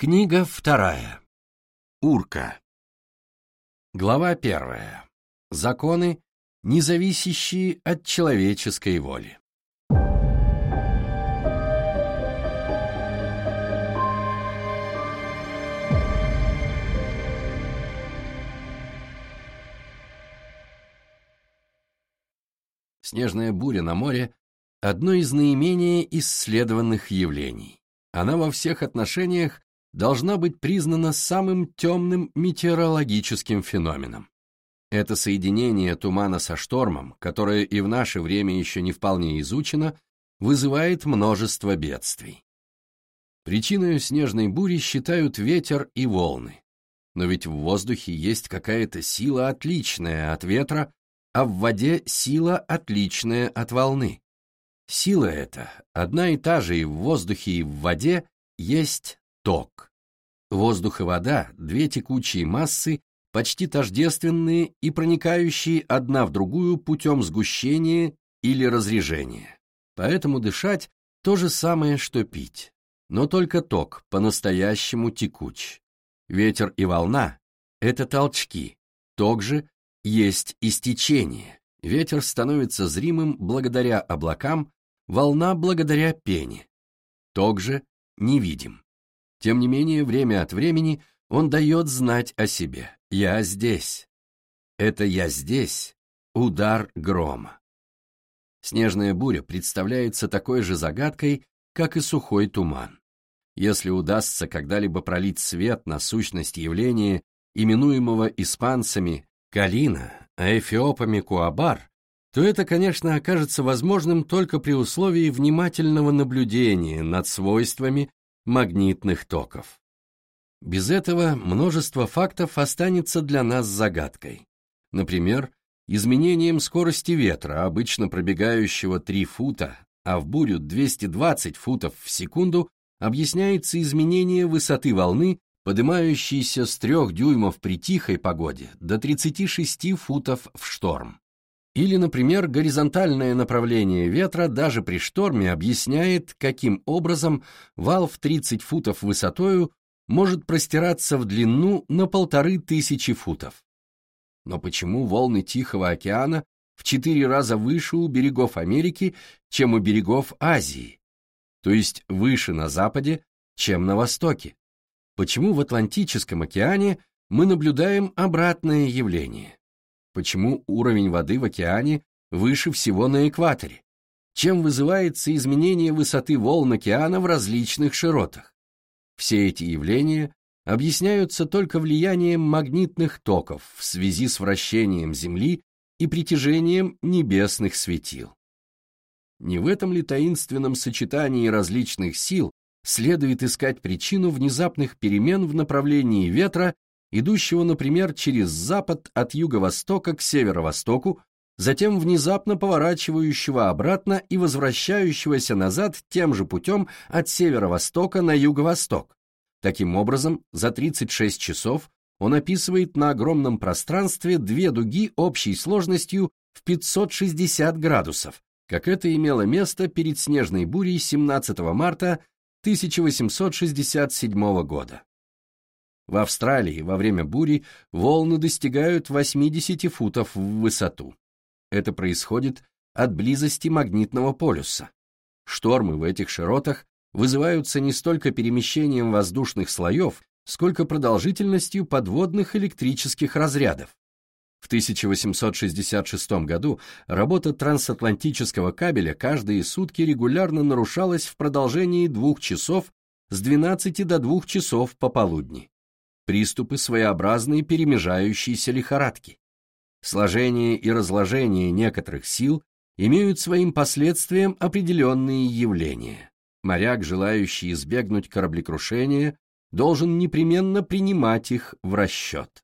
Книга вторая. Урка. Глава первая. Законы, не зависящие от человеческой воли. Снежная буря на море – одно из наименее исследованных явлений. Она во всех отношениях должна быть признана самым темным метеорологическим феноменом. Это соединение тумана со штормом, которое и в наше время еще не вполне изучено, вызывает множество бедствий. Причиной снежной бури считают ветер и волны. Но ведь в воздухе есть какая-то сила отличная от ветра, а в воде сила отличная от волны. Сила эта, одна и та же и в воздухе, и в воде, есть ток. Воздух и вода – две текучие массы, почти тождественные и проникающие одна в другую путем сгущения или разрежения. Поэтому дышать – то же самое, что пить. Но только ток по-настоящему текуч. Ветер и волна – это толчки, ток же есть истечение. Ветер становится зримым благодаря облакам, волна благодаря пене. Ток же невидим. Тем не менее, время от времени он дает знать о себе. «Я здесь». Это «я здесь» — удар грома. Снежная буря представляется такой же загадкой, как и сухой туман. Если удастся когда-либо пролить свет на сущность явления, именуемого испанцами Калина, а эфиопами Куабар, то это, конечно, окажется возможным только при условии внимательного наблюдения над свойствами магнитных токов. Без этого множество фактов останется для нас загадкой. Например, изменением скорости ветра, обычно пробегающего 3 фута, а в бурю 220 футов в секунду, объясняется изменение высоты волны, поднимающейся с 3 дюймов при тихой погоде до 36 футов в шторм. Или, например, горизонтальное направление ветра даже при шторме объясняет, каким образом вал в 30 футов высотою может простираться в длину на полторы тысячи футов. Но почему волны Тихого океана в четыре раза выше у берегов Америки, чем у берегов Азии, то есть выше на западе, чем на востоке? Почему в Атлантическом океане мы наблюдаем обратное явление? Почему уровень воды в океане выше всего на экваторе, чем вызывается изменение высоты волн океана в различных широтах. Все эти явления объясняются только влиянием магнитных токов в связи с вращением Земли и притяжением небесных светил. Не в этом ли таинственном сочетании различных сил следует искать причину внезапных перемен в направлении ветра идущего, например, через запад от юго-востока к северо-востоку, затем внезапно поворачивающего обратно и возвращающегося назад тем же путем от северо-востока на юго-восток. Таким образом, за 36 часов он описывает на огромном пространстве две дуги общей сложностью в 560 градусов, как это имело место перед снежной бурей 17 марта 1867 года. В Австралии во время бури волны достигают 80 футов в высоту. Это происходит от близости магнитного полюса. Штормы в этих широтах вызываются не столько перемещением воздушных слоев, сколько продолжительностью подводных электрических разрядов. В 1866 году работа трансатлантического кабеля каждые сутки регулярно нарушалась в продолжении двух часов с 12 до 2 часов пополудни приступы своеобразной перемежающейся лихорадки. Сложение и разложение некоторых сил имеют своим последствием определенные явления. Моряк, желающий избегнуть кораблекрушения, должен непременно принимать их в расчет.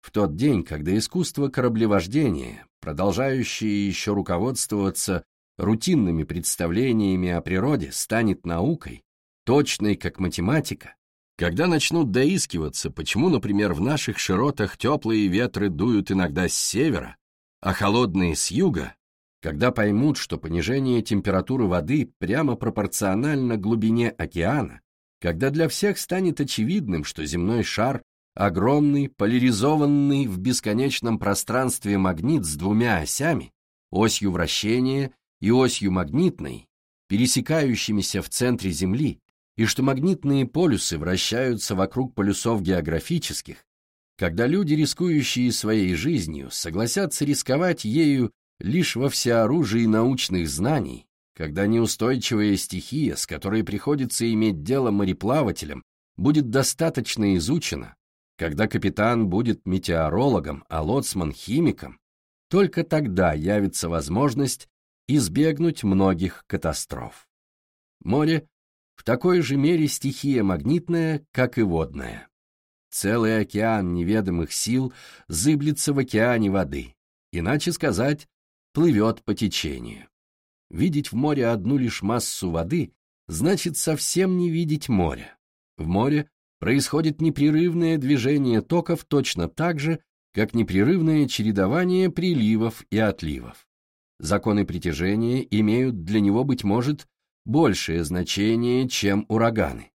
В тот день, когда искусство кораблевождения, продолжающее еще руководствоваться рутинными представлениями о природе, станет наукой, точной как математика, когда начнут доискиваться, почему, например, в наших широтах теплые ветры дуют иногда с севера, а холодные с юга, когда поймут, что понижение температуры воды прямо пропорционально глубине океана, Когда для всех станет очевидным, что земной шар — огромный, поляризованный в бесконечном пространстве магнит с двумя осями, осью вращения и осью магнитной, пересекающимися в центре Земли, и что магнитные полюсы вращаются вокруг полюсов географических, когда люди, рискующие своей жизнью, согласятся рисковать ею лишь во всеоружии научных знаний, когда неустойчивая стихия, с которой приходится иметь дело мореплавателям, будет достаточно изучена, когда капитан будет метеорологом, а лоцман — химиком, только тогда явится возможность избегнуть многих катастроф. Море в такой же мере стихия магнитная, как и водная. Целый океан неведомых сил зыблется в океане воды, иначе сказать, плывет по течению. Видеть в море одну лишь массу воды значит совсем не видеть море. В море происходит непрерывное движение токов точно так же, как непрерывное чередование приливов и отливов. Законы притяжения имеют для него, быть может, большее значение, чем ураганы.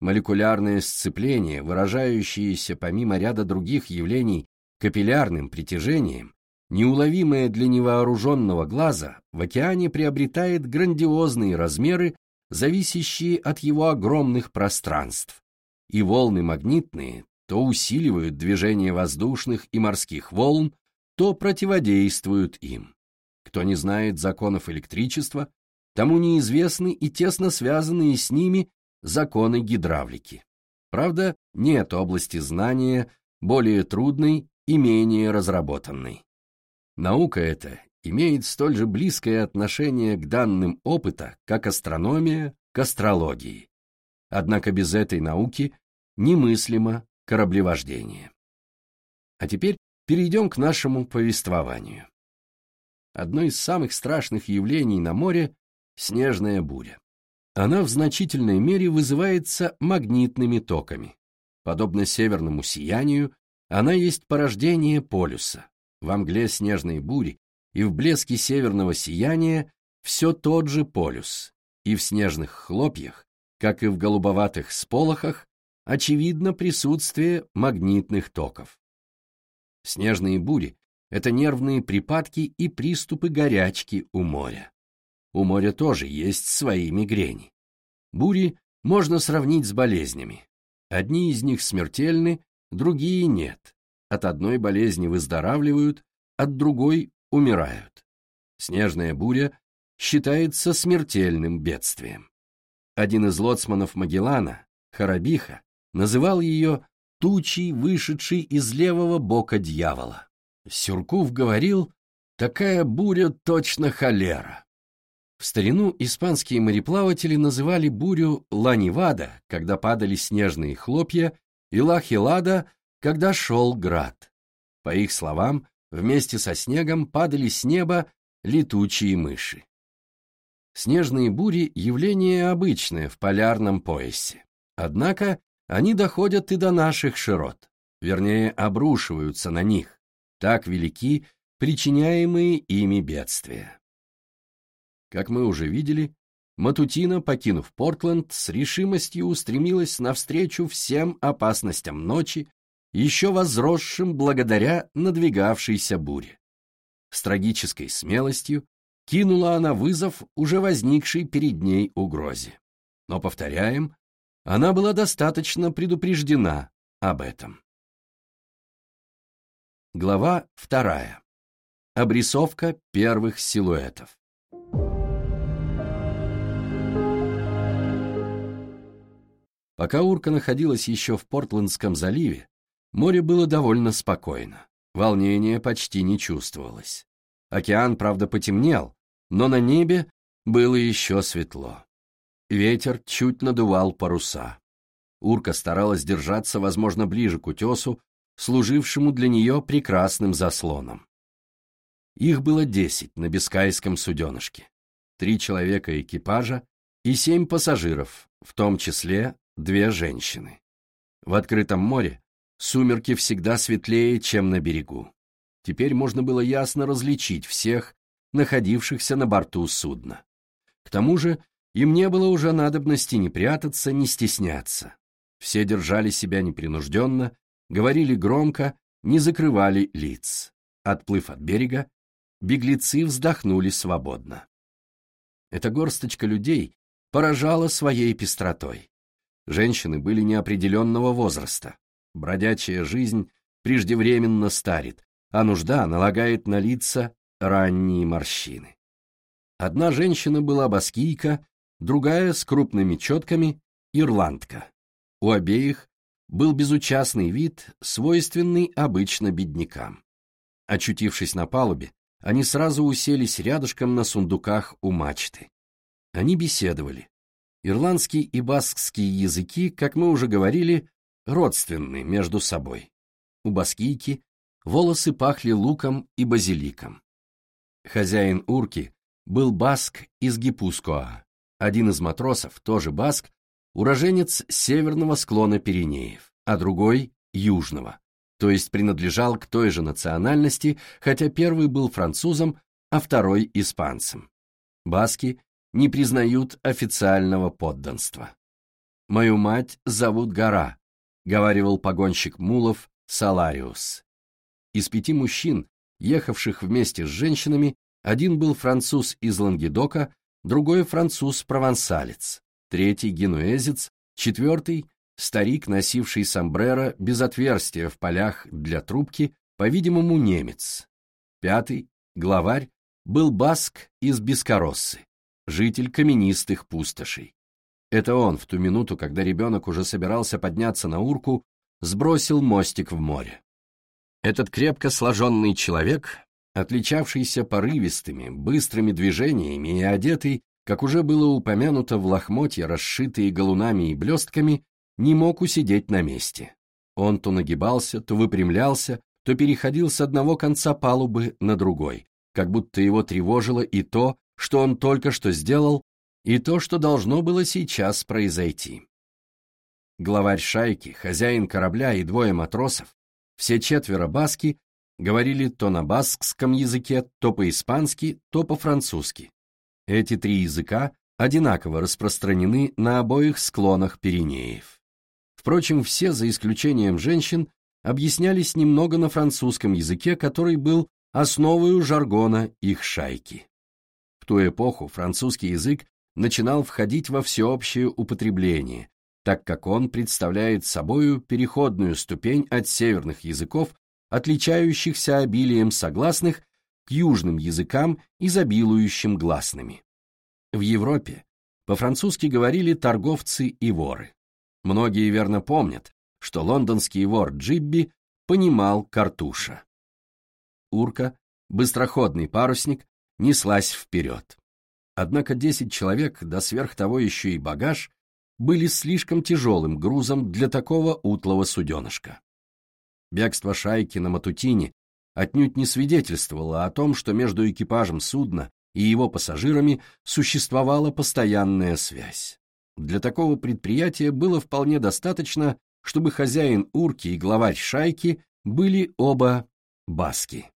Молекулярное сцепление, выражающееся помимо ряда других явлений капиллярным притяжением, неуловимое для невооруженного глаза, в океане приобретает грандиозные размеры, зависящие от его огромных пространств. И волны магнитные то усиливают движение воздушных и морских волн, то противодействуют им. Кто не знает законов электричества, тому неизвестны и тесно связанные с ними законы гидравлики. Правда, нет области знания более трудной и менее разработанной. Наука эта имеет столь же близкое отношение к данным опыта, как астрономия к астрологии. Однако без этой науки немыслимо кораблевождение. А теперь перейдем к нашему повествованию. Одно из самых страшных явлений на море — снежная буря. Она в значительной мере вызывается магнитными токами. Подобно северному сиянию, она есть порождение полюса. В мгле снежной бури и в блеске северного сияния все тот же полюс, и в снежных хлопьях, как и в голубоватых сполохах, очевидно присутствие магнитных токов. Снежные бури — это нервные припадки и приступы горячки у моря. У моря тоже есть свои мигрени. Бури можно сравнить с болезнями. Одни из них смертельны, другие нет. От одной болезни выздоравливают, от другой умирают. Снежная буря считается смертельным бедствием. Один из лоцманов Магеллана, Харабиха, называл ее «тучей, вышедшей из левого бока дьявола». Сюркув говорил «такая буря точно холера». В старину испанские мореплаватели называли бурю «Ла-Невада», когда падали снежные хлопья, и «Ла-Хелада», когда шел град. По их словам, вместе со снегом падали с неба летучие мыши. Снежные бури – явление обычное в полярном поясе. Однако они доходят и до наших широт, вернее, обрушиваются на них. Так велики причиняемые ими бедствия. Как мы уже видели, Матутина, покинув Портленд, с решимостью устремилась навстречу всем опасностям ночи, еще возросшим благодаря надвигавшейся буре. С трагической смелостью кинула она вызов уже возникшей перед ней угрозе. Но, повторяем, она была достаточно предупреждена об этом. Глава вторая. Обрисовка первых силуэтов. Пока Урка находилась еще в Портландском заливе, море было довольно спокойно. Волнения почти не чувствовалось. Океан, правда, потемнел, но на небе было еще светло. Ветер чуть надувал паруса. Урка старалась держаться, возможно, ближе к утесу, служившему для нее прекрасным заслоном. Их было десять на Бискайском суденышке. Три человека экипажа и семь пассажиров, в том числе две женщины. В открытом море сумерки всегда светлее, чем на берегу. Теперь можно было ясно различить всех, находившихся на борту судна. К тому же Им не было уже надобности ни прятаться, ни стесняться. Все держали себя непринужденно, говорили громко, не закрывали лиц. Отплыв от берега, беглецы вздохнули свободно. Эта горсточка людей поражала своей пестротой. Женщины были неопределенного возраста. Бродячая жизнь преждевременно старит, а нужда налагает на лица ранние морщины. Одна женщина была баскийка, другая с крупными четками — ирландка. У обеих был безучастный вид, свойственный обычно беднякам. Очутившись на палубе, они сразу уселись рядышком на сундуках у мачты. Они беседовали. Ирландский и баскский языки, как мы уже говорили, родственны между собой. У баскийки волосы пахли луком и базиликом. Хозяин урки был баск из Гипускоа. Один из матросов, тоже баск, уроженец северного склона Пиренеев, а другой — южного, то есть принадлежал к той же национальности, хотя первый был французом, а второй — испанцем. Баски не признают официального подданства. «Мою мать зовут Гора», — говаривал погонщик мулов Салариус. Из пяти мужчин, ехавших вместе с женщинами, один был француз из Лангедока, другой француз-провансалец, третий генуэзец, четвертый — старик, носивший сомбреро без отверстия в полях для трубки, по-видимому, немец. Пятый, главарь, был баск из Бескороссы, житель каменистых пустошей. Это он в ту минуту, когда ребенок уже собирался подняться на урку, сбросил мостик в море. Этот крепко сложенный человек, отличавшийся порывистыми, быстрыми движениями и одетый, как уже было упомянуто в лохмотья, расшитые галунами и блестками, не мог усидеть на месте. Он то нагибался, то выпрямлялся, то переходил с одного конца палубы на другой, как будто его тревожило и то, что он только что сделал, и то, что должно было сейчас произойти. Главарь шайки, хозяин корабля и двое матросов, все четверо баски, говорили то на баскском языке, то по-испански, то по-французски. Эти три языка одинаково распространены на обоих склонах Пиренеев. Впрочем, все, за исключением женщин, объяснялись немного на французском языке, который был основой жаргона их шайки. Ту эпоху французский язык начинал входить во всеобщее употребление, так как он представляет собою переходную ступень от северных языков, отличающихся обилием согласных, к южным языкам, изобилующим гласными. В Европе по-французски говорили торговцы и воры. Многие верно помнят, что лондонский вор Джибби понимал картуша. Урка, быстроходный парусник, неслась вперед. Однако десять человек, да сверх того еще и багаж, были слишком тяжелым грузом для такого утлого суденышка. Бегство шайки на Матутине отнюдь не свидетельствовало о том, что между экипажем судна и его пассажирами существовала постоянная связь. Для такого предприятия было вполне достаточно, чтобы хозяин урки и главарь шайки были оба баски.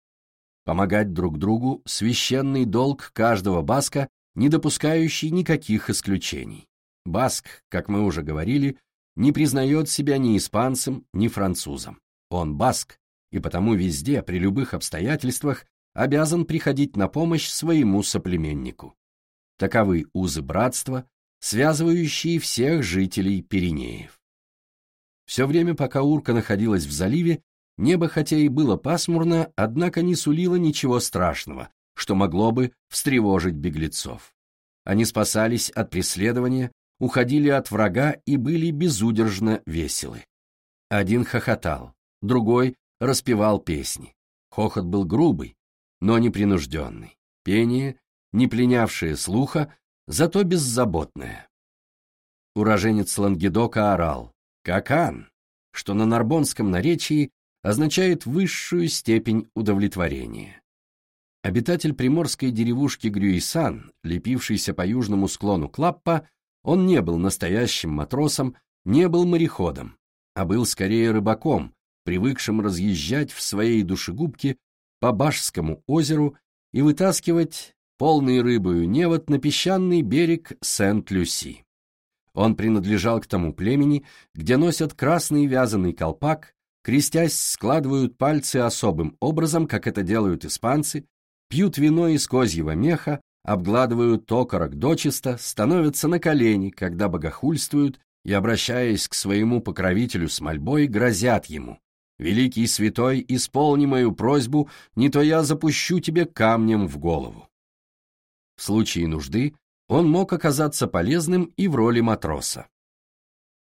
Помогать друг другу – священный долг каждого баска, не допускающий никаких исключений. Баск, как мы уже говорили, не признает себя ни испанцем, ни французом. Он баск, и потому везде, при любых обстоятельствах, обязан приходить на помощь своему соплеменнику. Таковы узы братства, связывающие всех жителей Пиренеев. Все время, пока Урка находилась в заливе, Небо хотя и было пасмурно, однако не сулило ничего страшного, что могло бы встревожить беглецов. Они спасались от преследования, уходили от врага и были безудержно веселы. Один хохотал, другой распевал песни. Хохот был грубый, но непринужденный. Пение, не пленявшее слуха, зато беззаботное. Уроженец Лангедока орал «Какан!», что на нарбонском наречии означает высшую степень удовлетворения. Обитатель приморской деревушки Грюисан, лепившийся по южному склону Клаппа, он не был настоящим матросом, не был мореходом, а был скорее рыбаком, привыкшим разъезжать в своей душегубке по Башскому озеру и вытаскивать полный рыбою невод на песчаный берег Сент-Люси. Он принадлежал к тому племени, где носят красный вязаный колпак, крестясь, складывают пальцы особым образом, как это делают испанцы, пьют вино из козьего меха, обгладывают окорок дочисто, становятся на колени, когда богохульствуют, и, обращаясь к своему покровителю с мольбой, грозят ему. «Великий святой, исполни мою просьбу, не то я запущу тебе камнем в голову». В случае нужды он мог оказаться полезным и в роли матроса.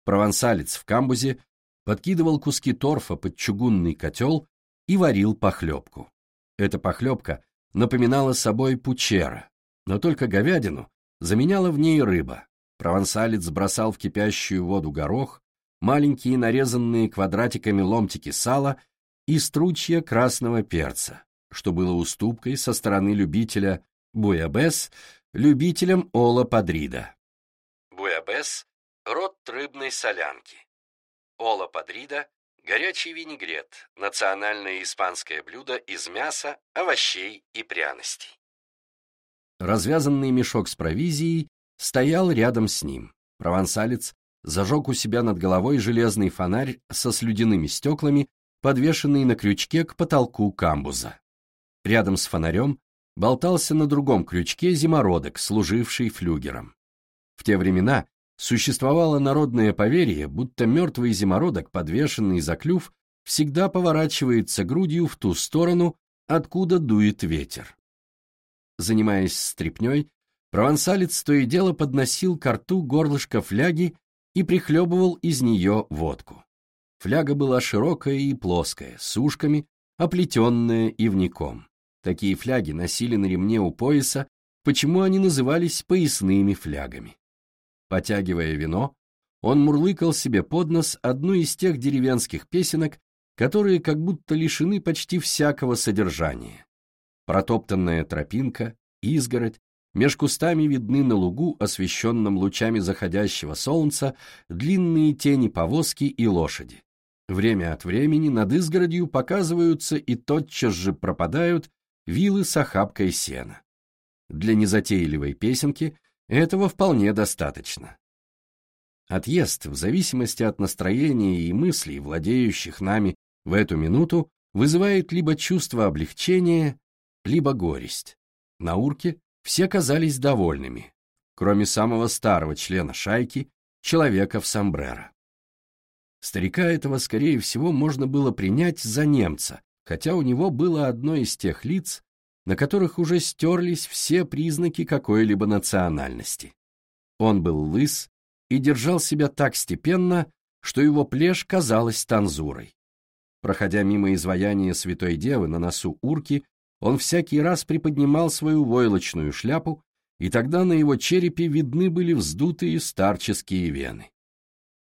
Провансалец в камбузе подкидывал куски торфа под чугунный котел и варил похлебку. Эта похлебка напоминала собой пучера, но только говядину заменяла в ней рыба. Провансалец бросал в кипящую воду горох, маленькие нарезанные квадратиками ломтики сала и стручья красного перца, что было уступкой со стороны любителя буябес любителям Ола Падрида. Буябес – род рыбной солянки. Ола Падрида – горячий винегрет, национальное испанское блюдо из мяса, овощей и пряностей. Развязанный мешок с провизией стоял рядом с ним. Провансалец зажег у себя над головой железный фонарь со слюдяными стеклами, подвешенный на крючке к потолку камбуза. Рядом с фонарем болтался на другом крючке зимородок, служивший флюгером. В те времена существовало народное поверье, будто мертвый зимородок, подвешенный за клюв, всегда поворачивается грудью в ту сторону, откуда дует ветер. Занимаясь стряпней, провансалец то и дело подносил к рту горлышко фляги и прихлебывал из нее водку. Фляга была широкая и плоская, с ушками, оплетенная ивником. Такие фляги носили на ремне у пояса, почему они назывались поясными флягами. Потягивая вино, он мурлыкал себе под нос одну из тех деревенских песенок, которые как будто лишены почти всякого содержания. Протоптанная тропинка, изгородь, меж кустами видны на лугу, освещенном лучами заходящего солнца, длинные тени повозки и лошади. Время от времени над изгородью показываются и тотчас же пропадают вилы с охапкой сена. Для незатейливой песенки этого вполне достаточно. Отъезд, в зависимости от настроения и мыслей, владеющих нами в эту минуту, вызывает либо чувство облегчения, либо горесть. На урке все казались довольными, кроме самого старого члена шайки, человека в сомбреро. Старика этого, скорее всего, можно было принять за немца, хотя у него было одно из тех лиц, на которых уже стерлись все признаки какой-либо национальности. Он был лыс и держал себя так степенно, что его плешь казалась танзурой. Проходя мимо изваяния Святой Девы на носу урки, он всякий раз приподнимал свою войлочную шляпу, и тогда на его черепе видны были вздутые старческие вены.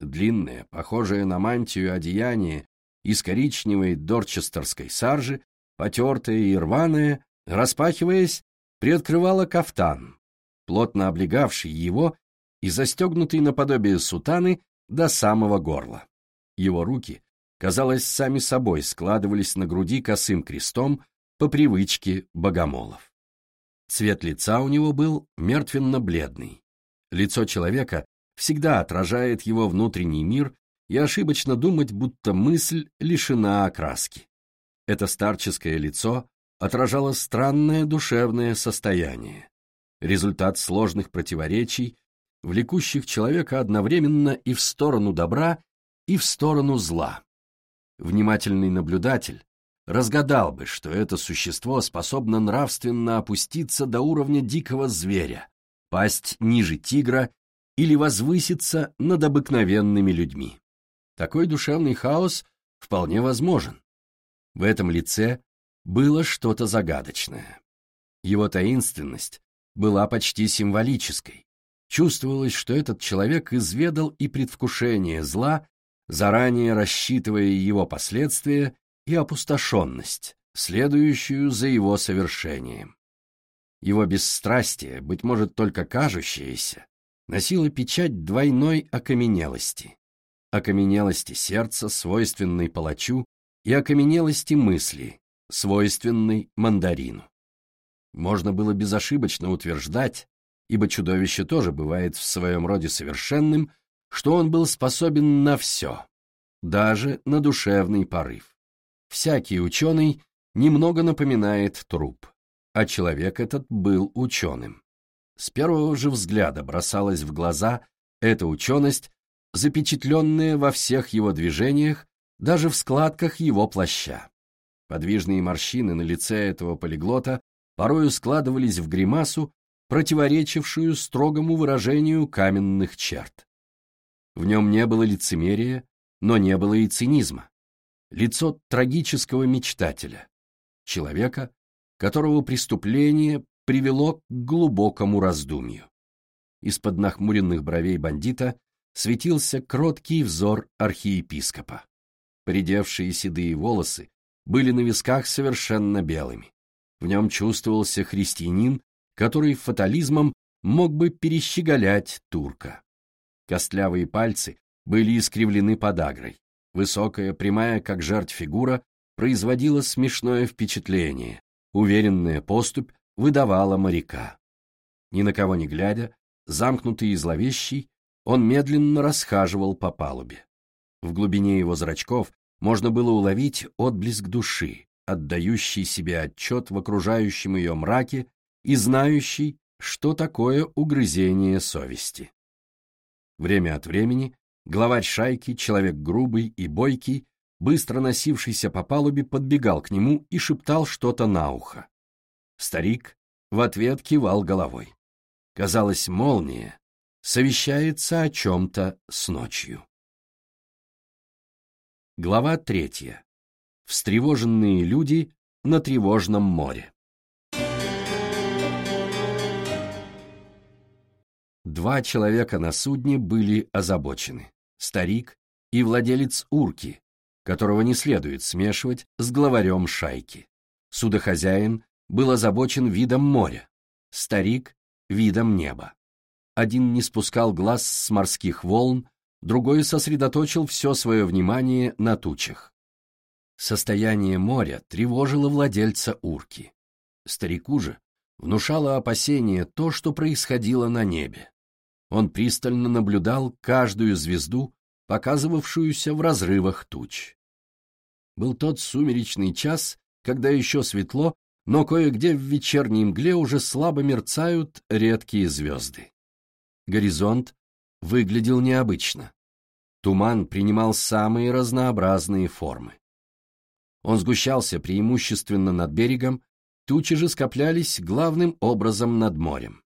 Длинное, похожее на мантию одеяние из коричневой дорчестерской саржи, потертая и рваная, распахиваясь, приоткрывала кафтан, плотно облегавший его и застегнутый наподобие сутаны до самого горла. Его руки, казалось, сами собой складывались на груди косым крестом по привычке богомолов. Цвет лица у него был мертвенно-бледный. Лицо человека всегда отражает его внутренний мир и ошибочно думать, будто мысль лишена окраски. Это старческое лицо отражало странное душевное состояние, результат сложных противоречий, влекущих человека одновременно и в сторону добра, и в сторону зла. Внимательный наблюдатель разгадал бы, что это существо способно нравственно опуститься до уровня дикого зверя, пасть ниже тигра или возвыситься над обыкновенными людьми. Такой душевный хаос вполне возможен. В этом лице было что-то загадочное. Его таинственность была почти символической. Чувствовалось, что этот человек изведал и предвкушение зла, заранее рассчитывая его последствия и опустошенность, следующую за его совершением. Его бесстрастие, быть может только кажущееся, носило печать двойной окаменелости окаменелости сердца, свойственной палачу, и окаменелости мысли, свойственной мандарину. можно было безошибочно утверждать, ибо чудовище тоже бывает в своем роде совершенным, что он был способен на все, даже на душевный порыв. Всякий ученый немного напоминает труп, а человек этот был ученым. С первого же взгляда бросалась в глаза эта ученость, запечатленная во всех его движениях, даже в складках его плаща. Подвижные морщины на лице этого полиглота порою складывались в гримасу, противоречившую строгому выражению каменных черт. В нем не было лицемерия, но не было и цинизма. Лицо трагического мечтателя, человека, которого преступление привело к глубокому раздумью. Из-под нахмуренных бровей бандита светился кроткий взор архиепископа. Придевшие седые волосы были на висках совершенно белыми. В нем чувствовался христианин, который фатализмом мог бы перещеголять турка. Костлявые пальцы были искривлены подагрой. Высокая, прямая, как жерть фигура, производила смешное впечатление. Уверенная поступь выдавала моряка. Ни на кого не глядя, замкнутый и зловещий, он медленно расхаживал по палубе. В глубине его зрачков можно было уловить отблеск души, отдающий себе отчет в окружающем ее мраке и знающий, что такое угрызение совести. Время от времени главарь шайки, человек грубый и бойкий, быстро носившийся по палубе, подбегал к нему и шептал что-то на ухо. Старик в ответ кивал головой. Казалось, молния совещается о чем-то с ночью. Глава третья. Встревоженные люди на тревожном море. Два человека на судне были озабочены. Старик и владелец урки, которого не следует смешивать с главарем шайки. Судохозяин был озабочен видом моря, старик — видом неба. Один не спускал глаз с морских волн, другой сосредоточил все свое внимание на тучах. Состояние моря тревожило владельца урки. Старику же внушало опасение то, что происходило на небе. Он пристально наблюдал каждую звезду, показывавшуюся в разрывах туч. Был тот сумеречный час, когда еще светло, но кое-где в вечерней мгле уже слабо мерцают редкие звезды. Горизонт выглядел необычно. Туман принимал самые разнообразные формы. Он сгущался преимущественно над берегом, тучи же скоплялись главным образом над морем.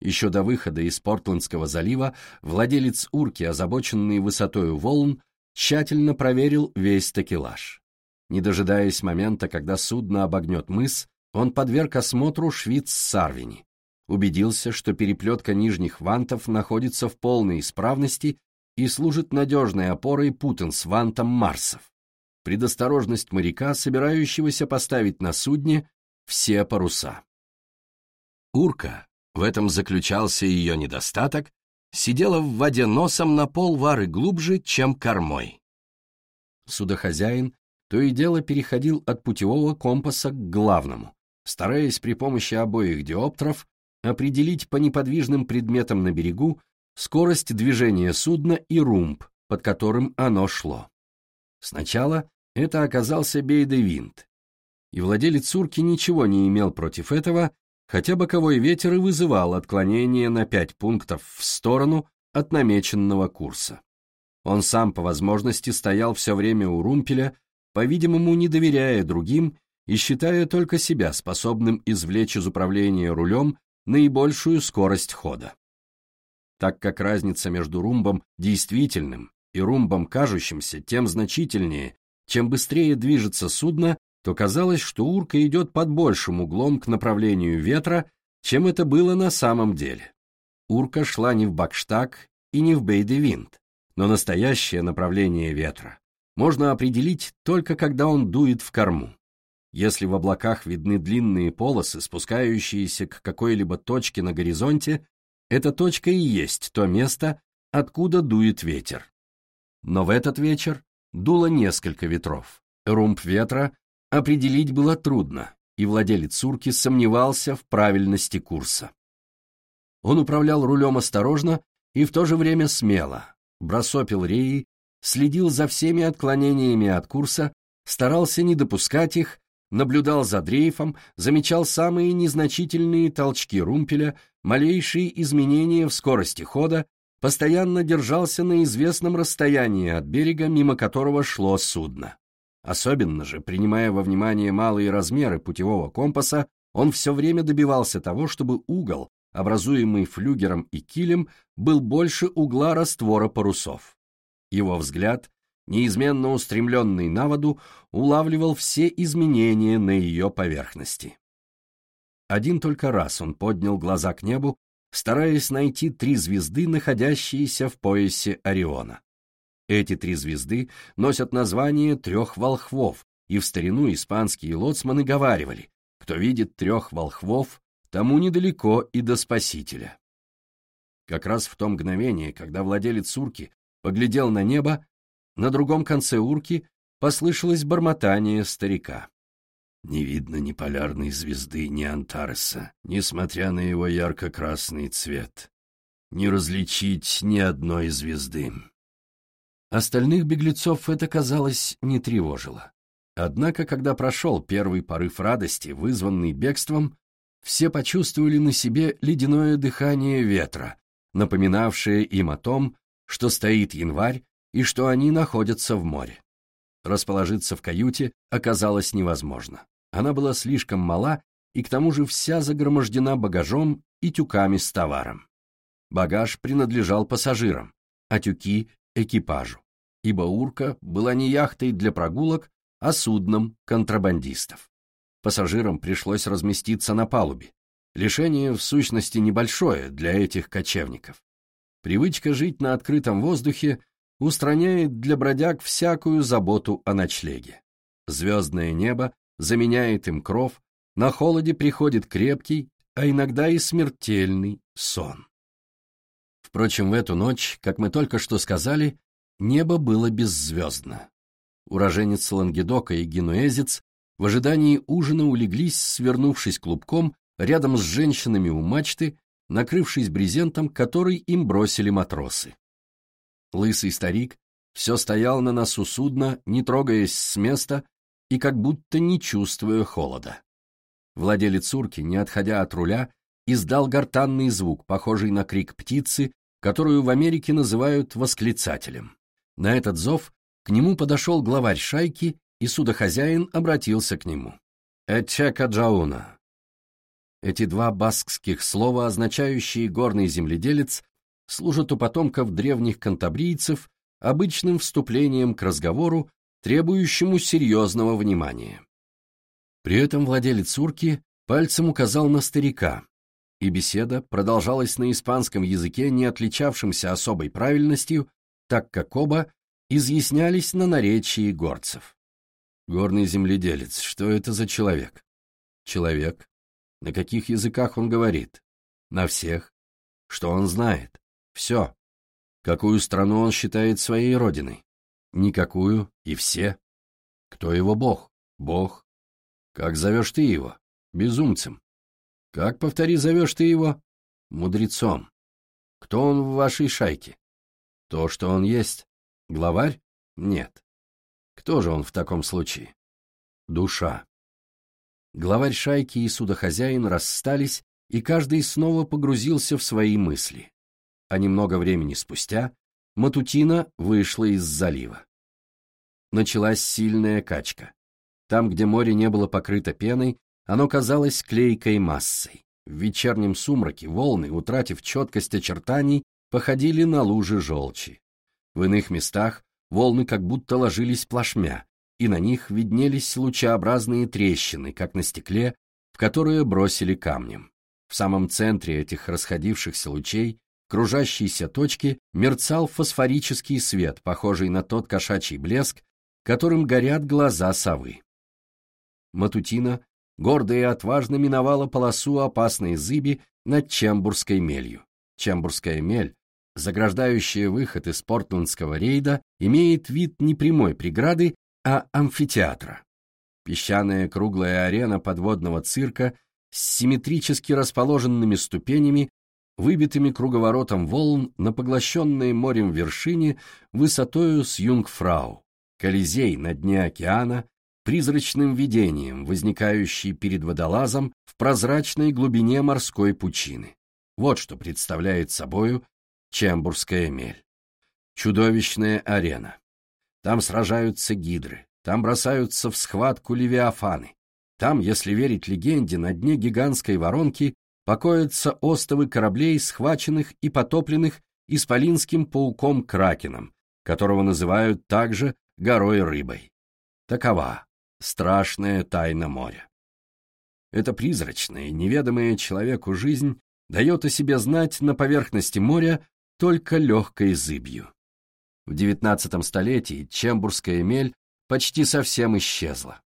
Еще до выхода из Портландского залива владелец урки, озабоченный высотою волн, тщательно проверил весь такелаж. Не дожидаясь момента, когда судно обогнет мыс, он подверг осмотру швиц-сарвини, убедился, что переплетка нижних вантов находится в полной исправности и служит надежной опорой путан с вантом Марсов. Предосторожность моряка, собирающегося поставить на судне все паруса. Урка, в этом заключался ее недостаток, сидела в воде носом на пол вары глубже, чем кормой. Судохозяин то и дело переходил от путевого компаса к главному, стараясь при помощи обоих диоптров определить по неподвижным предметам на берегу скорость движения судна и румб, под которым оно шло. Сначала это оказался Бейдевинт, и владелец урки ничего не имел против этого, хотя боковой ветер и вызывал отклонение на пять пунктов в сторону от намеченного курса. Он сам по возможности стоял все время у румпеля, по-видимому, не доверяя другим и считая только себя способным извлечь из управления рулем наибольшую скорость хода. Так как разница между румбом действительным и румбом кажущимся тем значительнее, чем быстрее движется судно, то казалось, что урка идет под большим углом к направлению ветра, чем это было на самом деле. Урка шла не в Бакштаг и не в Бейдевинт, но настоящее направление ветра можно определить только когда он дует в корму. Если в облаках видны длинные полосы, спускающиеся к какой-либо точке на горизонте, эта точка и есть то место, откуда дует ветер. Но в этот вечер дуло несколько ветров. Румб ветра определить было трудно, и владелец урки сомневался в правильности курса. Он управлял рулем осторожно и в то же время смело, бросопил реи, следил за всеми отклонениями от курса, старался не допускать их, наблюдал за дрейфом, замечал самые незначительные толчки румпеля, малейшие изменения в скорости хода, постоянно держался на известном расстоянии от берега, мимо которого шло судно. Особенно же, принимая во внимание малые размеры путевого компаса, он все время добивался того, чтобы угол, образуемый флюгером и килем, был больше угла раствора парусов. Его взгляд, неизменно устремленный на воду, улавливал все изменения на ее поверхности. Один только раз он поднял глаза к небу, стараясь найти три звезды, находящиеся в поясе Ориона. Эти три звезды носят название трех волхвов, и в старину испанские лоцманы говаривали, кто видит трех волхвов, тому недалеко и до Спасителя. Как раз в то мгновение, когда владелец урки поглядел на небо, на другом конце урки послышалось бормотание старика. Не видно ни полярной звезды, ни Антареса, несмотря на его ярко-красный цвет. Не различить ни одной звезды. Остальных беглецов это, казалось, не тревожило. Однако, когда прошел первый порыв радости, вызванный бегством, все почувствовали на себе ледяное дыхание ветра, напоминавшее им о том, что стоит январь и что они находятся в море. Расположиться в каюте оказалось невозможно. Она была слишком мала и к тому же вся загромождена багажом и тюками с товаром. Багаж принадлежал пассажирам, а тюки — экипажу ибо Урка была не яхтой для прогулок, а судном контрабандистов. Пассажирам пришлось разместиться на палубе. Лишение, в сущности, небольшое для этих кочевников. Привычка жить на открытом воздухе устраняет для бродяг всякую заботу о ночлеге. Звездное небо заменяет им кров, на холоде приходит крепкий, а иногда и смертельный сон. Впрочем, в эту ночь, как мы только что сказали, Небо было беззвездно. Уроженец Лангедока и генуэзец в ожидании ужина улеглись, свернувшись клубком, рядом с женщинами у мачты, накрывшись брезентом, который им бросили матросы. Лысый старик все стоял на носу судна, не трогаясь с места и как будто не чувствуя холода. Владелец урки, не отходя от руля, издал гортанный звук, похожий на крик птицы, которую в Америке называют восклицателем. На этот зов к нему подошел главарь шайки, и судохозяин обратился к нему. «Эчека Джауна». Эти два баскских слова, означающие «горный земледелец», служат у потомков древних кантабрийцев обычным вступлением к разговору, требующему серьезного внимания. При этом владелец урки пальцем указал на старика, и беседа продолжалась на испанском языке, не отличавшемся особой правильностью так как оба изъяснялись на наречии горцев. Горный земледелец, что это за человек? Человек. На каких языках он говорит? На всех. Что он знает? Все. Какую страну он считает своей родиной? Никакую и все. Кто его бог? Бог. Как зовешь ты его? Безумцем. Как, повтори, зовешь ты его? Мудрецом. Кто он в вашей шайке? То, что он есть. Главарь? Нет. Кто же он в таком случае? Душа. Главарь шайки и судохозяин расстались, и каждый снова погрузился в свои мысли. А немного времени спустя Матутина вышла из залива. Началась сильная качка. Там, где море не было покрыто пеной, оно казалось клейкой массой. В вечернем сумраке волны, утратив четкость очертаний, походили на лужи желчи. В иных местах волны как будто ложились плашмя, и на них виднелись лучеобразные трещины, как на стекле, в которые бросили камнем. В самом центре этих расходившихся лучей, кружащейся точки, мерцал фосфорический свет, похожий на тот кошачий блеск, которым горят глаза совы. Матутина гордо и отважно миновала полосу опасной зыби над Чембурской мелью. Чембурская мель заграждающая выход из портландского рейда, имеет вид не прямой преграды, а амфитеатра. Песчаная круглая арена подводного цирка с симметрически расположенными ступенями, выбитыми круговоротом волн на поглощенной морем вершине высотою с Юнгфрау, Колизей на дне океана, призрачным видением, возникающий перед водолазом в прозрачной глубине морской пучины. Вот что представляет собою Чембурская мель. Чудовищная арена. Там сражаются гидры, там бросаются в схватку левиафаны. Там, если верить легенде, на дне гигантской воронки покоятся остовы кораблей, схваченных и потопленных исполинским пауком-кракеном, которого называют также горой-рыбой. Такова страшная тайна моря. Эта призрачная, неведомая человеку жизнь дает о себе знать на поверхности моря только легкой зыбью. В XIX столетии Чембурская мель почти совсем исчезла.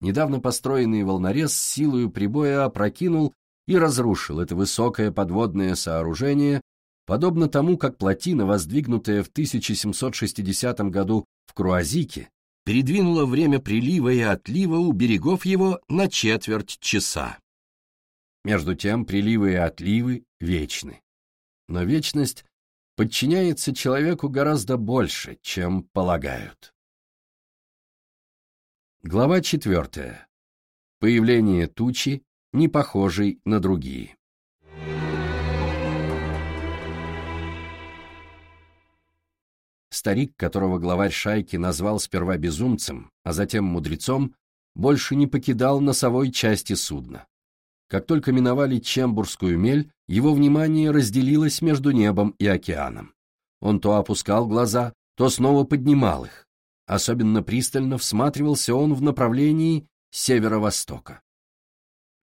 Недавно построенный волнорез с силою прибоя опрокинул и разрушил это высокое подводное сооружение, подобно тому, как плотина, воздвигнутая в 1760 году в Круазике, передвинула время прилива и отлива у берегов его на четверть часа. Между тем приливы и отливы вечны. Но вечность подчиняется человеку гораздо больше, чем полагают. Глава четвертая. Появление тучи, не похожей на другие. Старик, которого главарь шайки назвал сперва безумцем, а затем мудрецом, больше не покидал носовой части судна. Как только миновали Чембурскую мель, его внимание разделилось между небом и океаном. Он то опускал глаза, то снова поднимал их. Особенно пристально всматривался он в направлении северо-востока.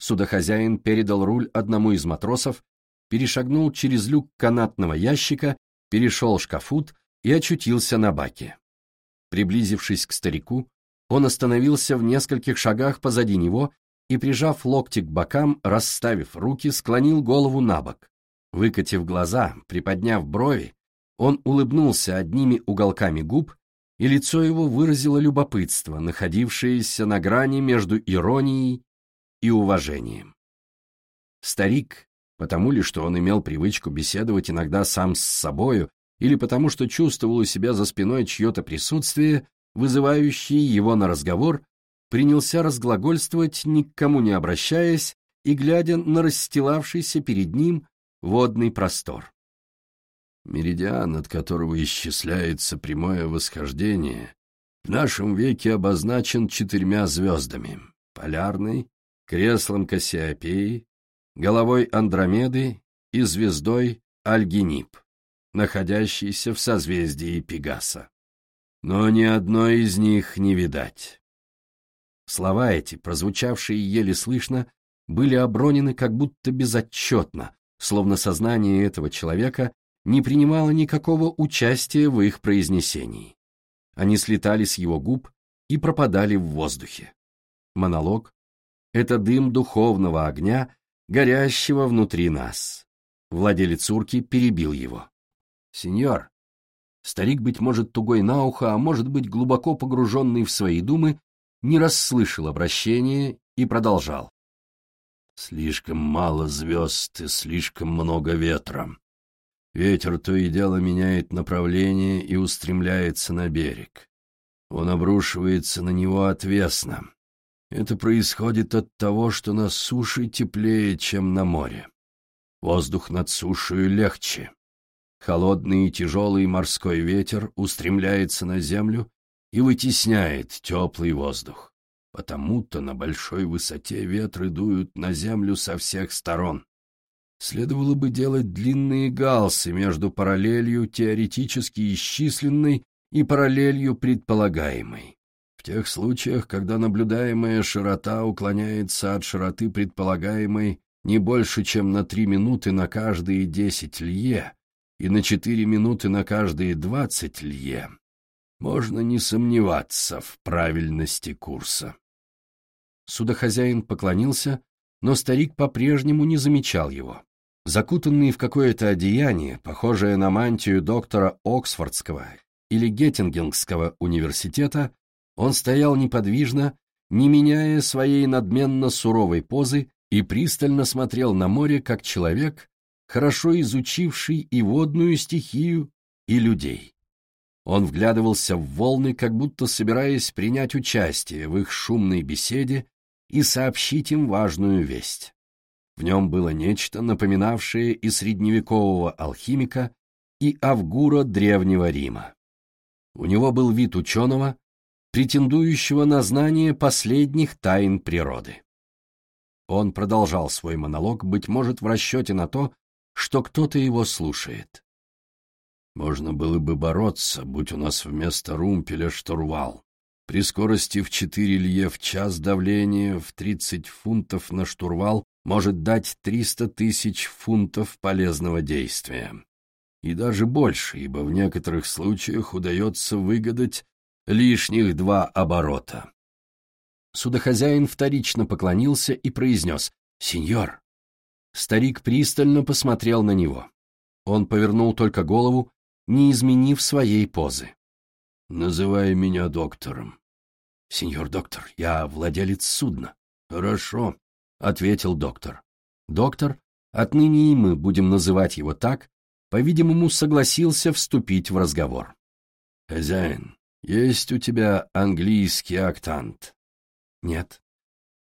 Судохозяин передал руль одному из матросов, перешагнул через люк канатного ящика, перешел шкафут и очутился на баке. Приблизившись к старику, он остановился в нескольких шагах позади него и, прижав локти к бокам, расставив руки, склонил голову на бок. Выкатив глаза, приподняв брови, он улыбнулся одними уголками губ, и лицо его выразило любопытство, находившееся на грани между иронией и уважением. Старик, потому ли, что он имел привычку беседовать иногда сам с собою, или потому что чувствовал у себя за спиной чье-то присутствие, вызывающее его на разговор, принялся разглагольствовать, ни к кому не обращаясь и глядя на расстилавшийся перед ним водный простор. Меридиан, от которого исчисляется прямое восхождение, в нашем веке обозначен четырьмя звездами — полярной, креслом Кассиопеи, головой Андромеды и звездой Альгинип, находящейся в созвездии Пегаса. Но ни одной из них не видать. Слова эти, прозвучавшие еле слышно, были обронены как будто безотчетно, словно сознание этого человека не принимало никакого участия в их произнесении. Они слетали с его губ и пропадали в воздухе. Монолог — это дым духовного огня, горящего внутри нас. Владелец урки перебил его. «Сеньор», старик, быть может, тугой на ухо, а может быть, глубоко погруженный в свои думы, не расслышал обращения и продолжал. «Слишком мало звезд и слишком много ветра. Ветер то и дело меняет направление и устремляется на берег. Он обрушивается на него отвесно. Это происходит от того, что на суше теплее, чем на море. Воздух над сушей легче. Холодный и тяжелый морской ветер устремляется на землю и вытесняет теплый воздух. Потому-то на большой высоте ветры дуют на землю со всех сторон. Следовало бы делать длинные галсы между параллелью теоретически исчисленной и параллелью предполагаемой. Тех случаях, когда наблюдаемая широта уклоняется от широты предполагаемой не больше, чем на три минуты на каждые десять лье и на четыре минуты на каждые двадцать лье, можно не сомневаться в правильности курса. Судохозяин поклонился, но старик по-прежнему не замечал его. Закутанный в какое-то одеяние, похожее на мантию доктора Оксфордского или Геттингенского университета, он стоял неподвижно, не меняя своей надменно суровой позы, и пристально смотрел на море, как человек, хорошо изучивший и водную стихию, и людей. Он вглядывался в волны, как будто собираясь принять участие в их шумной беседе и сообщить им важную весть. В нем было нечто, напоминавшее и средневекового алхимика, и Авгура Древнего Рима. У него был вид ученого, претендующего на знание последних тайн природы. Он продолжал свой монолог, быть может, в расчете на то, что кто-то его слушает. Можно было бы бороться, будь у нас вместо румпеля штурвал. При скорости в 4 лье в час давление в 30 фунтов на штурвал может дать 300 тысяч фунтов полезного действия. И даже больше, ибо в некоторых случаях удается выгадать лишних два оборота. Судохозяин вторично поклонился и произнес «Сеньор». Старик пристально посмотрел на него. Он повернул только голову, не изменив своей позы. «Называй меня доктором». «Сеньор доктор, я владелец судна». «Хорошо», — ответил доктор. Доктор, отныне и мы будем называть его так, по-видимому, согласился вступить в разговор. «Хозяин, есть у тебя английский актант?» «Нет».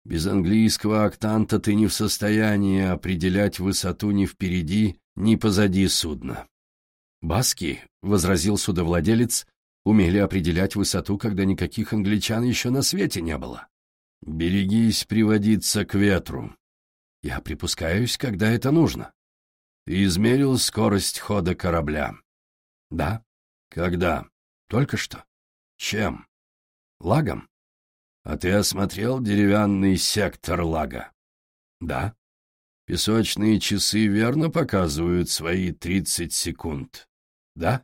«Без английского актанта ты не в состоянии определять высоту ни впереди, ни позади судна». «Баски», — возразил судовладелец, — умели определять высоту, когда никаких англичан еще на свете не было. «Берегись приводиться к ветру. Я припускаюсь, когда это нужно. Ты измерил скорость хода корабля?» «Да». «Когда?» «Только что». «Чем?» «Лагом». «А ты осмотрел деревянный сектор лага?» «Да». «Песочные часы верно показывают свои тридцать секунд?» Да?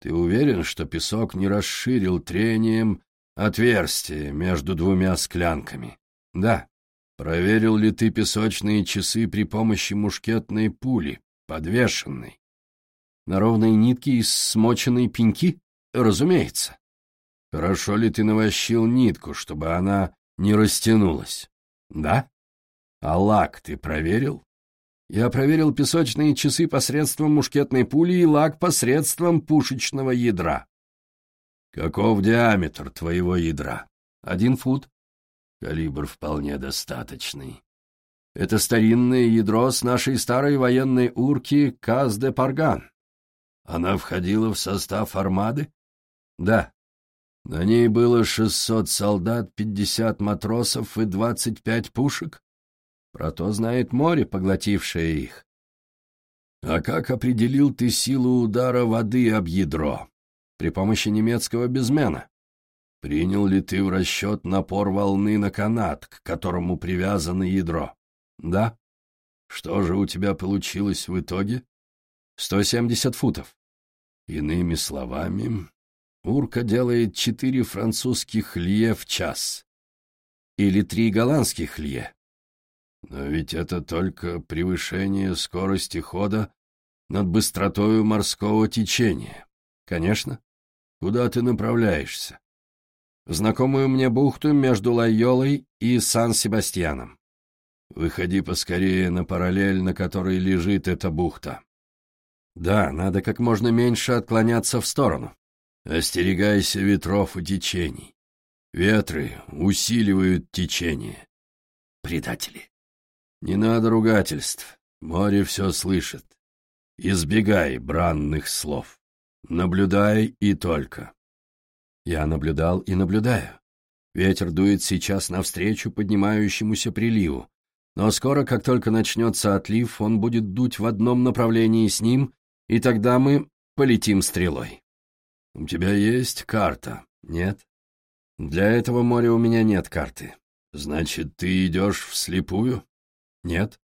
Ты уверен, что песок не расширил трением отверстие между двумя склянками? Да. Проверил ли ты песочные часы при помощи мушкетной пули, подвешенной? На ровной нитке из смоченной пеньки? Разумеется. Хорошо ли ты навощил нитку, чтобы она не растянулась? Да? А лак ты проверил? Я проверил песочные часы посредством мушкетной пули и лак посредством пушечного ядра. Каков диаметр твоего ядра? Один фут. Калибр вполне достаточный. Это старинное ядро с нашей старой военной урки Каз-де-Парган. Она входила в состав армады? Да. На ней было шестьсот солдат, пятьдесят матросов и двадцать пять пушек? Про то знает море, поглотившее их. А как определил ты силу удара воды об ядро? При помощи немецкого безмена. Принял ли ты в расчет напор волны на канат, к которому привязано ядро? Да. Что же у тебя получилось в итоге? Сто семьдесят футов. Иными словами, Урка делает четыре французских лье в час. Или три голландских лье. Но ведь это только превышение скорости хода над быстротою морского течения. Конечно. Куда ты направляешься? В знакомую мне бухту между Лайолой и Сан-Себастьяном. Выходи поскорее на параллель, на которой лежит эта бухта. Да, надо как можно меньше отклоняться в сторону. Остерегайся ветров и течений. Ветры усиливают течение. Предатели. Не надо ругательств, море все слышит. Избегай бранных слов. Наблюдай и только. Я наблюдал и наблюдаю. Ветер дует сейчас навстречу поднимающемуся приливу, но скоро, как только начнется отлив, он будет дуть в одном направлении с ним, и тогда мы полетим стрелой. У тебя есть карта? Нет? Для этого моря у меня нет карты. Значит, ты идешь вслепую? Нет.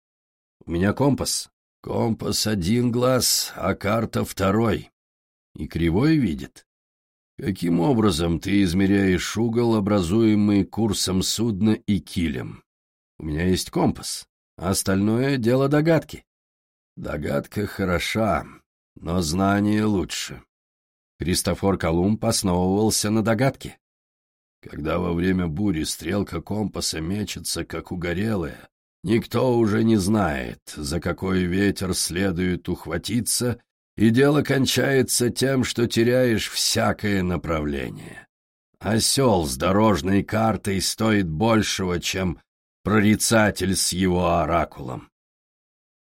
У меня компас. Компас один глаз, а карта второй. И кривой видит. Каким образом ты измеряешь угол, образуемый курсом судна и килем? У меня есть компас, а остальное — дело догадки. Догадка хороша, но знание лучше. Христофор Колумб основывался на догадке. Когда во время бури стрелка компаса мечется, как угорелая, никто уже не знает, за какой ветер следует ухватиться, и дело кончается тем, что теряешь всякое направление. Осел с дорожной картой стоит большего, чем прорицатель с его оракулом.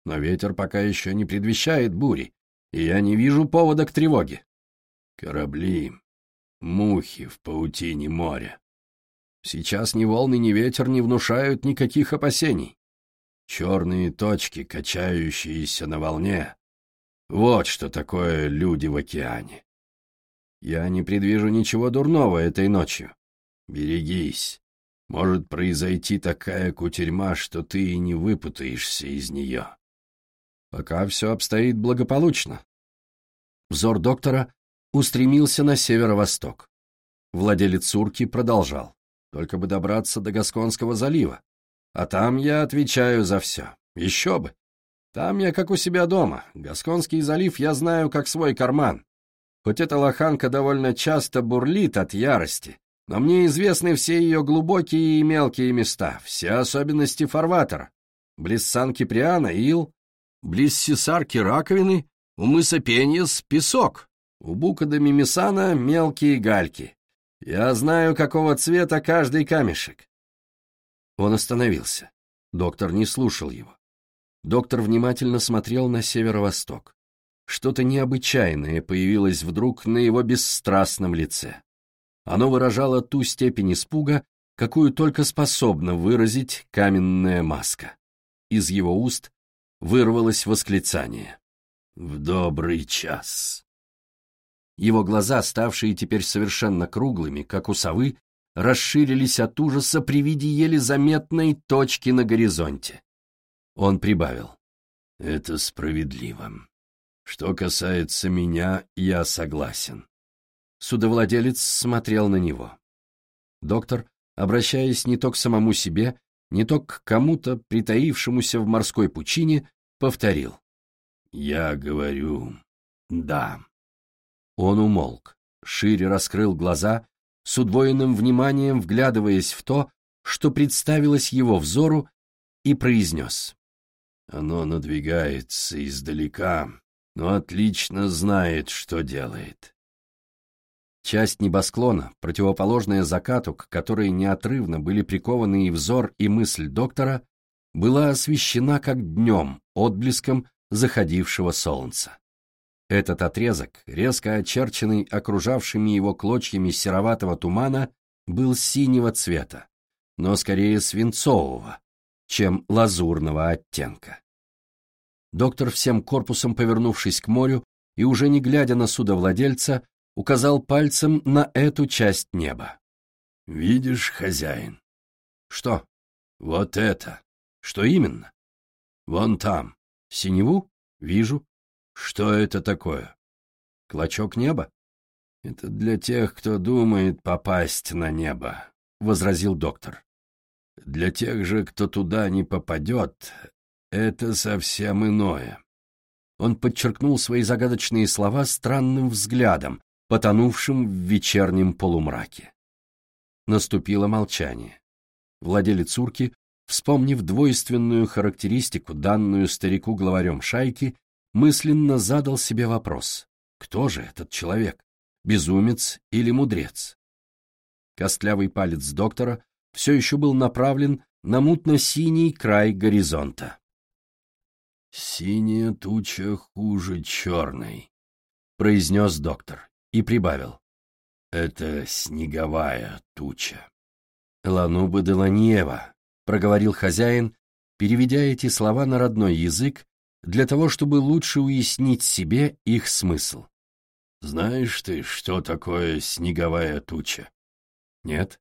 Но ветер пока еще не предвещает бури, и я не вижу повода к тревоге. Корабли, мухи в паутине моря. Сейчас ни волны, ни ветер не внушают никаких опасений. Черные точки, качающиеся на волне. Вот что такое люди в океане. Я не предвижу ничего дурного этой ночью. Берегись. Может произойти такая кутерьма, что ты и не выпутаешься из нее. Пока все обстоит благополучно. Взор доктора устремился на северо-восток. Владелец Сурки продолжал. Только бы добраться до Гасконского залива. А там я отвечаю за все. Еще бы. Там я как у себя дома. Гасконский залив я знаю как свой карман. Хоть эта лоханка довольно часто бурлит от ярости, но мне известны все ее глубокие и мелкие места, все особенности фарватера. Близ Сан-Киприана — ил, близ Сесарки — раковины, у мыса Пеньес — песок, у Бука до Мимисана мелкие гальки. Я знаю, какого цвета каждый камешек. Он остановился. Доктор не слушал его. Доктор внимательно смотрел на северо-восток. Что-то необычайное появилось вдруг на его бесстрастном лице. Оно выражало ту степень испуга, какую только способна выразить каменная маска. Из его уст вырвалось восклицание. «В добрый час!» Его глаза, ставшие теперь совершенно круглыми, как у совы, расширились от ужаса при виде еле заметной точки на горизонте. Он прибавил. «Это справедливо. Что касается меня, я согласен». Судовладелец смотрел на него. Доктор, обращаясь не то к самому себе, не то к кому-то, притаившемуся в морской пучине, повторил. «Я говорю «да». Он умолк, шире раскрыл глаза, с удвоенным вниманием вглядываясь в то, что представилось его взору, и произнес. Оно надвигается издалека, но отлично знает, что делает. Часть небосклона, противоположная закату, к которой неотрывно были прикованы и взор, и мысль доктора, была освещена как днем, отблеском заходившего солнца. Этот отрезок, резко очерченный окружавшими его клочьями сероватого тумана, был синего цвета, но скорее свинцового, чем лазурного оттенка. Доктор, всем корпусом повернувшись к морю и уже не глядя на судовладельца, указал пальцем на эту часть неба. «Видишь, хозяин?» «Что?» «Вот это!» «Что именно?» «Вон там». «Синеву?» «Вижу». Что это такое? Клочок неба? Это для тех, кто думает попасть на небо, — возразил доктор. Для тех же, кто туда не попадет, это совсем иное. Он подчеркнул свои загадочные слова странным взглядом, потонувшим в вечернем полумраке. Наступило молчание. Владелец урки, вспомнив двойственную характеристику, данную старику-главарем шайки, мысленно задал себе вопрос, кто же этот человек, безумец или мудрец? Костлявый палец доктора все еще был направлен на мутно-синий край горизонта. «Синяя туча хуже черной», — произнес доктор и прибавил. «Это снеговая туча». «Лануба де Ланьева», — проговорил хозяин, переведя эти слова на родной язык для того, чтобы лучше уяснить себе их смысл. «Знаешь ты, что такое снеговая туча?» «Нет?»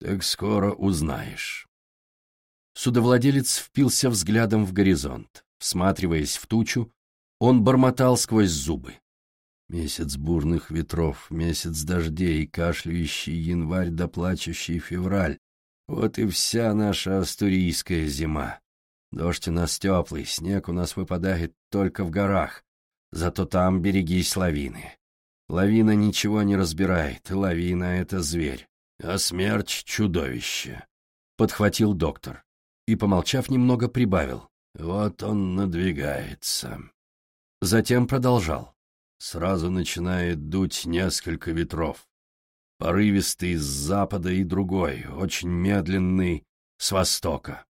«Так скоро узнаешь». Судовладелец впился взглядом в горизонт. Всматриваясь в тучу, он бормотал сквозь зубы. Месяц бурных ветров, месяц дождей, кашляющий январь да плачущий февраль. Вот и вся наша астурийская зима. Дождь у нас теплый, снег у нас выпадает только в горах. Зато там берегись лавины. Лавина ничего не разбирает, лавина — это зверь. а смерть — чудовище», — подхватил доктор и, помолчав немного, прибавил. «Вот он надвигается». Затем продолжал. Сразу начинает дуть несколько ветров. Порывистый с запада и другой, очень медленный с востока.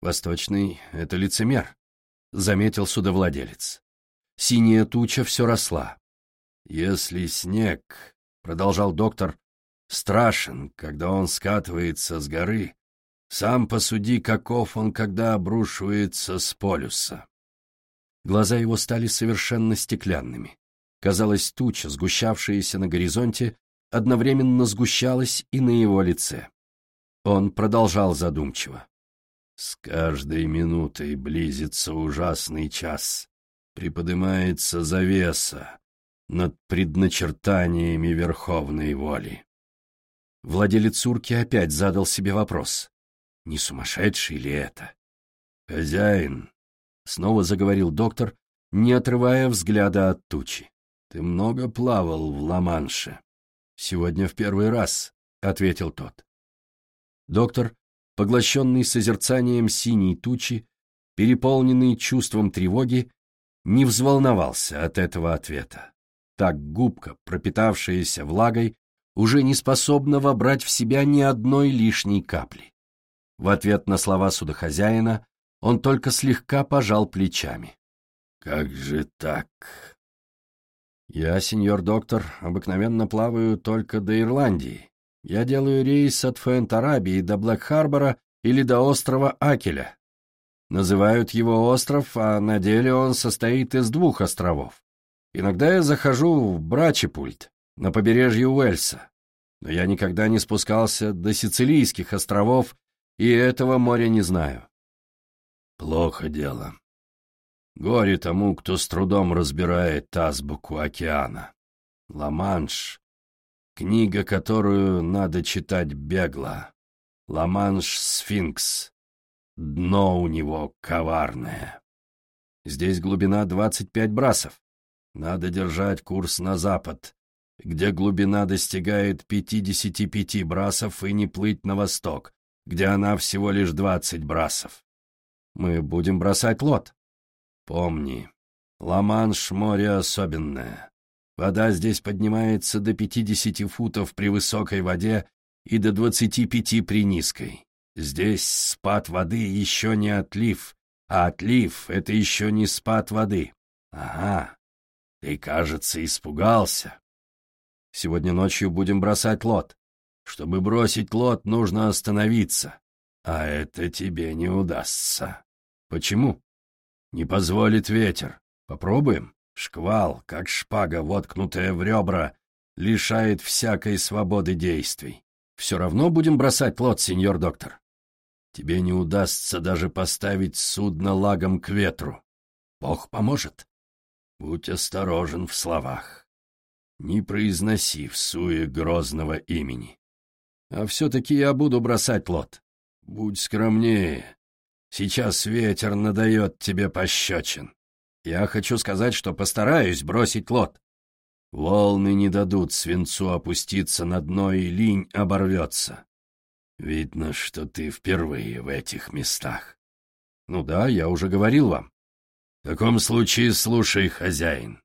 Восточный — это лицемер, — заметил судовладелец. Синяя туча все росла. Если снег, — продолжал доктор, — страшен, когда он скатывается с горы, сам посуди, каков он, когда обрушивается с полюса. Глаза его стали совершенно стеклянными. Казалось, туча, сгущавшаяся на горизонте, одновременно сгущалась и на его лице. Он продолжал задумчиво. С каждой минутой близится ужасный час. Приподнимается завеса над предначертаниями верховной воли. Владелец урки опять задал себе вопрос. Не сумасшедший ли это? «Хозяин», — снова заговорил доктор, не отрывая взгляда от тучи. «Ты много плавал в Ла-Манше?» «Сегодня в первый раз», — ответил тот. Доктор поглощенный созерцанием синей тучи, переполненный чувством тревоги, не взволновался от этого ответа. Так губка, пропитавшаяся влагой, уже не способна вобрать в себя ни одной лишней капли. В ответ на слова судохозяина он только слегка пожал плечами. «Как же так?» «Я, сеньор доктор, обыкновенно плаваю только до Ирландии. Я делаю рейс от Фуэнт-Арабии до Блэк-Харбора или до острова Акеля. Называют его остров, а на деле он состоит из двух островов. Иногда я захожу в Брачепульт, на побережье Уэльса, но я никогда не спускался до Сицилийских островов и этого моря не знаю. Плохо дело. Горе тому, кто с трудом разбирает азбуку океана. Ла-Манш Книга, которую надо читать бегло. Ла-Манш-Сфинкс. Дно у него коварное. Здесь глубина 25 брасов. Надо держать курс на запад, где глубина достигает 55 брасов, и не плыть на восток, где она всего лишь 20 брасов. Мы будем бросать лот. Помни, Ла-Манш море особенное. Вода здесь поднимается до 50 футов при высокой воде и до 25 при низкой. Здесь спад воды еще не отлив, а отлив — это еще не спад воды. Ага, ты, кажется, испугался. Сегодня ночью будем бросать лот. Чтобы бросить лот, нужно остановиться. А это тебе не удастся. Почему? Не позволит ветер. Попробуем. Шквал, как шпага, воткнутая в ребра, лишает всякой свободы действий. Все равно будем бросать лот, сеньор доктор. Тебе не удастся даже поставить судно лагом к ветру. Бог поможет. Будь осторожен в словах. Не произноси в суе грозного имени. А все-таки я буду бросать лот. Будь скромнее. Сейчас ветер надает тебе пощечин. Я хочу сказать, что постараюсь бросить лот. Волны не дадут свинцу опуститься на дно, и линь оборвется. Видно, что ты впервые в этих местах. Ну да, я уже говорил вам. В таком случае слушай, хозяин.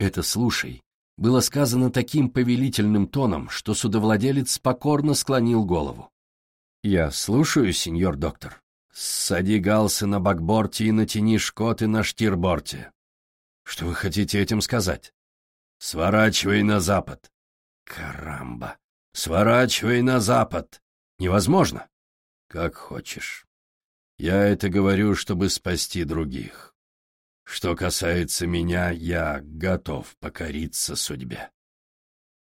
Это «слушай» было сказано таким повелительным тоном, что судовладелец покорно склонил голову. «Я слушаю, сеньор доктор». Сади галсы на бакборте и натяни шкоты на штирборте. Что вы хотите этим сказать? Сворачивай на запад. Карамба. Сворачивай на запад. Невозможно. Как хочешь. Я это говорю, чтобы спасти других. Что касается меня, я готов покориться судьбе.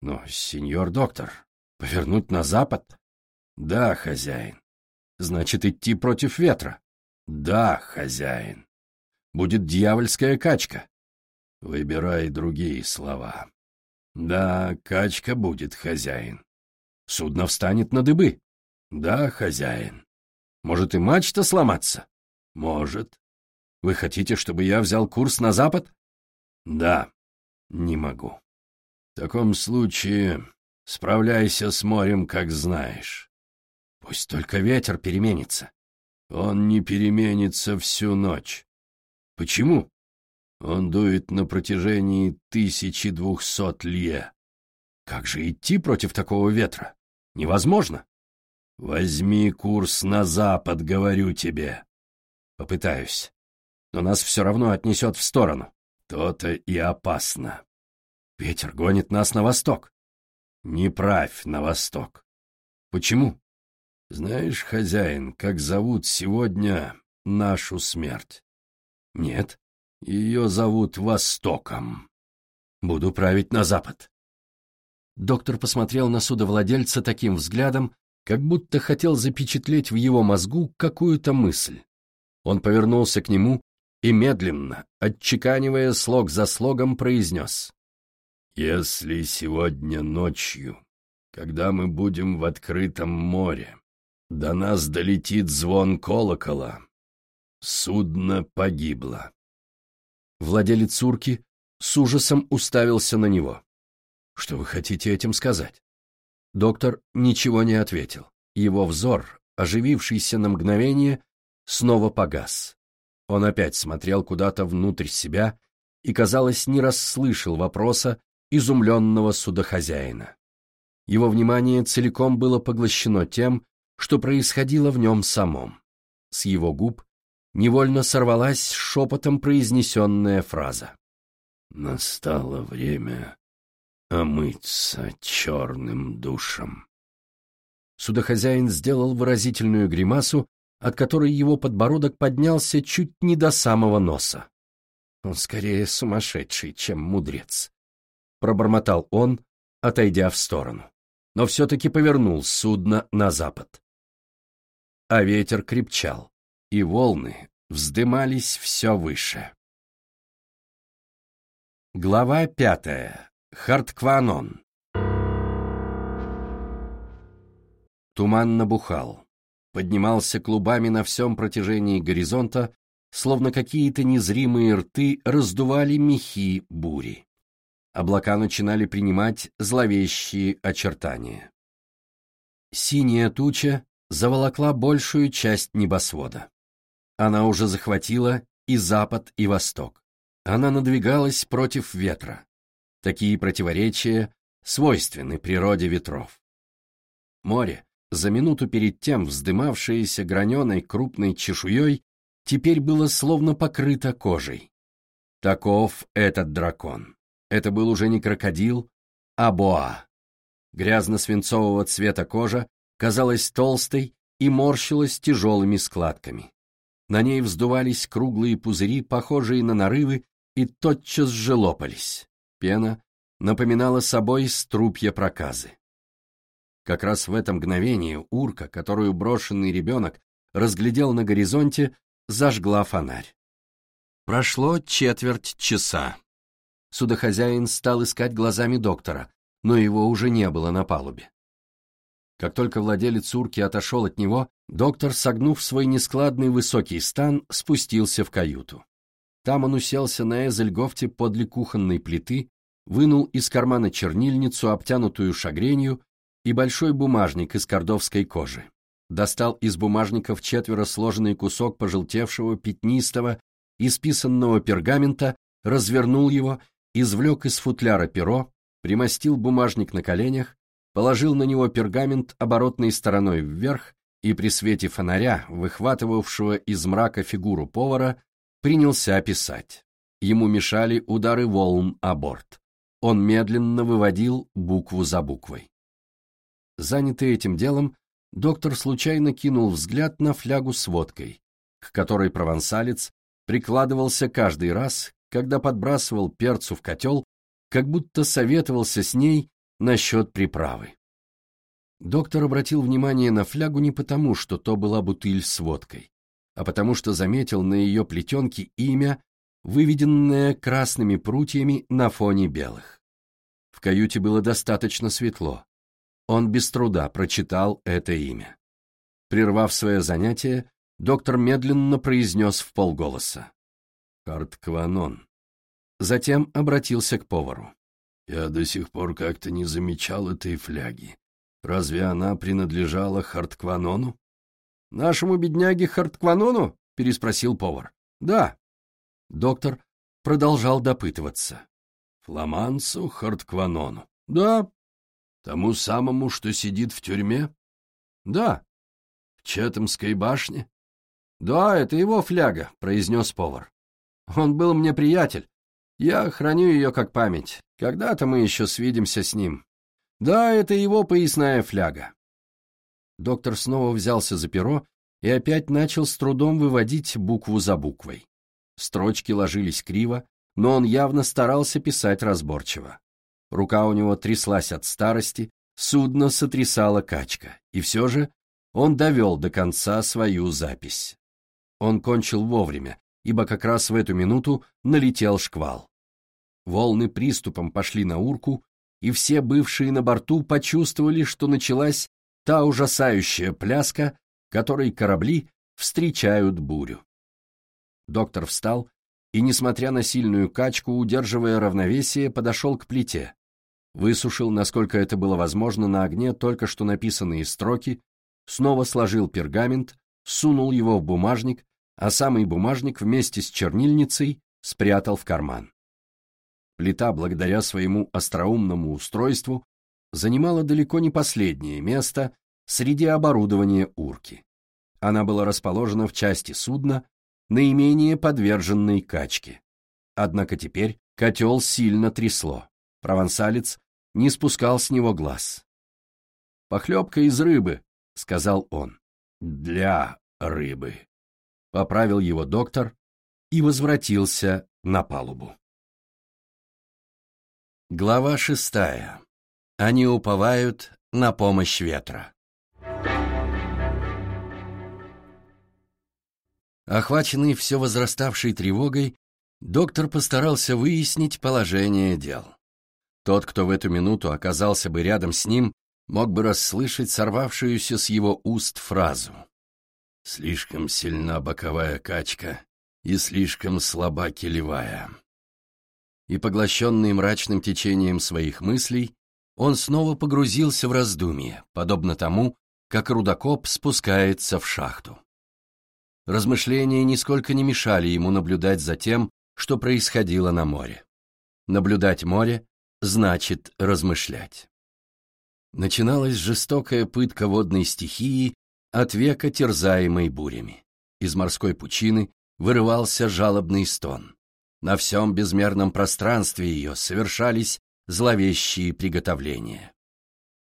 Но, сеньор доктор, повернуть на запад? Да, хозяин. Значит, идти против ветра. Да, хозяин. Будет дьявольская качка. Выбирай другие слова. Да, качка будет, хозяин. Судно встанет на дыбы. Да, хозяин. Может и мачта сломаться? Может. Вы хотите, чтобы я взял курс на запад? Да. Не могу. В таком случае Справляйся с морем, как знаешь. Пусть только ветер переменится. Он не переменится всю ночь. Почему? Он дует на протяжении 1200 лье. Как же идти против такого ветра? Невозможно. Возьми курс на запад, говорю тебе. Попытаюсь. Но нас все равно отнесет в сторону. То-то и опасно. Ветер гонит нас на восток. Не правь на восток. Почему? Знаешь, хозяин, как зовут сегодня нашу смерть? Нет. Ее зовут Востоком. Буду править на запад. Доктор посмотрел на судовладельца таким взглядом, как будто хотел запечатлеть в его мозгу какую-то мысль. Он повернулся к нему и медленно, отчеканивая слог за слогом, произнес. «Если сегодня ночью, когда мы будем в открытом море, до нас долетит звон колокола, судно погибло». Владелец урки с ужасом уставился на него. «Что вы хотите этим сказать?» Доктор ничего не ответил. Его взор, оживившийся на мгновение, снова погас. Он опять смотрел куда-то внутрь себя и, казалось, не расслышал вопроса изумленного судохозяина. Его внимание целиком было поглощено тем, что происходило в нем самом. С его губ невольно сорвалась шепотом произнесенная фраза. «Настало время омыться черным душем». Судохозяин сделал выразительную гримасу, от которой его подбородок поднялся чуть не до самого носа. Он скорее сумасшедший, чем мудрец. Пробормотал он, отойдя в сторону. Но все-таки повернул судно на запад. А ветер крепчал, и волны вздымались все выше. Глава пятая. Харткванон. Туман набухал поднимался клубами на всем протяжении горизонта, словно какие-то незримые рты раздували мехи бури. Облака начинали принимать зловещие очертания. Синяя туча заволокла большую часть небосвода. Она уже захватила и запад, и восток. Она надвигалась против ветра. Такие противоречия свойственны природе ветров. Море, за минуту перед тем вздымавшееся граненой крупной чешуей, теперь было словно покрыто кожей. Таков этот дракон. Это был уже не крокодил, а боа. Грязно-свинцового цвета кожа казалась толстой и морщилась тяжелыми складками. На ней вздувались круглые пузыри, похожие на нарывы, и тотчас же лопались. Пена напоминала собой струпья проказы. Как раз в это мгновение урка, которую брошенный ребенок разглядел на горизонте, зажгла фонарь. Прошло четверть часа. Судохозяин стал искать глазами доктора, но его уже не было на палубе. Как только владелец урки отошел от него, доктор, согнув свой нескладный высокий стан, спустился в каюту. Там он уселся на эзельгофте подле кухонной плиты, вынул из кармана чернильницу, обтянутую шагренью, и большой бумажник из кордовской кожи. Достал из бумажников четверо сложенный кусок пожелтевшего, пятнистого, исписанного пергамента, развернул его, извлек из футляра перо, примостил бумажник на коленях, положил на него пергамент оборотной стороной вверх и при свете фонаря, выхватывавшего из мрака фигуру повара, принялся писать. Ему мешали удары волн о борт. Он медленно выводил букву за буквой. Занятый этим делом, доктор случайно кинул взгляд на флягу с водкой, к которой провансалец прикладывался каждый раз, когда подбрасывал перцу в котел, как будто советовался с ней насчет приправы. Доктор обратил внимание на флягу не потому, что то была бутыль с водкой, а потому что заметил на ее плетенке имя, выведенное красными прутьями на фоне белых. В каюте было достаточно светло, он без труда прочитал это имя. Прервав занятие, доктор медленно произнес в полголоса. «Карткванон». Затем обратился к повару. Я до сих пор как-то не замечал этой фляги. Разве она принадлежала Харткванону? Нашему бедняге Харткванону? переспросил повар. Да. Доктор продолжал допытываться. Фламансу Харткванону? Да. Тому самому, что сидит в тюрьме? Да. В Четемской башне? Да, это его фляга, произнес повар. Он был мне приятель. Я храню ее как память. Когда-то мы еще свидимся с ним. Да, это его поясная фляга. Доктор снова взялся за перо и опять начал с трудом выводить букву за буквой. Строчки ложились криво, но он явно старался писать разборчиво. Рука у него тряслась от старости, судно сотрясала качка, и все же он довел до конца свою запись. Он кончил вовремя, ибо как раз в эту минуту налетел шквал. Волны приступом пошли на урку, и все бывшие на борту почувствовали, что началась та ужасающая пляска, которой корабли встречают бурю. Доктор встал и, несмотря на сильную качку, удерживая равновесие, подошел к плите, высушил, насколько это было возможно, на огне только что написанные строки, снова сложил пергамент, сунул его в бумажник, а самый бумажник вместе с чернильницей спрятал в карман. Плита, благодаря своему остроумному устройству, занимала далеко не последнее место среди оборудования урки. Она была расположена в части судна, наименее подверженной качке. Однако теперь котел сильно трясло. Провансалец не спускал с него глаз. «Похлебка из рыбы», — сказал он. «Для рыбы», — поправил его доктор и возвратился на палубу. Глава шестая. Они уповают на помощь ветра. Охваченный все возраставшей тревогой, доктор постарался выяснить положение дел. Тот, кто в эту минуту оказался бы рядом с ним, мог бы расслышать сорвавшуюся с его уст фразу. «Слишком сильна боковая качка и слишком слаба килевая» и, поглощенный мрачным течением своих мыслей, он снова погрузился в раздумье, подобно тому, как рудокоп спускается в шахту. Размышления нисколько не мешали ему наблюдать за тем, что происходило на море. Наблюдать море значит размышлять. Начиналась жестокая пытка водной стихии от века терзаемой бурями. Из морской пучины вырывался жалобный стон. На всем безмерном пространстве ее совершались зловещие приготовления.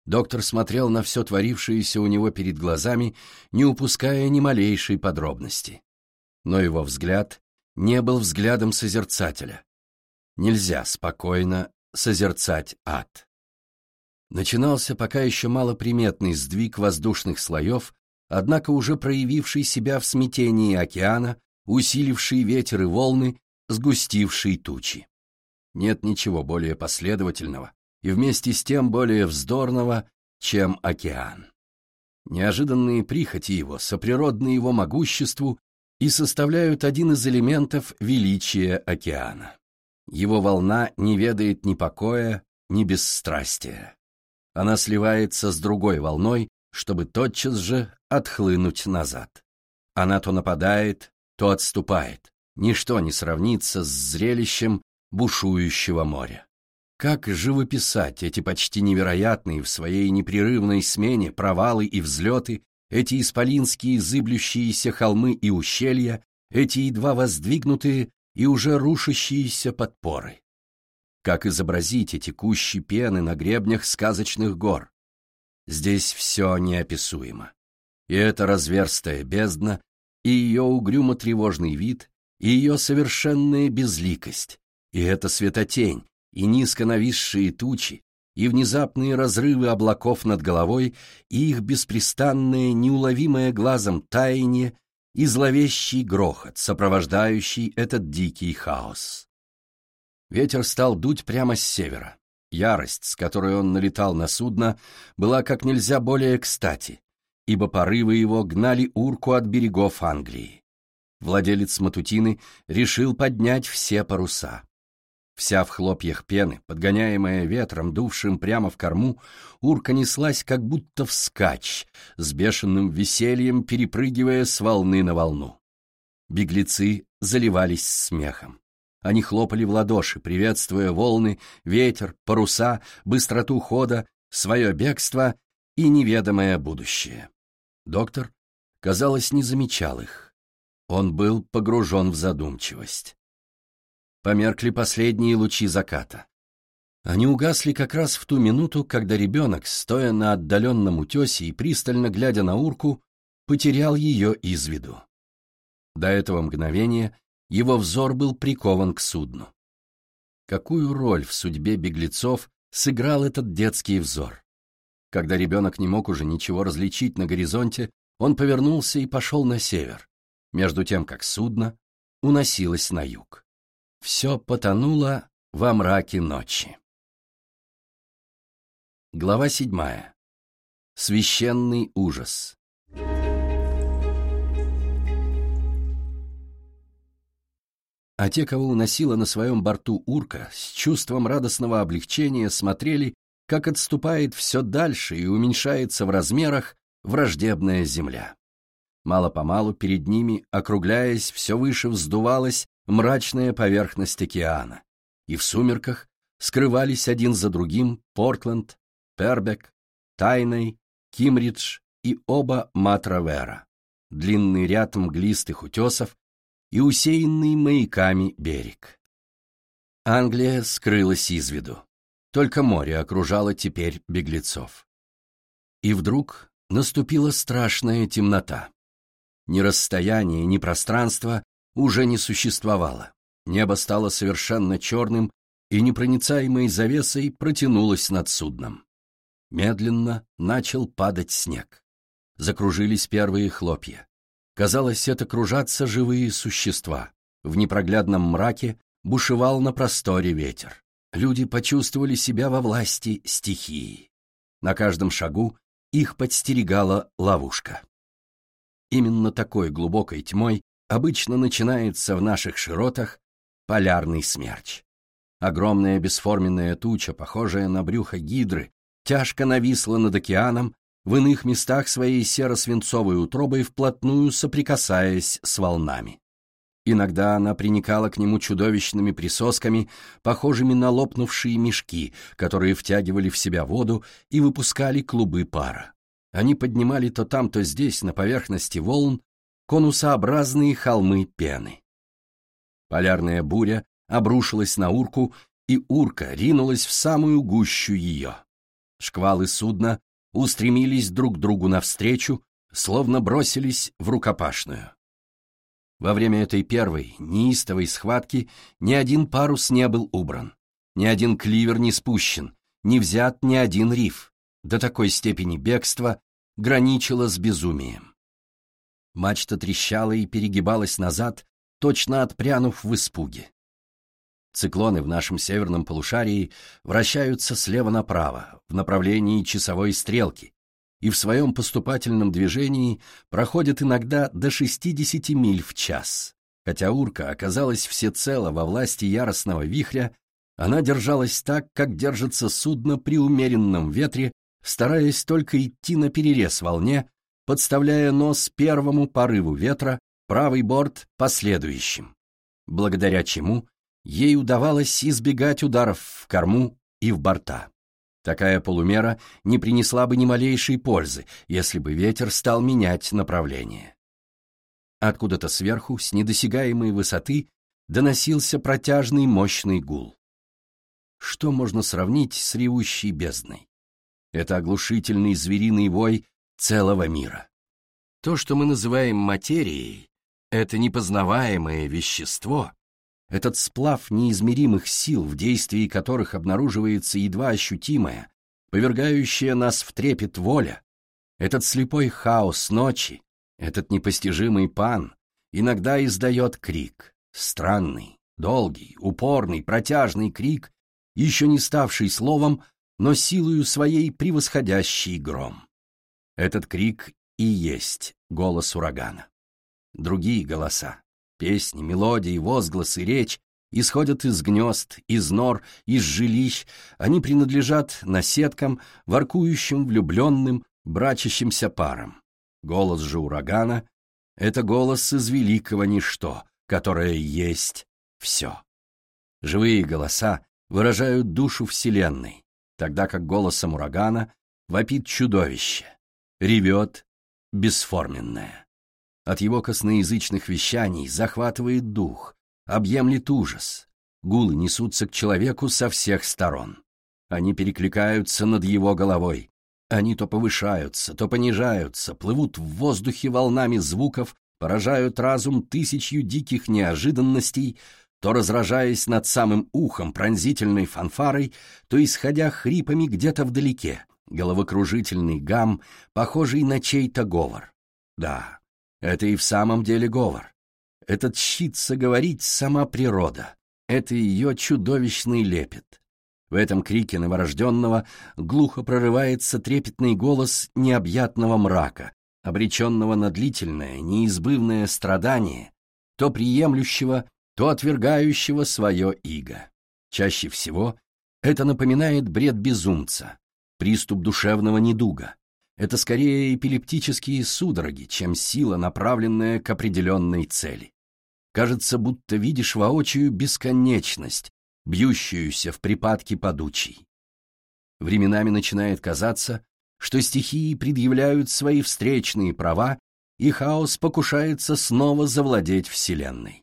Доктор смотрел на все творившееся у него перед глазами, не упуская ни малейшей подробности. Но его взгляд не был взглядом созерцателя. Нельзя спокойно созерцать ад. Начинался пока еще малоприметный сдвиг воздушных слоев, однако уже проявивший себя в смятении океана, усиливший ветер и волны, сгустивший тучи. Нет ничего более последовательного и вместе с тем более вздорного, чем океан. Неожиданные прихоти его соприродны его могуществу и составляют один из элементов величия океана. Его волна не ведает ни покоя, ни бесстрастия. Она сливается с другой волной, чтобы тотчас же отхлынуть назад. Она то нападает, то отступает, ничто не сравнится с зрелищем бушующего моря. Как живописать эти почти невероятные в своей непрерывной смене провалы и взлеты, эти исполинские зыблющиеся холмы и ущелья, эти едва воздвигнутые и уже рушащиеся подпоры? Как изобразить эти кущи пены на гребнях сказочных гор? Здесь все неописуемо. И эта разверстая бездна, и ее угрюмо-тревожный вид, и ее совершенная безликость, и эта светотень, и низко нависшие тучи, и внезапные разрывы облаков над головой, и их беспрестанное, неуловимое глазом таяние, и зловещий грохот, сопровождающий этот дикий хаос. Ветер стал дуть прямо с севера. Ярость, с которой он налетал на судно, была как нельзя более кстати, ибо порывы его гнали урку от берегов Англии. Владелец Матутины решил поднять все паруса. Вся в хлопьях пены, подгоняемая ветром, дувшим прямо в корму, урка неслась как будто вскачь, с бешеным весельем перепрыгивая с волны на волну. Беглецы заливались смехом. Они хлопали в ладоши, приветствуя волны, ветер, паруса, быстроту хода, свое бегство и неведомое будущее. Доктор, казалось, не замечал их. Он был погружен в задумчивость. Померкли последние лучи заката. Они угасли как раз в ту минуту, когда ребенок, стоя на отдаленном утесе и пристально глядя на урку, потерял ее из виду. До этого мгновения его взор был прикован к судну. Какую роль в судьбе беглецов сыграл этот детский взор? Когда ребенок не мог уже ничего различить на горизонте, он повернулся и пошел на север, между тем как судно уносилось на юг. Все потонуло во мраке ночи. Глава седьмая. Священный ужас. А те, кого уносила на своем борту урка, с чувством радостного облегчения смотрели, как отступает все дальше и уменьшается в размерах враждебная земля. Мало-помалу перед ними, округляясь, все выше вздувалась мрачная поверхность океана, и в сумерках скрывались один за другим Портленд, Пербек, Тайный, Кимридж и оба Матравера, длинный ряд мглистых утесов и усеянный маяками берег. Англия скрылась из виду. Только море окружало теперь беглецов. И вдруг наступила страшная темнота. Ни расстояние, ни пространство уже не существовало. Небо стало совершенно черным, и непроницаемой завесой протянулось над судном. Медленно начал падать снег. Закружились первые хлопья. Казалось, это кружатся живые существа. В непроглядном мраке бушевал на просторе ветер. Люди почувствовали себя во власти стихии. На каждом шагу их подстерегала ловушка. Именно такой глубокой тьмой обычно начинается в наших широтах полярный смерч. Огромная бесформенная туча, похожая на брюхо гидры, тяжко нависла над океаном, в иных местах своей серо-свинцовой утробой вплотную соприкасаясь с волнами. Иногда она приникала к нему чудовищными присосками, похожими на лопнувшие мешки, которые втягивали в себя воду и выпускали клубы пара. Они поднимали то там, то здесь, на поверхности волн, конусообразные холмы пены. Полярная буря обрушилась на урку, и урка ринулась в самую гущу ее. Шквалы судна устремились друг другу навстречу, словно бросились в рукопашную. Во время этой первой, неистовой схватки ни один парус не был убран, ни один кливер не спущен, не взят ни один риф. До такой степени бегства граничило с безумием. Мачта трещала и перегибалась назад, точно отпрянув в испуге. Циклоны в нашем северном полушарии вращаются слева направо, в направлении часовой стрелки, и в своем поступательном движении проходят иногда до 60 миль в час. Хотя урка оказалась всецело во власти яростного вихря, она держалась так, как держится судно при умеренном ветре, стараясь только идти на перерез волне, подставляя нос первому порыву ветра, правый борт последующим, благодаря чему ей удавалось избегать ударов в корму и в борта. Такая полумера не принесла бы ни малейшей пользы, если бы ветер стал менять направление. Откуда-то сверху, с недосягаемой высоты, доносился протяжный мощный гул. Что можно сравнить с ревущей бездной? Это оглушительный звериный вой целого мира. То, что мы называем материей, это непознаваемое вещество, этот сплав неизмеримых сил, в действии которых обнаруживается едва ощутимая, повергающая нас в трепет воля, этот слепой хаос ночи, этот непостижимый пан иногда издает крик, странный, долгий, упорный, протяжный крик, еще не ставший словом, но силою своей превосходящий гром. Этот крик и есть голос урагана. Другие голоса, песни, мелодии, возгласы, речь исходят из гнезд, из нор, из жилищ, они принадлежат наседкам, воркующим, влюбленным, брачащимся парам. Голос же урагана — это голос из великого ничто, которое есть все. Живые голоса выражают душу Вселенной, тогда как голосом урагана вопит чудовище, ревет бесформенное. От его косноязычных вещаний захватывает дух, объемлет ужас. Гулы несутся к человеку со всех сторон. Они перекликаются над его головой. Они то повышаются, то понижаются, плывут в воздухе волнами звуков, поражают разум тысячью диких неожиданностей, то разражаясь над самым ухом пронзительной фанфарой, то исходя хрипами где-то вдалеке, головокружительный гам, похожий на чей-то говор. Да, это и в самом деле говор. Этот щит говорить сама природа. Это ее чудовищный лепет. В этом крике новорожденного глухо прорывается трепетный голос необъятного мрака, обреченного на длительное, неизбывное страдание, то приемлющего, то отвергающего свое иго. Чаще всего это напоминает бред безумца, приступ душевного недуга, это скорее эпилептические судороги, чем сила, направленная к определенной цели. Кажется, будто видишь воочию бесконечность, бьющуюся в припадке подучий. Временами начинает казаться, что стихии предъявляют свои встречные права, и хаос покушается снова завладеть Вселенной.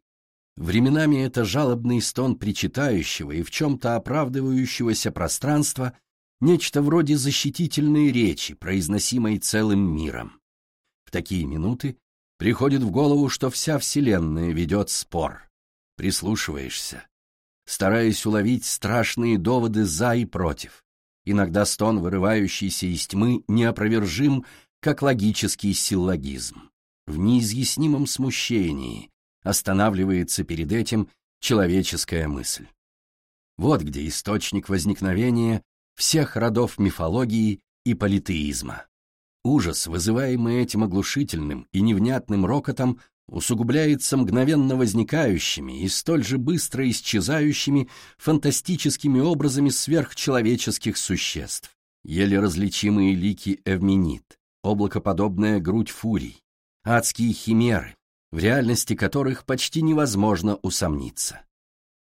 Временами это жалобный стон причитающего и в чем-то оправдывающегося пространства нечто вроде защитительной речи, произносимой целым миром. В такие минуты приходит в голову, что вся Вселенная ведет спор. Прислушиваешься, стараясь уловить страшные доводы «за» и «против». Иногда стон, вырывающийся из тьмы, неопровержим, как логический силлогизм. В неизъяснимом смущении останавливается перед этим человеческая мысль. Вот где источник возникновения всех родов мифологии и политеизма. Ужас, вызываемый этим оглушительным и невнятным рокотом, усугубляется мгновенно возникающими и столь же быстро исчезающими фантастическими образами сверхчеловеческих существ, еле различимые лики эвменит, облакоподобная грудь фурий, адские химеры, в реальности которых почти невозможно усомниться.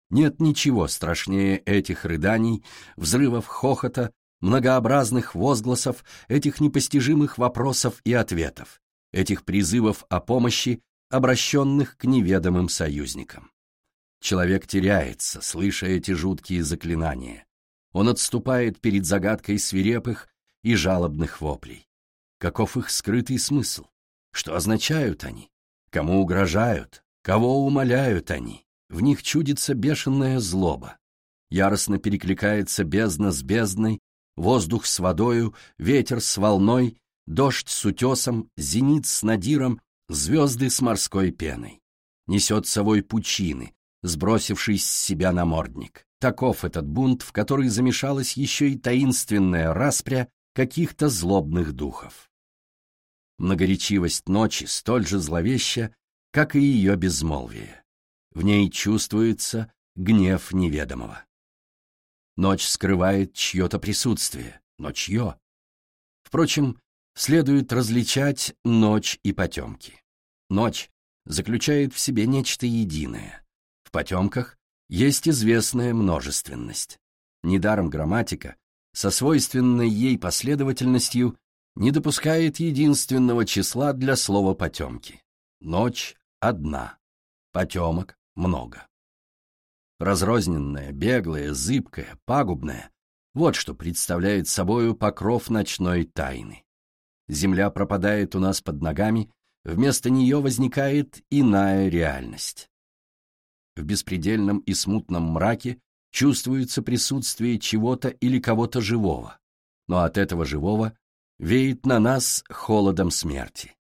Нет ничего страшнее этих рыданий, взрывов хохота, многообразных возгласов, этих непостижимых вопросов и ответов, этих призывов о помощи, обращенных к неведомым союзникам. Человек теряется, слыша эти жуткие заклинания. Он отступает перед загадкой свирепых и жалобных воплей. Каков их скрытый смысл? Что означают они? Кому угрожают? Кого умоляют они? В них чудится бешеная злоба. Яростно перекликается бездна с бездной, воздух с водою, ветер с волной, дождь с утесом, зенит с надиром, звезды с морской пеной. Несет совой пучины, сбросивший с себя намордник. Таков этот бунт, в который замешалась еще и таинственная распря каких-то злобных духов. Многоречивость ночи столь же зловеща, как и ее безмолвие. В ней чувствуется гнев неведомого. Ночь скрывает чье-то присутствие, но чье? Впрочем, следует различать ночь и потемки. Ночь заключает в себе нечто единое. В потемках есть известная множественность. Недаром грамматика со свойственной ей последовательностью не допускает единственного числа для слова «потемки». Ночь одна, потемок много. Разрозненное, беглое, зыбкое, пагубное — вот что представляет собою покров ночной тайны. Земля пропадает у нас под ногами, вместо нее возникает иная реальность. В беспредельном и смутном мраке чувствуется присутствие чего-то или кого-то живого, но от этого живого веет на нас холодом смерти.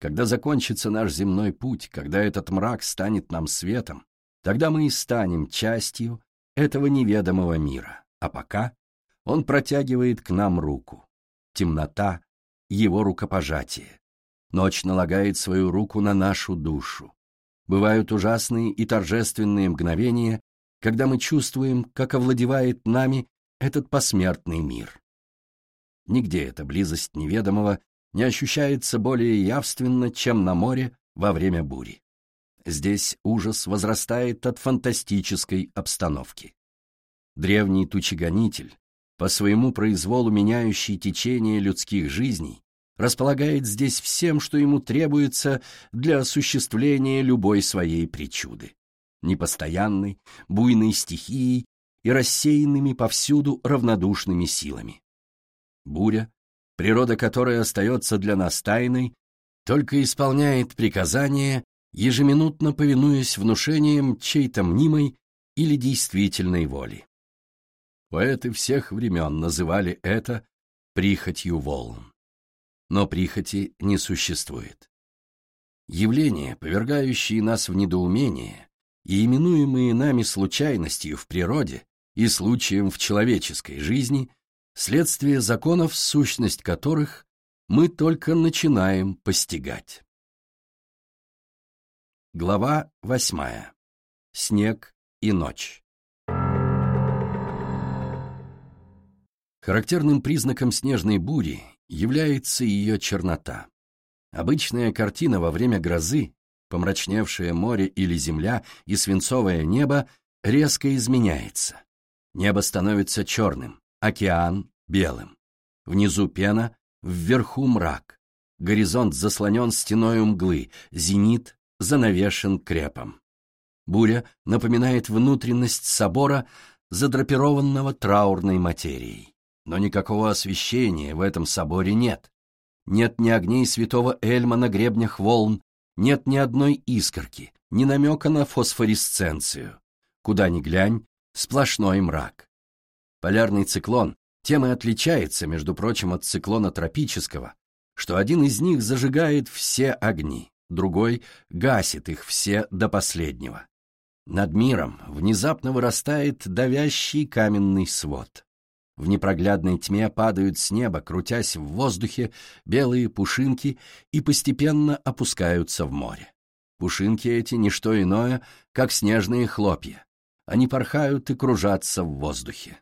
Когда закончится наш земной путь, когда этот мрак станет нам светом, тогда мы и станем частью этого неведомого мира. А пока он протягивает к нам руку. Темнота — его рукопожатие. Ночь налагает свою руку на нашу душу. Бывают ужасные и торжественные мгновения, когда мы чувствуем, как овладевает нами этот посмертный мир. Нигде эта близость неведомого не ощущается более явственно, чем на море во время бури. Здесь ужас возрастает от фантастической обстановки. Древний тучегонитель, по своему произволу меняющий течение людских жизней, располагает здесь всем, что ему требуется для осуществления любой своей причуды. Непостоянной, буйной стихией и рассеянными повсюду равнодушными силами. Буря, природа которой остается для нас тайной, только исполняет приказания, ежеминутно повинуясь внушениям чьей-то мнимой или действительной воли. Поэты всех времен называли это прихотью волн. Но прихоти не существует. Явления, повергающие нас в недоумение и именуемые нами случайностью в природе и случаем в человеческой жизни, следствие законов, сущность которых мы только начинаем постигать. Глава восьмая. Снег и ночь. Характерным признаком снежной бури является ее чернота. Обычная картина во время грозы, помрачневшее море или земля и свинцовое небо резко изменяется. Небо становится черным, океан — белым. Внизу пена, вверху мрак. Горизонт заслонен стеной мглы, зенит занавешен крепом. Буря напоминает внутренность собора, задрапированного траурной материей. Но никакого освещения в этом соборе нет. Нет ни огней святого Эльма на гребнях волн, нет ни одной искорки, ни намека на фосфоресценцию. Куда ни глянь, сплошной мрак. Полярный циклон тем и отличается, между прочим, от циклона тропического, что один из них зажигает все огни, другой гасит их все до последнего. Над миром внезапно вырастает давящий каменный свод. В непроглядной тьме падают с неба, крутясь в воздухе, белые пушинки и постепенно опускаются в море. Пушинки эти — не что иное, как снежные хлопья. Они порхают и кружатся в воздухе.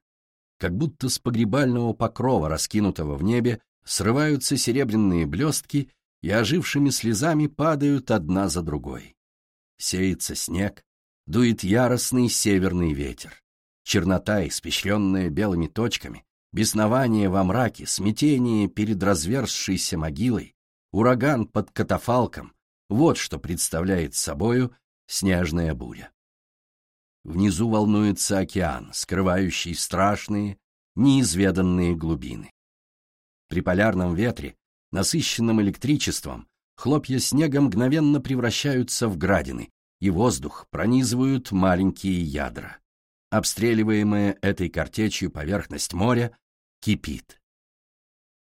Как будто с погребального покрова, раскинутого в небе, срываются серебряные блестки и ожившими слезами падают одна за другой. Сеется снег, дует яростный северный ветер. Чернота, испещренная белыми точками, беснование во мраке, смятение перед разверзшейся могилой, ураган под катафалком — вот что представляет собою снежная буря. Внизу волнуется океан, скрывающий страшные, неизведанные глубины. При полярном ветре, насыщенном электричеством, хлопья снега мгновенно превращаются в градины, и воздух пронизывают маленькие ядра обстреливаемая этой картечью поверхность моря, кипит.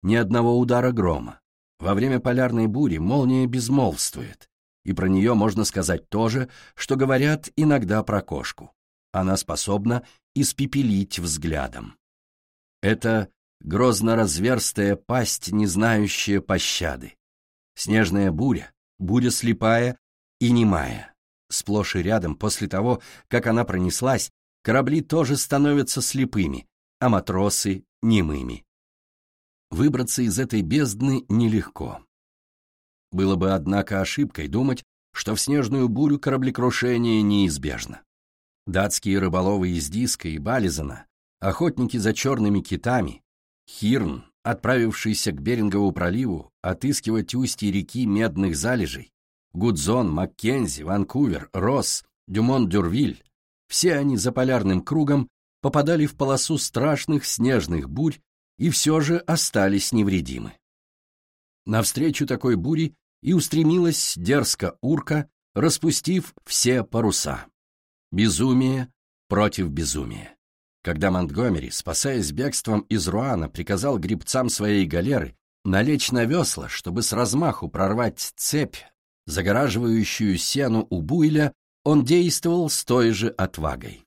Ни одного удара грома. Во время полярной бури молния безмолвствует, и про нее можно сказать то же, что говорят иногда про кошку. Она способна испепелить взглядом. Это грозно разверстая пасть, не знающая пощады. Снежная буря, буря слепая и немая. Сплошь и рядом, после того, как она пронеслась, корабли тоже становятся слепыми, а матросы — немыми. Выбраться из этой бездны нелегко. Было бы, однако, ошибкой думать, что в снежную бурю кораблекрушение неизбежно. Датские рыболовы из Диска и Бализана, охотники за черными китами, Хирн, отправившийся к Берингову проливу отыскивать устье реки Медных залежей, Гудзон, Маккензи, Ванкувер, Росс, Дюмон-Дюрвиль, все они за полярным кругом попадали в полосу страшных снежных бурь и все же остались невредимы. Навстречу такой буре и устремилась дерзко урка, распустив все паруса. Безумие против безумия. Когда Монтгомери, спасаясь бегством из Руана, приказал грибцам своей галеры налечь на весла, чтобы с размаху прорвать цепь, загораживающую сену у Буйля, он действовал с той же отвагой.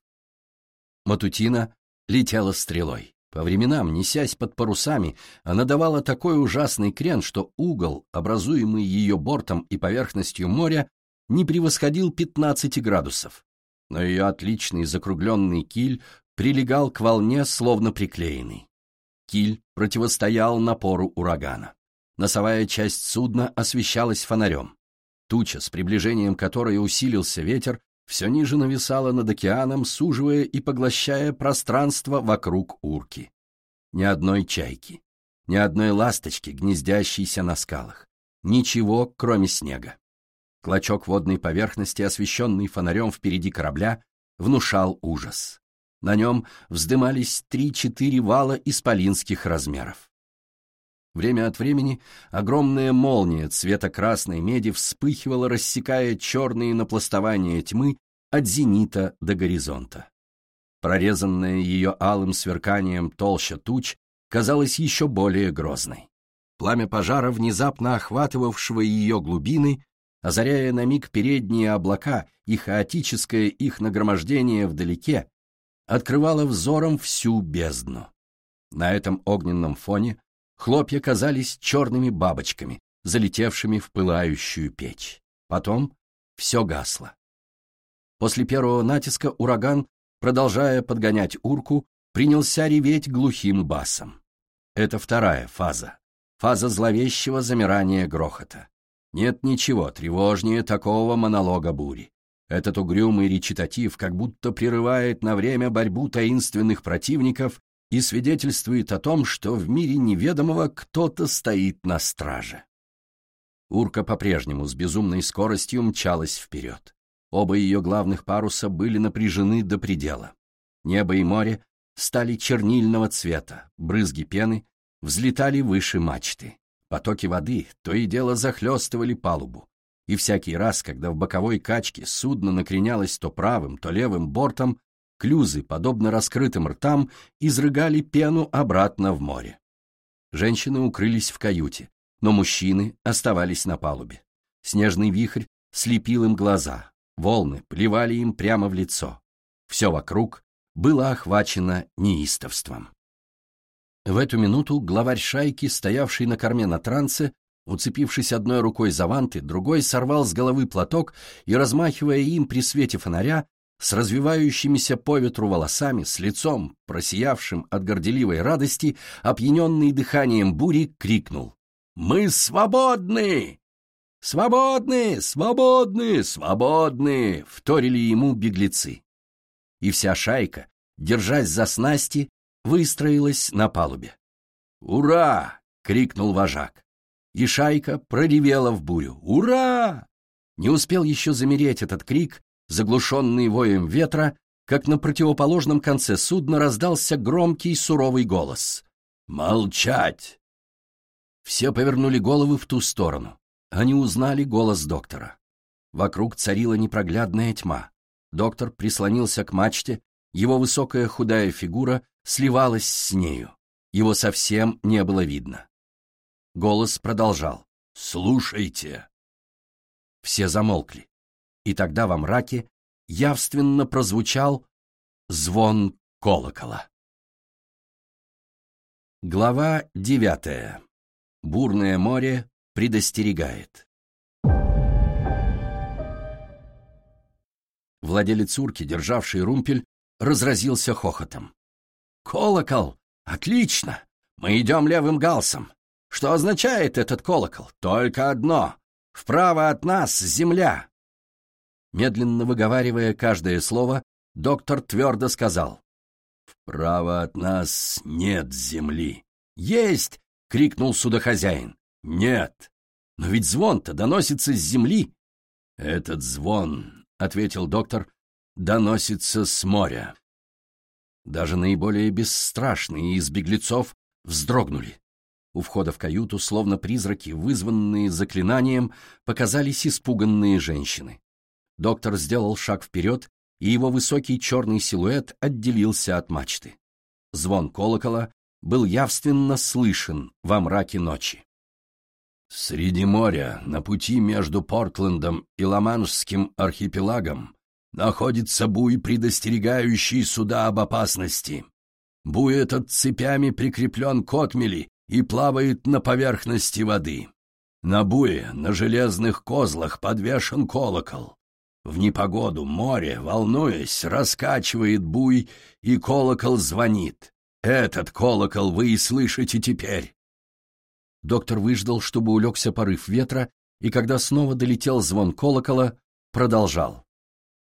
Матутина летела стрелой. По временам, несясь под парусами, она давала такой ужасный крен, что угол, образуемый ее бортом и поверхностью моря, не превосходил 15 градусов, но ее отличный закругленный киль прилегал к волне, словно приклеенный. Киль противостоял напору урагана. Носовая часть судна освещалась фонарем. Туча, с приближением которой усилился ветер, все ниже нависала над океаном, суживая и поглощая пространство вокруг урки. Ни одной чайки, ни одной ласточки, гнездящейся на скалах. Ничего, кроме снега. Клочок водной поверхности, освещенный фонарем впереди корабля, внушал ужас. На нем вздымались три-четыре вала исполинских размеров. Время от времени огромная молния цвета красной меди вспыхивала, рассекая черные напластования тьмы от зенита до горизонта. Прорезанная ее алым сверканием толща туч казалась еще более грозной. Пламя пожара, внезапно охватывавшего ее глубины, озаряя на миг передние облака и хаотическое их нагромождение вдалеке, открывало взором всю бездну. На этом огненном фоне хлопья казались черными бабочками, залетевшими в пылающую печь. Потом все гасло. После первого натиска ураган, продолжая подгонять урку, принялся реветь глухим басом. Это вторая фаза. Фаза зловещего замирания грохота. Нет ничего тревожнее такого монолога бури. Этот угрюмый речитатив как будто прерывает на время борьбу таинственных противников и свидетельствует о том, что в мире неведомого кто-то стоит на страже. Урка по-прежнему с безумной скоростью мчалась вперед. Оба ее главных паруса были напряжены до предела. Небо и море стали чернильного цвета, брызги пены взлетали выше мачты. Потоки воды то и дело захлестывали палубу и всякий раз, когда в боковой качке судно накренялось то правым, то левым бортом, клюзы, подобно раскрытым ртам, изрыгали пену обратно в море. Женщины укрылись в каюте, но мужчины оставались на палубе. Снежный вихрь слепил им глаза, волны плевали им прямо в лицо. Все вокруг было охвачено неистовством. В эту минуту главарь шайки, стоявший на корме на трансе, Уцепившись одной рукой за ванты, другой сорвал с головы платок и, размахивая им при свете фонаря, с развивающимися по ветру волосами, с лицом, просиявшим от горделивой радости, опьяненный дыханием бури, крикнул «Мы свободны!» «Свободны! Свободны! Свободны!» — вторили ему беглецы. И вся шайка, держась за снасти, выстроилась на палубе. «Ура!» — крикнул вожак и шайка проревела в бурю. «Ура!» Не успел еще замереть этот крик, заглушенный воем ветра, как на противоположном конце судна раздался громкий суровый голос. «Молчать!» Все повернули головы в ту сторону. Они узнали голос доктора. Вокруг царила непроглядная тьма. Доктор прислонился к мачте, его высокая худая фигура сливалась с нею. Его совсем не было видно. Голос продолжал. «Слушайте!» Все замолкли. И тогда во мраке явственно прозвучал звон колокола. Глава девятая. Бурное море предостерегает. Владелец урки, державший румпель, разразился хохотом. «Колокол! Отлично! Мы идем левым галсом! Что означает этот колокол? Только одно. Вправо от нас земля. Медленно выговаривая каждое слово, доктор твердо сказал. «Вправо от нас нет земли». «Есть!» — крикнул судохозяин. «Нет! Но ведь звон-то доносится с земли». «Этот звон», — ответил доктор, — «доносится с моря». Даже наиболее бесстрашные из беглецов вздрогнули. У входа в каюту, словно призраки, вызванные заклинанием, показались испуганные женщины. Доктор сделал шаг вперед, и его высокий черный силуэт отделился от мачты. Звон колокола был явственно слышен во мраке ночи. Среди моря, на пути между Портлендом и Ла-Маншским архипелагом, находится буй, предостерегающий суда об опасности. Буй этот цепями прикреплен к отмели и плавает на поверхности воды. На буе, на железных козлах подвешен колокол. В непогоду море, волнуясь, раскачивает буй, и колокол звонит. Этот колокол вы и слышите теперь. Доктор выждал, чтобы улегся порыв ветра, и когда снова долетел звон колокола, продолжал.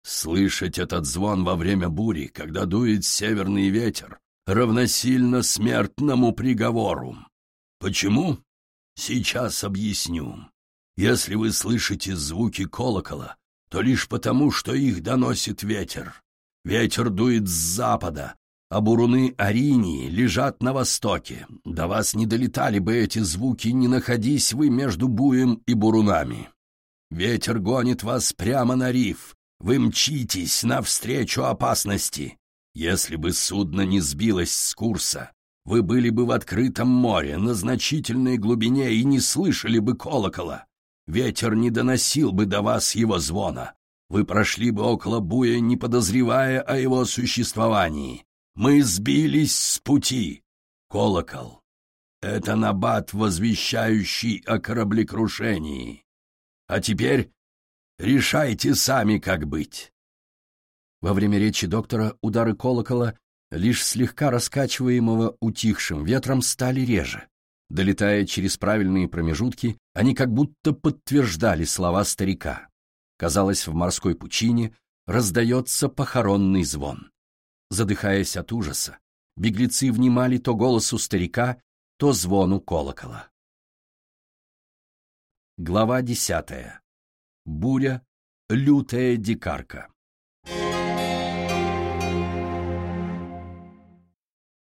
Слышать этот звон во время бури, когда дует северный ветер, равносильно смертному приговору. Почему? Сейчас объясню. Если вы слышите звуки колокола, то лишь потому, что их доносит ветер. Ветер дует с запада, а буруны Аринии лежат на востоке. До вас не долетали бы эти звуки, не находись вы между буем и бурунами. Ветер гонит вас прямо на риф. Вы мчитесь навстречу опасности. Если бы судно не сбилось с курса, вы были бы в открытом море, на значительной глубине и не слышали бы колокола. Ветер не доносил бы до вас его звона. Вы прошли бы около буя, не подозревая о его существовании. Мы сбились с пути. Колокол — это набат, возвещающий о кораблекрушении. А теперь решайте сами, как быть. Во время речи доктора удары колокола, лишь слегка раскачиваемого утихшим ветром, стали реже. Долетая через правильные промежутки, они как будто подтверждали слова старика. Казалось, в морской пучине раздается похоронный звон. Задыхаясь от ужаса, беглецы внимали то голосу старика, то звону колокола. Глава десятая. Буря, лютая дикарка.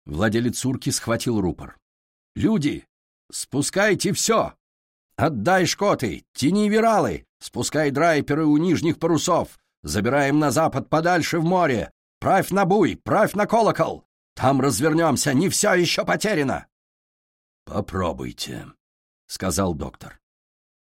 Владелец урки схватил рупор. Люди, спускайте все! Отдай шкоты, тяни виралы, спускай драйперы у нижних парусов, забираем на запад подальше в море, правь на буй, правь на колокол. Там развернемся, не все еще потеряно. Попробуйте, — сказал доктор.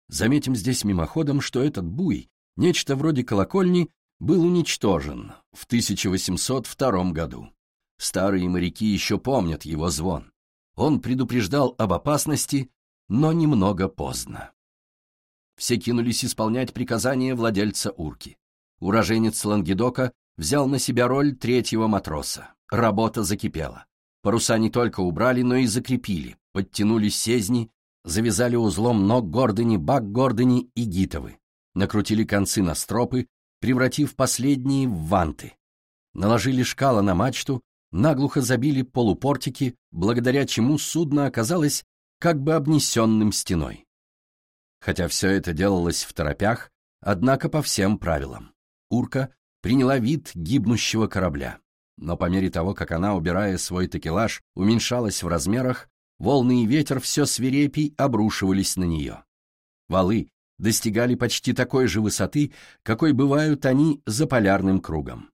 Заметим здесь мимоходом, что этот буй, нечто вроде колокольни, был уничтожен в 1802 году. Старые моряки еще помнят его звон. Он предупреждал об опасности, но немного поздно. Все кинулись исполнять приказания владельца урки. Уроженец Лангедока взял на себя роль третьего матроса. Работа закипела. Паруса не только убрали, но и закрепили, подтянули сезни, завязали узлом ног Гордони, Бак Гордони и Гитовы, накрутили концы на стропы, превратив последние в ванты. Наложили шкала на мачту, наглухо забили полупортики, благодаря чему судно оказалось как бы обнесенным стеной. Хотя все это делалось в торопях, однако по всем правилам. Урка приняла вид гибнущего корабля. Но по мере того, как она, убирая свой такелаж, уменьшалась в размерах, волны и ветер все свирепей обрушивались на нее. Валы достигали почти такой же высоты, какой бывают они за полярным кругом.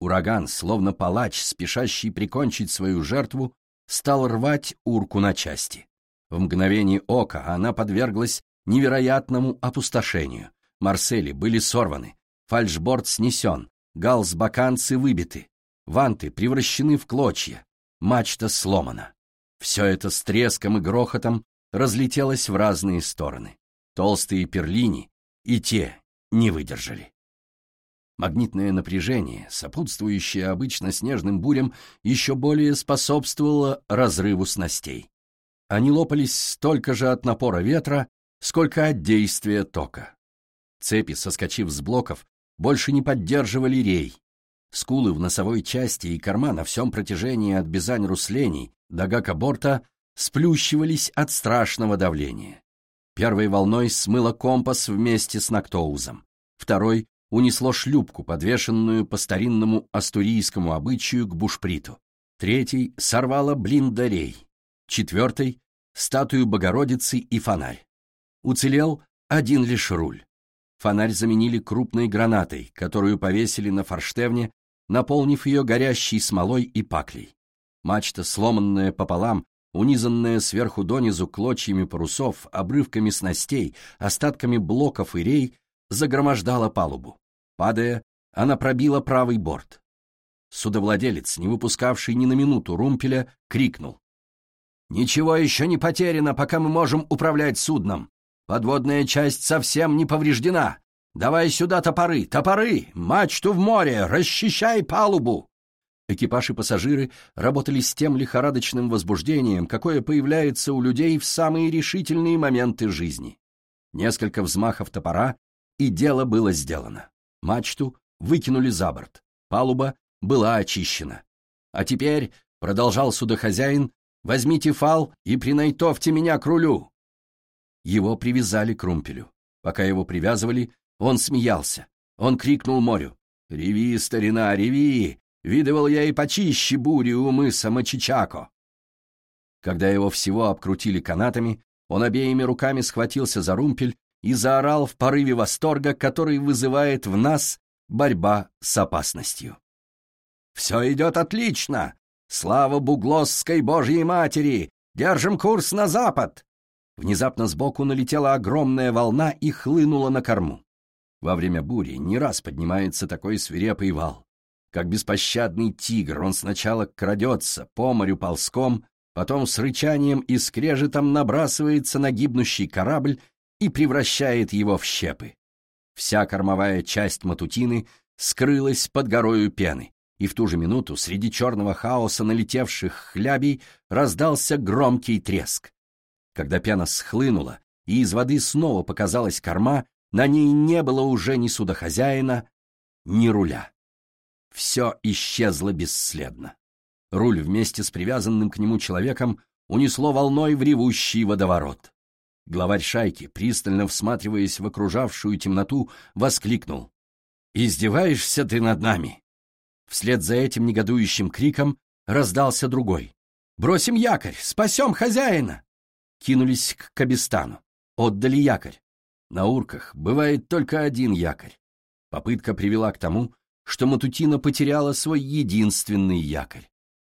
Ураган, словно палач, спешащий прикончить свою жертву, стал рвать урку на части. В мгновение ока она подверглась невероятному опустошению. Марсели были сорваны, фальшборд снесен, галс-баканцы выбиты, ванты превращены в клочья, мачта сломана. Все это с треском и грохотом разлетелось в разные стороны. Толстые перлини и те не выдержали. Магнитное напряжение, сопутствующее обычно снежным бурям, еще более способствовало разрыву снастей. Они лопались столько же от напора ветра, сколько от действия тока. Цепи, соскочив с блоков, больше не поддерживали рей. Скулы в носовой части и корма на всем протяжении от бизань руслений до гака борта сплющивались от страшного давления. Первой волной смыло компас вместе с Нактоузом, второй унесло шлюпку, подвешенную по старинному астурийскому обычаю к бушприту. Третий сорвало блиндарей. Четвертый — статую Богородицы и фонарь. Уцелел один лишь руль. Фонарь заменили крупной гранатой, которую повесили на форштевне, наполнив ее горящей смолой и паклей. Мачта, сломанная пополам, унизанная сверху донизу клочьями парусов, обрывками снастей, остатками блоков и рей, загромождала палубу. Падая, она пробила правый борт. Судовладелец, не выпускавший ни на минуту румпеля, крикнул. Ничего еще не потеряно, пока мы можем управлять судном. Подводная часть совсем не повреждена. Давай сюда топоры, топоры, мачту в море, расчищай палубу!» Экипаж и пассажиры работали с тем лихорадочным возбуждением, какое появляется у людей в самые решительные моменты жизни. Несколько взмахов топора, и дело было сделано. Мачту выкинули за борт, палуба была очищена. «А теперь», — продолжал судохозяин, — «возьмите фал и принайтовьте меня к рулю». Его привязали к румпелю. Пока его привязывали, он смеялся. Он крикнул морю. «Реви, старина, реви! Видывал я и почище бури у мыса Мачичако. Когда его всего обкрутили канатами, он обеими руками схватился за румпель и заорал в порыве восторга, который вызывает в нас борьба с опасностью. «Все идет отлично! Слава Буглосской Божьей Матери! Держим курс на запад!» Внезапно сбоку налетела огромная волна и хлынула на корму. Во время бури не раз поднимается такой свирепый вал. Как беспощадный тигр, он сначала крадется по морю ползком, потом с рычанием и скрежетом набрасывается на гибнущий корабль и превращает его в щепы. Вся кормовая часть матутины скрылась под горою пены, и в ту же минуту среди черного хаоса налетевших хлябей раздался громкий треск. Когда пена схлынула, и из воды снова показалась корма, на ней не было уже ни судохозяина, ни руля все исчезло бесследно. Руль вместе с привязанным к нему человеком унесло волной в ревущий водоворот. Главарь шайки, пристально всматриваясь в окружавшую темноту, воскликнул. «Издеваешься ты над нами!» Вслед за этим негодующим криком раздался другой. «Бросим якорь! Спасем хозяина!» Кинулись к Кабистану. Отдали якорь. На урках бывает только один якорь. Попытка привела к тому, что Матутина потеряла свой единственный якорь.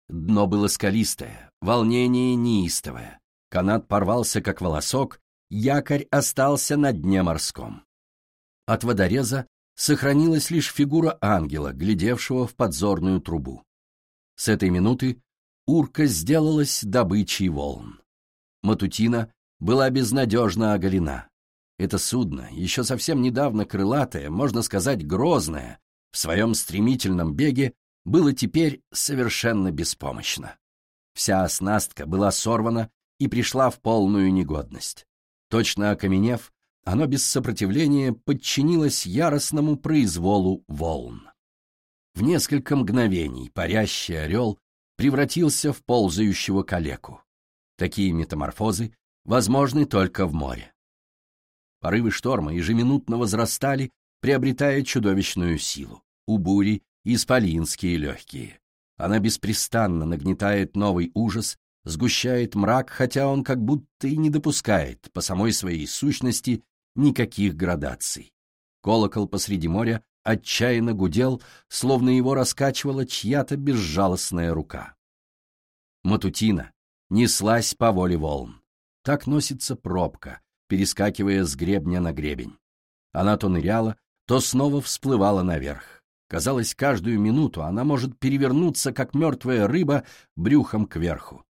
Дно было скалистое, волнение неистовое. Канат порвался, как волосок, якорь остался на дне морском. От водореза сохранилась лишь фигура ангела, глядевшего в подзорную трубу. С этой минуты урка сделалась добычей волн. Матутина была безнадежно оголена. Это судно, еще совсем недавно крылатое, можно сказать, грозное, в своем стремительном беге было теперь совершенно беспомощно. Вся оснастка была сорвана и пришла в полную негодность. Точно окаменев, оно без сопротивления подчинилось яростному произволу волн. В несколько мгновений парящий орел превратился в ползающего калеку. Такие метаморфозы возможны только в море. Порывы шторма ежеминутно возрастали приобретая чудовищную силу. У бури исполинские легкие. Она беспрестанно нагнетает новый ужас, сгущает мрак, хотя он как будто и не допускает по самой своей сущности никаких градаций. Колокол посреди моря отчаянно гудел, словно его раскачивала чья-то безжалостная рука. Матутина неслась по воле волн. Так носится пробка, перескакивая с гребня на гребень. Она то ныряла, то снова всплывала наверх. Казалось, каждую минуту она может перевернуться, как мертвая рыба, брюхом кверху.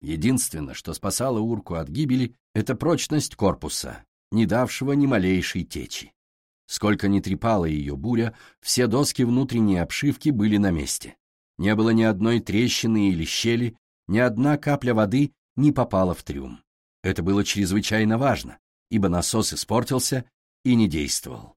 Единственное, что спасало урку от гибели, это прочность корпуса, не давшего ни малейшей течи. Сколько ни трепала ее буря, все доски внутренней обшивки были на месте. Не было ни одной трещины или щели, ни одна капля воды не попала в трюм. Это было чрезвычайно важно, ибо насос испортился и не действовал.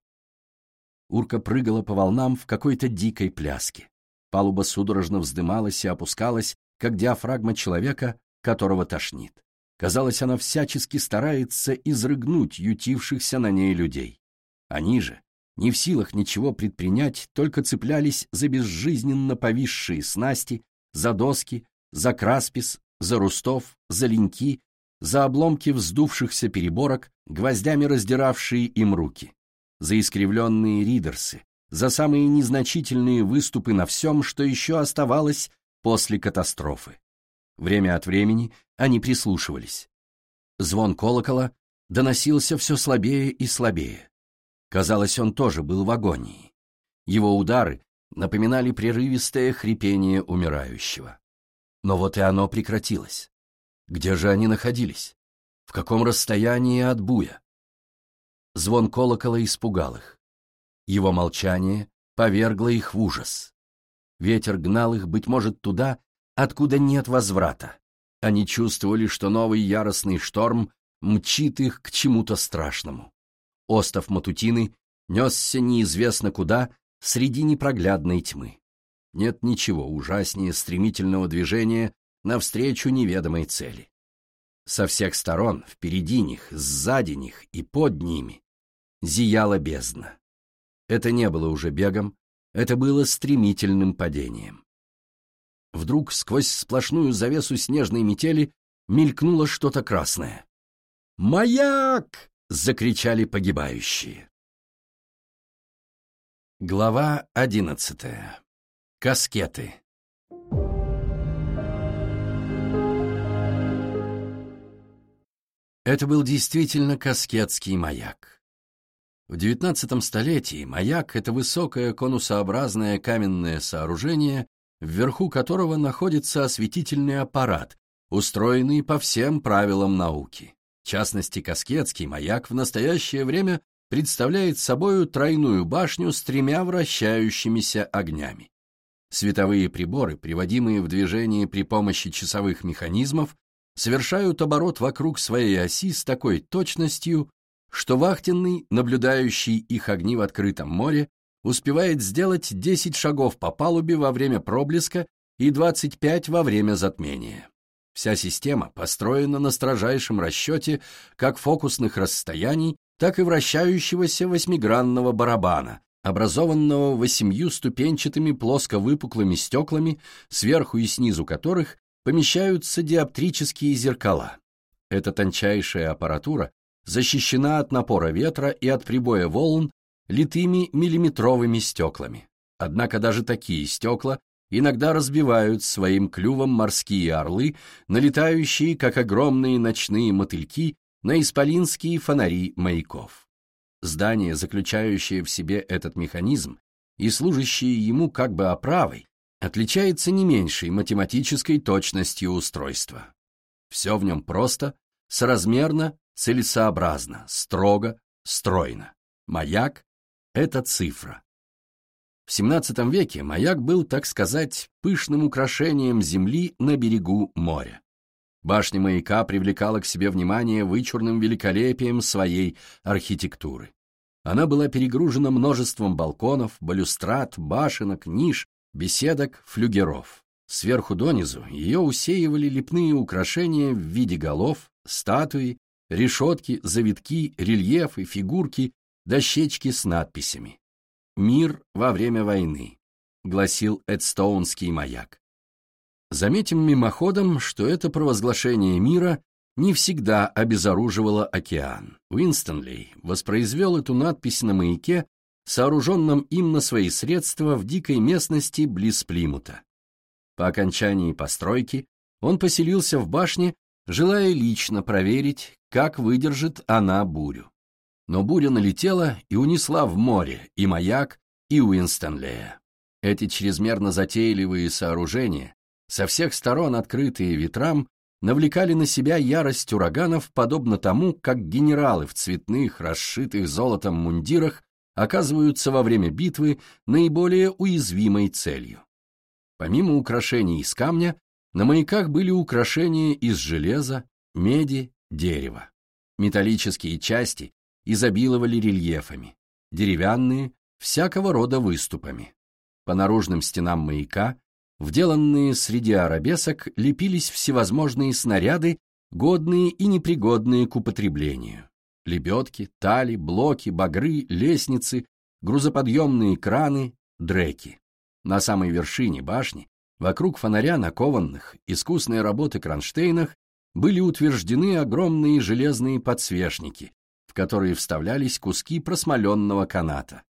Урка прыгала по волнам в какой-то дикой пляске. Палуба судорожно вздымалась и опускалась, как диафрагма человека, которого тошнит. Казалось, она всячески старается изрыгнуть ютившихся на ней людей. Они же, не в силах ничего предпринять, только цеплялись за безжизненно повисшие снасти, за доски, за краспис, за рустов, за леньки, за обломки вздувшихся переборок, гвоздями раздиравшие им руки за искривленные ридерсы, за самые незначительные выступы на всем, что еще оставалось после катастрофы. Время от времени они прислушивались. Звон колокола доносился все слабее и слабее. Казалось, он тоже был в агонии. Его удары напоминали прерывистое хрипение умирающего. Но вот и оно прекратилось. Где же они находились? В каком расстоянии от буя? Звон колокола испугал их. Его молчание повергло их в ужас. Ветер гнал их, быть может, туда, откуда нет возврата. Они чувствовали, что новый яростный шторм мчит их к чему-то страшному. Остов Матутины несся неизвестно куда среди непроглядной тьмы. Нет ничего ужаснее стремительного движения навстречу неведомой цели. Со всех сторон, впереди них, сзади них и под ними, зияла бездна. Это не было уже бегом, это было стремительным падением. Вдруг сквозь сплошную завесу снежной метели мелькнуло что-то красное. «Маяк!» — закричали погибающие. Глава одиннадцатая. Каскеты. Это был действительно каскетский маяк. В XIX столетии маяк — это высокое конусообразное каменное сооружение, вверху которого находится осветительный аппарат, устроенный по всем правилам науки. В частности, Каскетский маяк в настоящее время представляет собою тройную башню с тремя вращающимися огнями. Световые приборы, приводимые в движение при помощи часовых механизмов, совершают оборот вокруг своей оси с такой точностью, что вахтенный, наблюдающий их огни в открытом море, успевает сделать 10 шагов по палубе во время проблеска и 25 во время затмения. Вся система построена на строжайшем расчете как фокусных расстояний, так и вращающегося восьмигранного барабана, образованного восемью ступенчатыми плоско-выпуклыми стеклами, сверху и снизу которых помещаются диоптрические зеркала. Эта тончайшая аппаратура защищена от напора ветра и от прибоя волн литыми миллиметровыми стеклами. Однако даже такие стекла иногда разбивают своим клювом морские орлы, налетающие, как огромные ночные мотыльки, на исполинские фонари маяков. Здание, заключающее в себе этот механизм и служащее ему как бы оправой, отличается не меньшей математической точностью устройства. Все в нем просто, соразмерно, целесообразно, строго, стройно. Маяк — это цифра. В XVII веке маяк был, так сказать, пышным украшением земли на берегу моря. Башня маяка привлекала к себе внимание вычурным великолепием своей архитектуры. Она была перегружена множеством балконов, балюстрат, башенок, ниш, беседок, флюгеров. Сверху донизу ее усеивали лепные украшения в виде голов, статуи, решетки, завитки, рельефы, фигурки, дощечки с надписями. «Мир во время войны», — гласил Эдстоунский маяк. Заметим мимоходом, что это провозглашение мира не всегда обезоруживало океан. Уинстонлей воспроизвел эту надпись на маяке, сооруженном им на свои средства в дикой местности близ Плимута. По окончании постройки он поселился в башне, желая лично проверить, как выдержит она бурю но буря налетела и унесла в море и маяк, и Уинстонлея. Эти чрезмерно затейливые сооружения, со всех сторон открытые ветрам, навлекали на себя ярость ураганов, подобно тому, как генералы в цветных, расшитых золотом мундирах оказываются во время битвы наиболее уязвимой целью. Помимо украшений из камня, на маяках были украшения из железа, меди, дерева. Металлические части изобиловали рельефами, деревянные, всякого рода выступами. По наружным стенам маяка, вделанные среди арабесок, лепились всевозможные снаряды, годные и непригодные к употреблению. Лебедки, тали, блоки, багры, лестницы, грузоподъемные краны, дреки. На самой вершине башни, вокруг фонаря на кованных, искусной работы кронштейнах, были утверждены огромные железные подсвечники, в которые вставлялись куски просмоленного каната.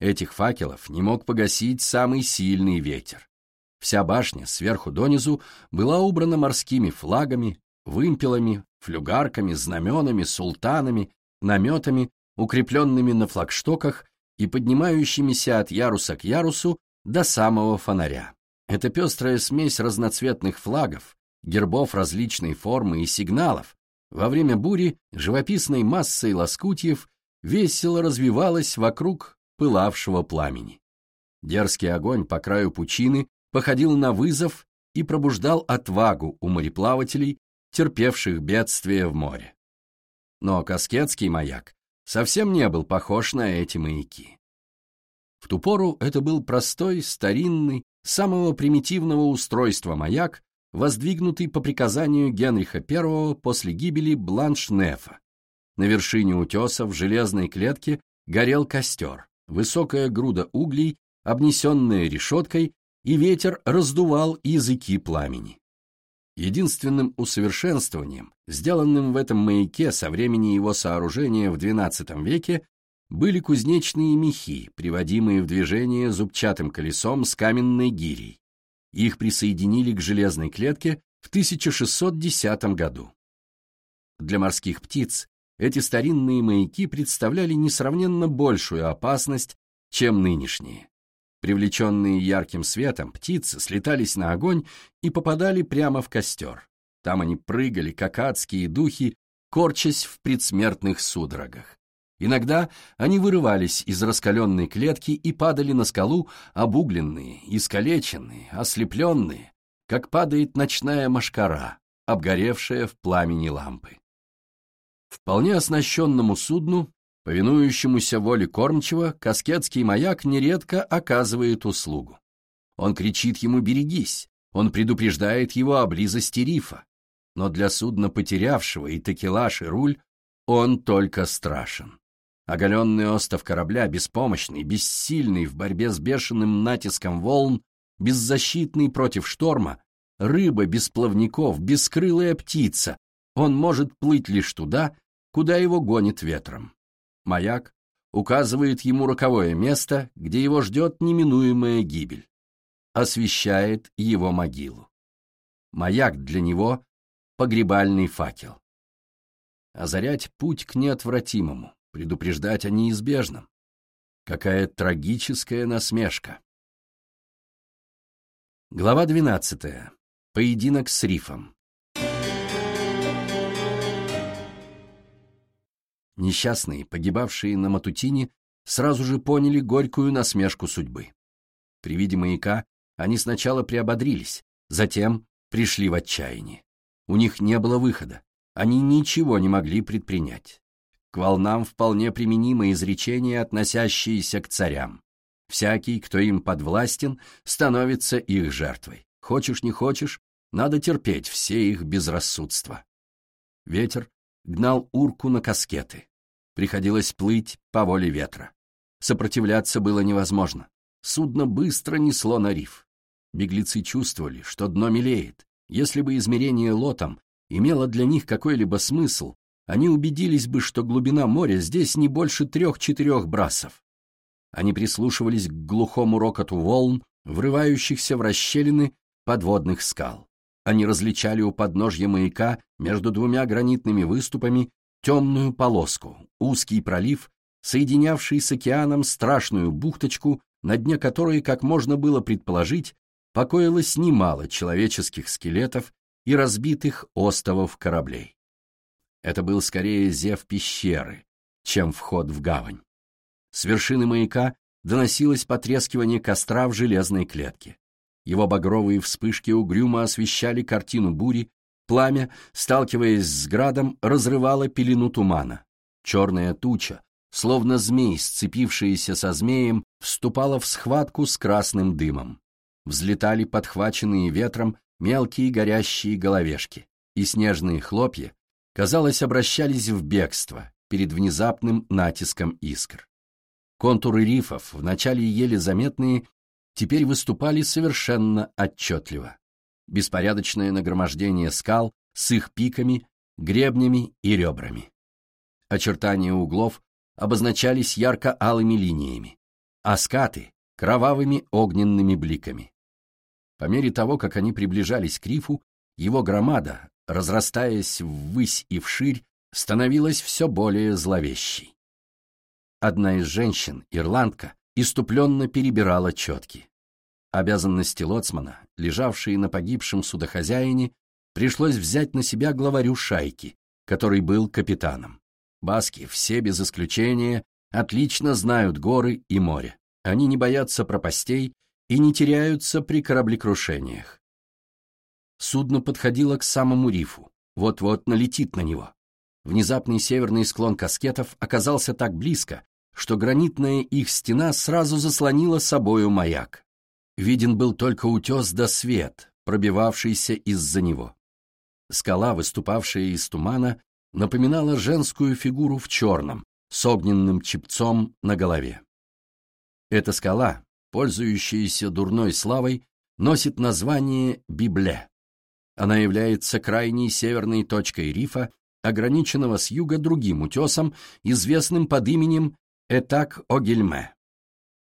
Этих факелов не мог погасить самый сильный ветер. Вся башня сверху донизу была убрана морскими флагами, вымпелами, флюгарками, знаменами, султанами, наметами, укрепленными на флагштоках и поднимающимися от яруса к ярусу до самого фонаря. Эта пестрая смесь разноцветных флагов, гербов различной формы и сигналов, во время бури живописной массой лоскутьев весело развивалась вокруг пылавшего пламени. Дерзкий огонь по краю пучины походил на вызов и пробуждал отвагу у мореплавателей, терпевших бедствие в море. Но Каскетский маяк совсем не был похож на эти маяки. В ту пору это был простой, старинный, самого примитивного устройства маяк, воздвигнутый по приказанию Генриха I после гибели Бланш-Нефа. На вершине утеса в железной клетке горел костер, высокая груда углей, обнесенная решеткой, и ветер раздувал языки пламени. Единственным усовершенствованием, сделанным в этом маяке со времени его сооружения в XII веке, были кузнечные мехи, приводимые в движение зубчатым колесом с каменной гирей. Их присоединили к железной клетке в 1610 году. Для морских птиц эти старинные маяки представляли несравненно большую опасность, чем нынешние. Привлеченные ярким светом, птицы слетались на огонь и попадали прямо в костер. Там они прыгали, как адские духи, корчась в предсмертных судорогах. Иногда они вырывались из раскаленной клетки и падали на скалу, обугленные, искалеченные, ослепленные, как падает ночная машкара, обгоревшая в пламени лампы. Вполне оснащенному судну, повинующемуся воле кормчего, каскетский маяк нередко оказывает услугу. Он кричит ему «берегись», он предупреждает его о близости рифа. Но для судна, потерявшего и такелаж, и руль, он только страшен. Оголенный остов корабля, беспомощный, бессильный в борьбе с бешеным натиском волн, беззащитный против шторма, рыба без плавников, бескрылая птица, он может плыть лишь туда, куда его гонит ветром. Маяк указывает ему роковое место, где его ждет неминуемая гибель, освещает его могилу. Маяк для него — погребальный факел. Озарять путь к неотвратимому предупреждать о неизбежном. Какая трагическая насмешка. Глава 12. Поединок с рифом. Несчастные, погибавшие на Матутине, сразу же поняли горькую насмешку судьбы. При виде маяка они сначала приободрились, затем пришли в отчаяние. У них не было выхода, они ничего не могли предпринять. К волнам вполне применимо изречение, относящееся к царям. Всякий, кто им подвластен, становится их жертвой. Хочешь, не хочешь, надо терпеть все их безрассудство. Ветер гнал урку на каскеты. Приходилось плыть по воле ветра. Сопротивляться было невозможно. Судно быстро несло на риф. Беглецы чувствовали, что дно мелеет. Если бы измерение лотом имело для них какой-либо смысл, они убедились бы, что глубина моря здесь не больше трех-четырех брасов. Они прислушивались к глухому рокоту волн, врывающихся в расщелины подводных скал. Они различали у подножья маяка между двумя гранитными выступами темную полоску, узкий пролив, соединявший с океаном страшную бухточку, на дне которой, как можно было предположить, покоилось немало человеческих скелетов и разбитых остовов кораблей. Это был скорее зев пещеры, чем вход в гавань. С вершины маяка доносилось потрескивание костра в железной клетке. Его багровые вспышки угрюмо освещали картину бури, пламя, сталкиваясь с градом, разрывало пелену тумана. Черная туча, словно змей, сцепившаяся со змеем, вступала в схватку с красным дымом. Взлетали подхваченные ветром мелкие горящие головешки, и снежные хлопья казалось, обращались в бегство перед внезапным натиском искр. Контуры рифов, вначале еле заметные, теперь выступали совершенно отчетливо. Беспорядочное нагромождение скал с их пиками, гребнями и ребрами. Очертания углов обозначались ярко-алыми линиями, а скаты — кровавыми огненными бликами. По мере того, как они приближались к рифу, его громада, разрастаясь ввысь и вширь, становилась все более зловещей. Одна из женщин, ирландка, иступленно перебирала четки. Обязанности лоцмана, лежавшие на погибшем судохозяине, пришлось взять на себя главарю шайки, который был капитаном. Баски, все без исключения, отлично знают горы и море. Они не боятся пропастей и не теряются при кораблекрушениях. Судно подходило к самому рифу, вот-вот налетит на него. Внезапный северный склон каскетов оказался так близко, что гранитная их стена сразу заслонила собою маяк. Виден был только утес да свет, пробивавшийся из-за него. Скала, выступавшая из тумана, напоминала женскую фигуру в черном, с огненным чепцом на голове. Эта скала, пользующаяся дурной славой, носит название Библе. Она является крайней северной точкой рифа, ограниченного с юга другим утесом, известным под именем Этак-Огельме.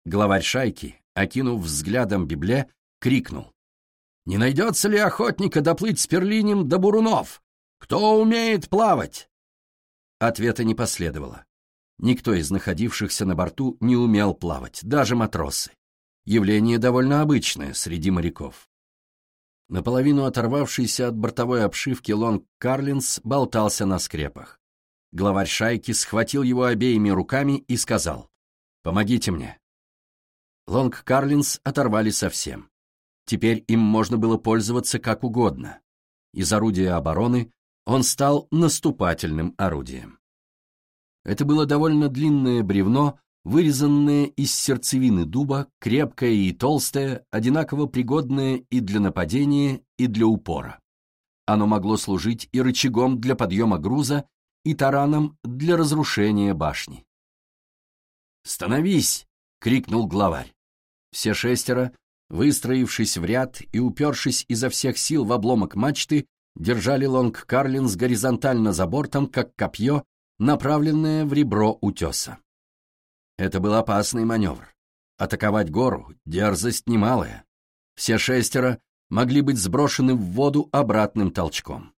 Главарь шайки, окинув взглядом Библе, крикнул. «Не найдется ли охотника доплыть с перлинем до бурунов? Кто умеет плавать?» Ответа не последовало. Никто из находившихся на борту не умел плавать, даже матросы. Явление довольно обычное среди моряков. Наполовину оторвавшийся от бортовой обшивки Лонг Карлинс болтался на скрепах. Главарь шайки схватил его обеими руками и сказал «Помогите мне». Лонг Карлинс оторвали совсем. Теперь им можно было пользоваться как угодно. Из орудия обороны он стал наступательным орудием. Это было довольно длинное бревно, вырезанное из сердцевины дуба, крепкое и толстое, одинаково пригодное и для нападения, и для упора. Оно могло служить и рычагом для подъема груза, и тараном для разрушения башни. «Становись!» — крикнул главарь. Все шестеро, выстроившись в ряд и упершись изо всех сил в обломок мачты, держали Лонг Карлинс горизонтально за бортом, как копье, направленное в ребро утеса. Это был опасный маневр. Атаковать гору — дерзость немалая. Все шестеро могли быть сброшены в воду обратным толчком.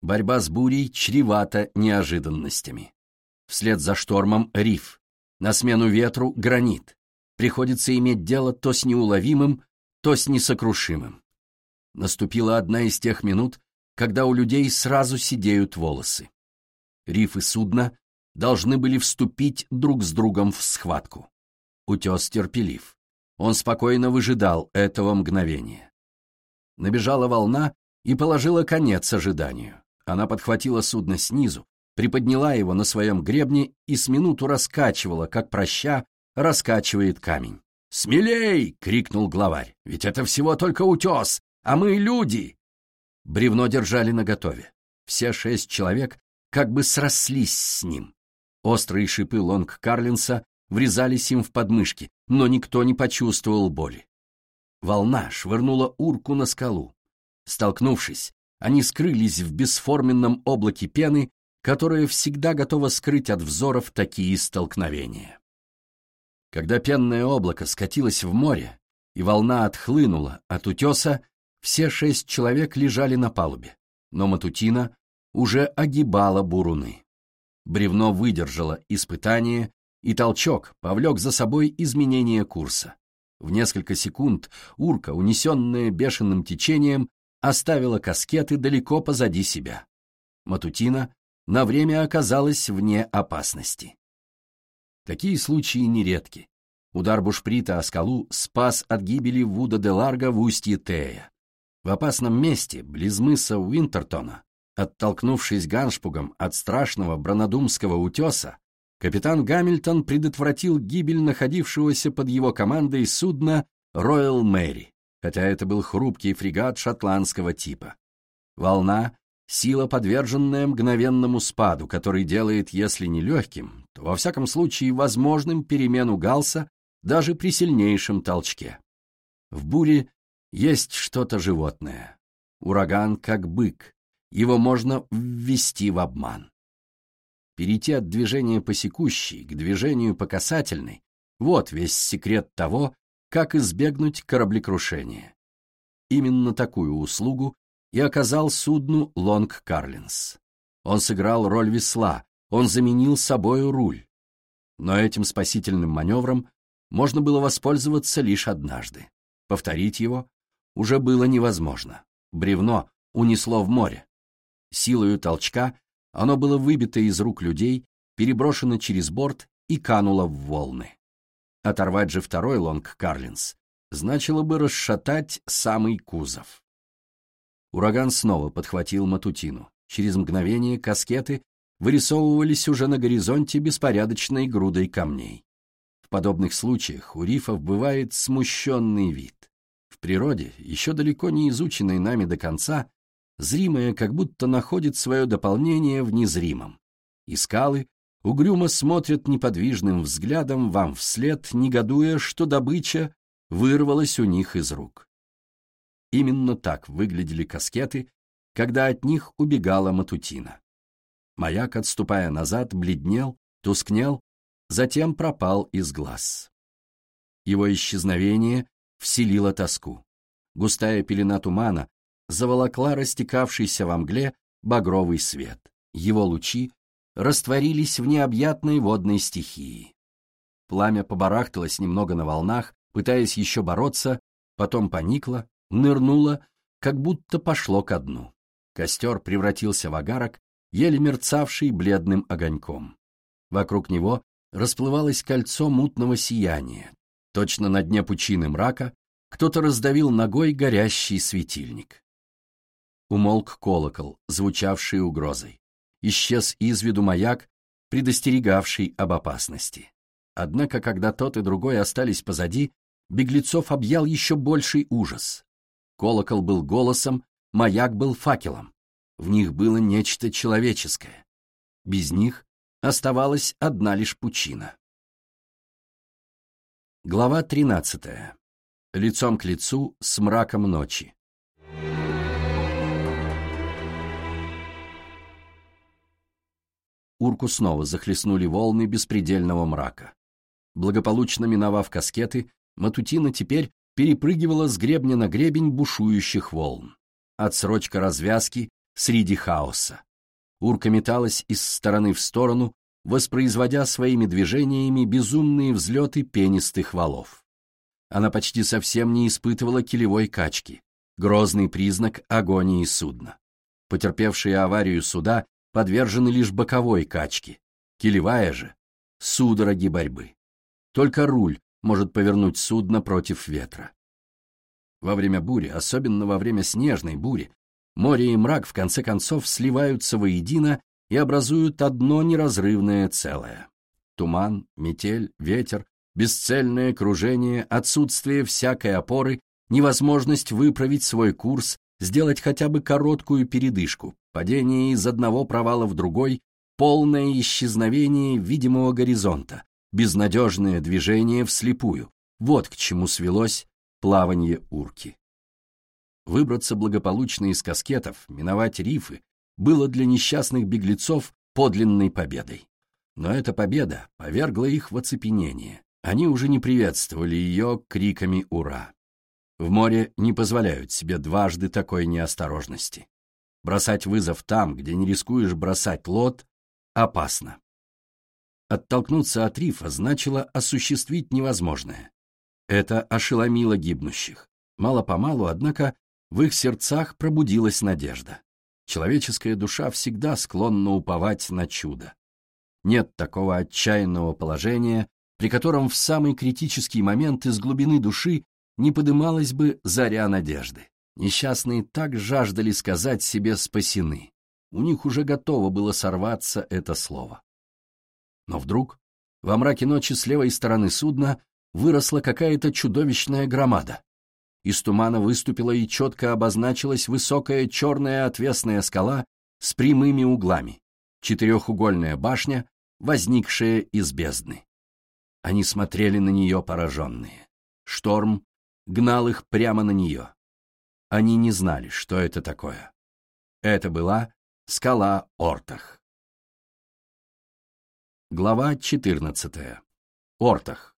Борьба с бурей чревата неожиданностями. Вслед за штормом — риф. На смену ветру — гранит. Приходится иметь дело то с неуловимым, то с несокрушимым. Наступила одна из тех минут, когда у людей сразу сидеют волосы. Риф и судно должны были вступить друг с другом в схватку. Утес терпелив. Он спокойно выжидал этого мгновения. Набежала волна и положила конец ожиданию. Она подхватила судно снизу, приподняла его на своем гребне и с минуту раскачивала, как проща раскачивает камень. «Смелей!» — крикнул главарь. «Ведь это всего только утес, а мы люди!» Бревно держали наготове. Все шесть человек как бы срослись с ним. Острые шипы лонг Карлинса врезались им в подмышки, но никто не почувствовал боли. Волна швырнула урку на скалу. Столкнувшись, они скрылись в бесформенном облаке пены, которое всегда готово скрыть от взоров такие столкновения. Когда пенное облако скатилось в море, и волна отхлынула от утеса, все шесть человек лежали на палубе, но Матутина уже огибала буруны. Бревно выдержало испытание, и толчок повлек за собой изменение курса. В несколько секунд урка, унесенная бешеным течением, оставила каскеты далеко позади себя. Матутина на время оказалась вне опасности. Такие случаи нередки. Удар бушприта о скалу спас от гибели Вуда де Ларго в устье Тея. В опасном месте, близ мыса Уинтертона, Оттолкнувшись ганшпугом от страшного бронодумского утеса, капитан Гамильтон предотвратил гибель находившегося под его командой судна «Роyal Мэри», хотя это был хрупкий фрегат шотландского типа. Волна — сила, подверженная мгновенному спаду, который делает, если не легким, то во всяком случае возможным перемену галса даже при сильнейшем толчке. В буре есть что-то животное. Ураган как бык, его можно ввести в обман. Перейти от движения по секущей к движению по касательной — вот весь секрет того, как избегнуть кораблекрушения. Именно такую услугу и оказал судну Лонг Карлинс. Он сыграл роль весла, он заменил собою руль. Но этим спасительным маневром можно было воспользоваться лишь однажды. Повторить его уже было невозможно. Бревно, унесло в море. Силою толчка оно было выбито из рук людей, переброшено через борт и кануло в волны. Оторвать же второй лонг Карлинс значило бы расшатать самый кузов. Ураган снова подхватил Матутину. Через мгновение каскеты вырисовывались уже на горизонте беспорядочной грудой камней. В подобных случаях у рифов бывает смущенный вид. В природе, еще далеко не изученной нами до конца, зримое как будто находит свое дополнение в незримом. И скалы угрюмо смотрят неподвижным взглядом вам вслед, негодуя, что добыча вырвалась у них из рук. Именно так выглядели каскеты, когда от них убегала Матутина. Маяк, отступая назад, бледнел, тускнел, затем пропал из глаз. Его исчезновение вселило тоску. Густая пелена тумана заволокла растекавшийся во мгле багровый свет. Его лучи растворились в необъятной водной стихии. Пламя побарахталось немного на волнах, пытаясь еще бороться, потом поникло, нырнуло, как будто пошло ко дну. Костер превратился в агарок, еле мерцавший бледным огоньком. Вокруг него расплывалось кольцо мутного сияния. Точно на дне пучины мрака кто-то раздавил ногой горящий светильник. Умолк колокол, звучавший угрозой. Исчез из виду маяк, предостерегавший об опасности. Однако, когда тот и другой остались позади, беглецов объял еще больший ужас. Колокол был голосом, маяк был факелом. В них было нечто человеческое. Без них оставалась одна лишь пучина. Глава 13. Лицом к лицу с мраком ночи. Урку снова захлестнули волны беспредельного мрака. Благополучно миновав каскеты, Матутина теперь перепрыгивала с гребня на гребень бушующих волн. Отсрочка развязки среди хаоса. Урка металась из стороны в сторону, воспроизводя своими движениями безумные взлеты пенистых валов. Она почти совсем не испытывала килевой качки, грозный признак агонии судна. Потерпевшие аварию суда подвержены лишь боковой качке, килевая же — судороги борьбы. Только руль может повернуть судно против ветра. Во время бури, особенно во время снежной бури, море и мрак в конце концов сливаются воедино и образуют одно неразрывное целое. Туман, метель, ветер, бесцельное кружение, отсутствие всякой опоры, невозможность выправить свой курс, сделать хотя бы короткую передышку, падение из одного провала в другой, полное исчезновение видимого горизонта, безнадежное движение вслепую. Вот к чему свелось плавание урки. Выбраться благополучно из каскетов, миновать рифы, было для несчастных беглецов подлинной победой. Но эта победа повергла их в оцепенение. Они уже не приветствовали ее криками «Ура!». В море не позволяют себе дважды такой неосторожности. Бросать вызов там, где не рискуешь бросать лот, опасно. Оттолкнуться от рифа значило осуществить невозможное. Это ошеломило гибнущих. Мало-помалу, однако, в их сердцах пробудилась надежда. Человеческая душа всегда склонна уповать на чудо. Нет такого отчаянного положения, при котором в самый критический момент из глубины души не подымалась бы заря надежды. Несчастные так жаждали сказать себе «спасены». У них уже готово было сорваться это слово. Но вдруг во мраке ночи с левой стороны судна выросла какая-то чудовищная громада. Из тумана выступила и четко обозначилась высокая черная отвесная скала с прямыми углами, четырехугольная башня, возникшая из бездны. Они смотрели на нее пораженные. Шторм гнал их прямо на нее. Они не знали, что это такое. Это была скала Ортах. Глава 14. Ортах.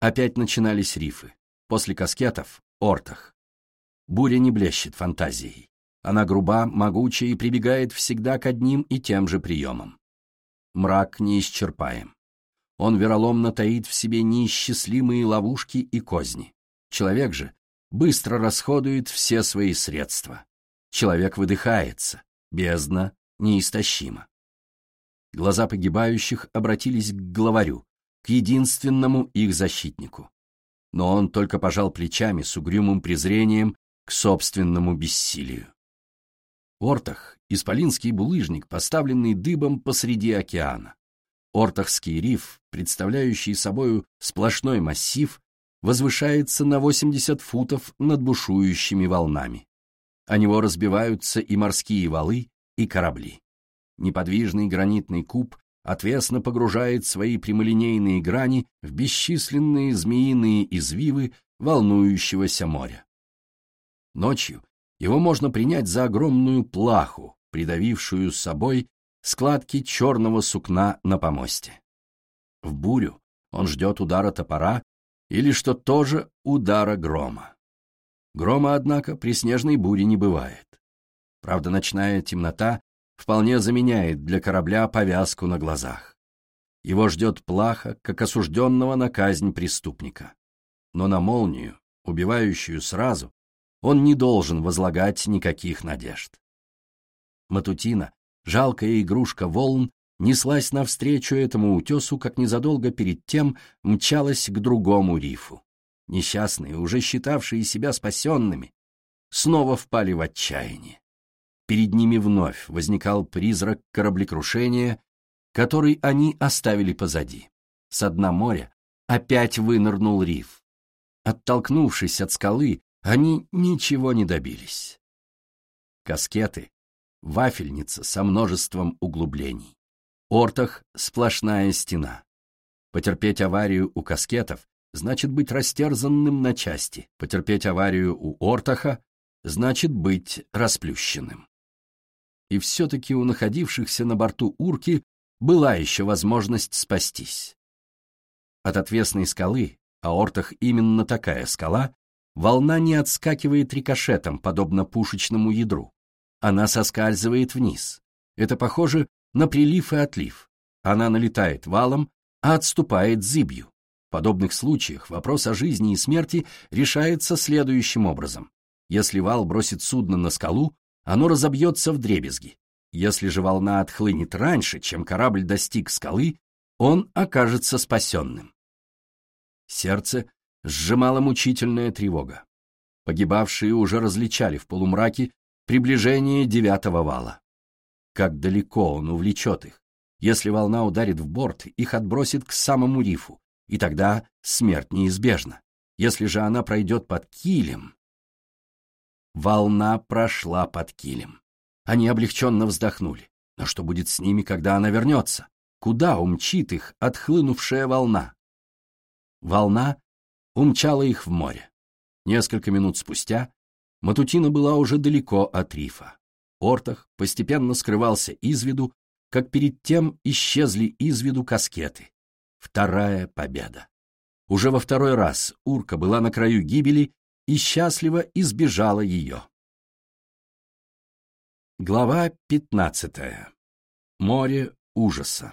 Опять начинались рифы. После каскетов — Ортах. Буря не блещет фантазией. Она груба, могуча и прибегает всегда к одним и тем же приемам. Мрак неисчерпаем. Он вероломно таит в себе неисчислимые ловушки и козни. Человек же быстро расходует все свои средства. Человек выдыхается, бездна неистощима. Глаза погибающих обратились к главарю, к единственному их защитнику. Но он только пожал плечами с угрюмым презрением к собственному бессилию. Ортах — исполинский булыжник, поставленный дыбом посреди океана. Ортахский риф, представляющий собою сплошной массив, возвышается на 80 футов над бушующими волнами. О него разбиваются и морские валы, и корабли. Неподвижный гранитный куб отвесно погружает свои прямолинейные грани в бесчисленные змеиные извивы волнующегося моря. Ночью его можно принять за огромную плаху, придавившую с собой складки черного сукна на помосте. В бурю он ждет удара топора или, что тоже, удара грома. Грома, однако, при снежной буре не бывает. Правда, ночная темнота вполне заменяет для корабля повязку на глазах. Его ждет плаха, как осужденного на казнь преступника. Но на молнию, убивающую сразу, он не должен возлагать никаких надежд. Матутина, жалкая игрушка волн, неслась навстречу этому утесу, как незадолго перед тем мчалась к другому рифу. Несчастные, уже считавшие себя спасенными, снова впали в отчаяние. Перед ними вновь возникал призрак кораблекрушения, который они оставили позади. С дна моря опять вынырнул риф. Оттолкнувшись от скалы, они ничего не добились. Каскеты — вафельница со множеством углублений. Ортах — сплошная стена. Потерпеть аварию у каскетов значит быть растерзанным на части. Потерпеть аварию у Ортаха значит быть расплющенным и все-таки у находившихся на борту урки была еще возможность спастись. От отвесной скалы, а ортах именно такая скала, волна не отскакивает рикошетом, подобно пушечному ядру. Она соскальзывает вниз. Это похоже на прилив и отлив. Она налетает валом, а отступает зыбью. В подобных случаях вопрос о жизни и смерти решается следующим образом. Если вал бросит судно на скалу, оно разобьется в дребезги. Если же волна отхлынет раньше, чем корабль достиг скалы, он окажется спасенным. Сердце сжимала мучительная тревога. Погибавшие уже различали в полумраке приближение девятого вала. Как далеко он увлечет их. Если волна ударит в борт, их отбросит к самому рифу, и тогда смерть неизбежна. Если же она пройдет под килем, Волна прошла под килем. Они облегченно вздохнули. Но что будет с ними, когда она вернется? Куда умчит их отхлынувшая волна? Волна умчала их в море. Несколько минут спустя Матутина была уже далеко от рифа. Ортах постепенно скрывался из виду, как перед тем исчезли из виду каскеты. Вторая победа. Уже во второй раз Урка была на краю гибели и счастливо избежала ее. Глава пятнадцатая. Море ужаса.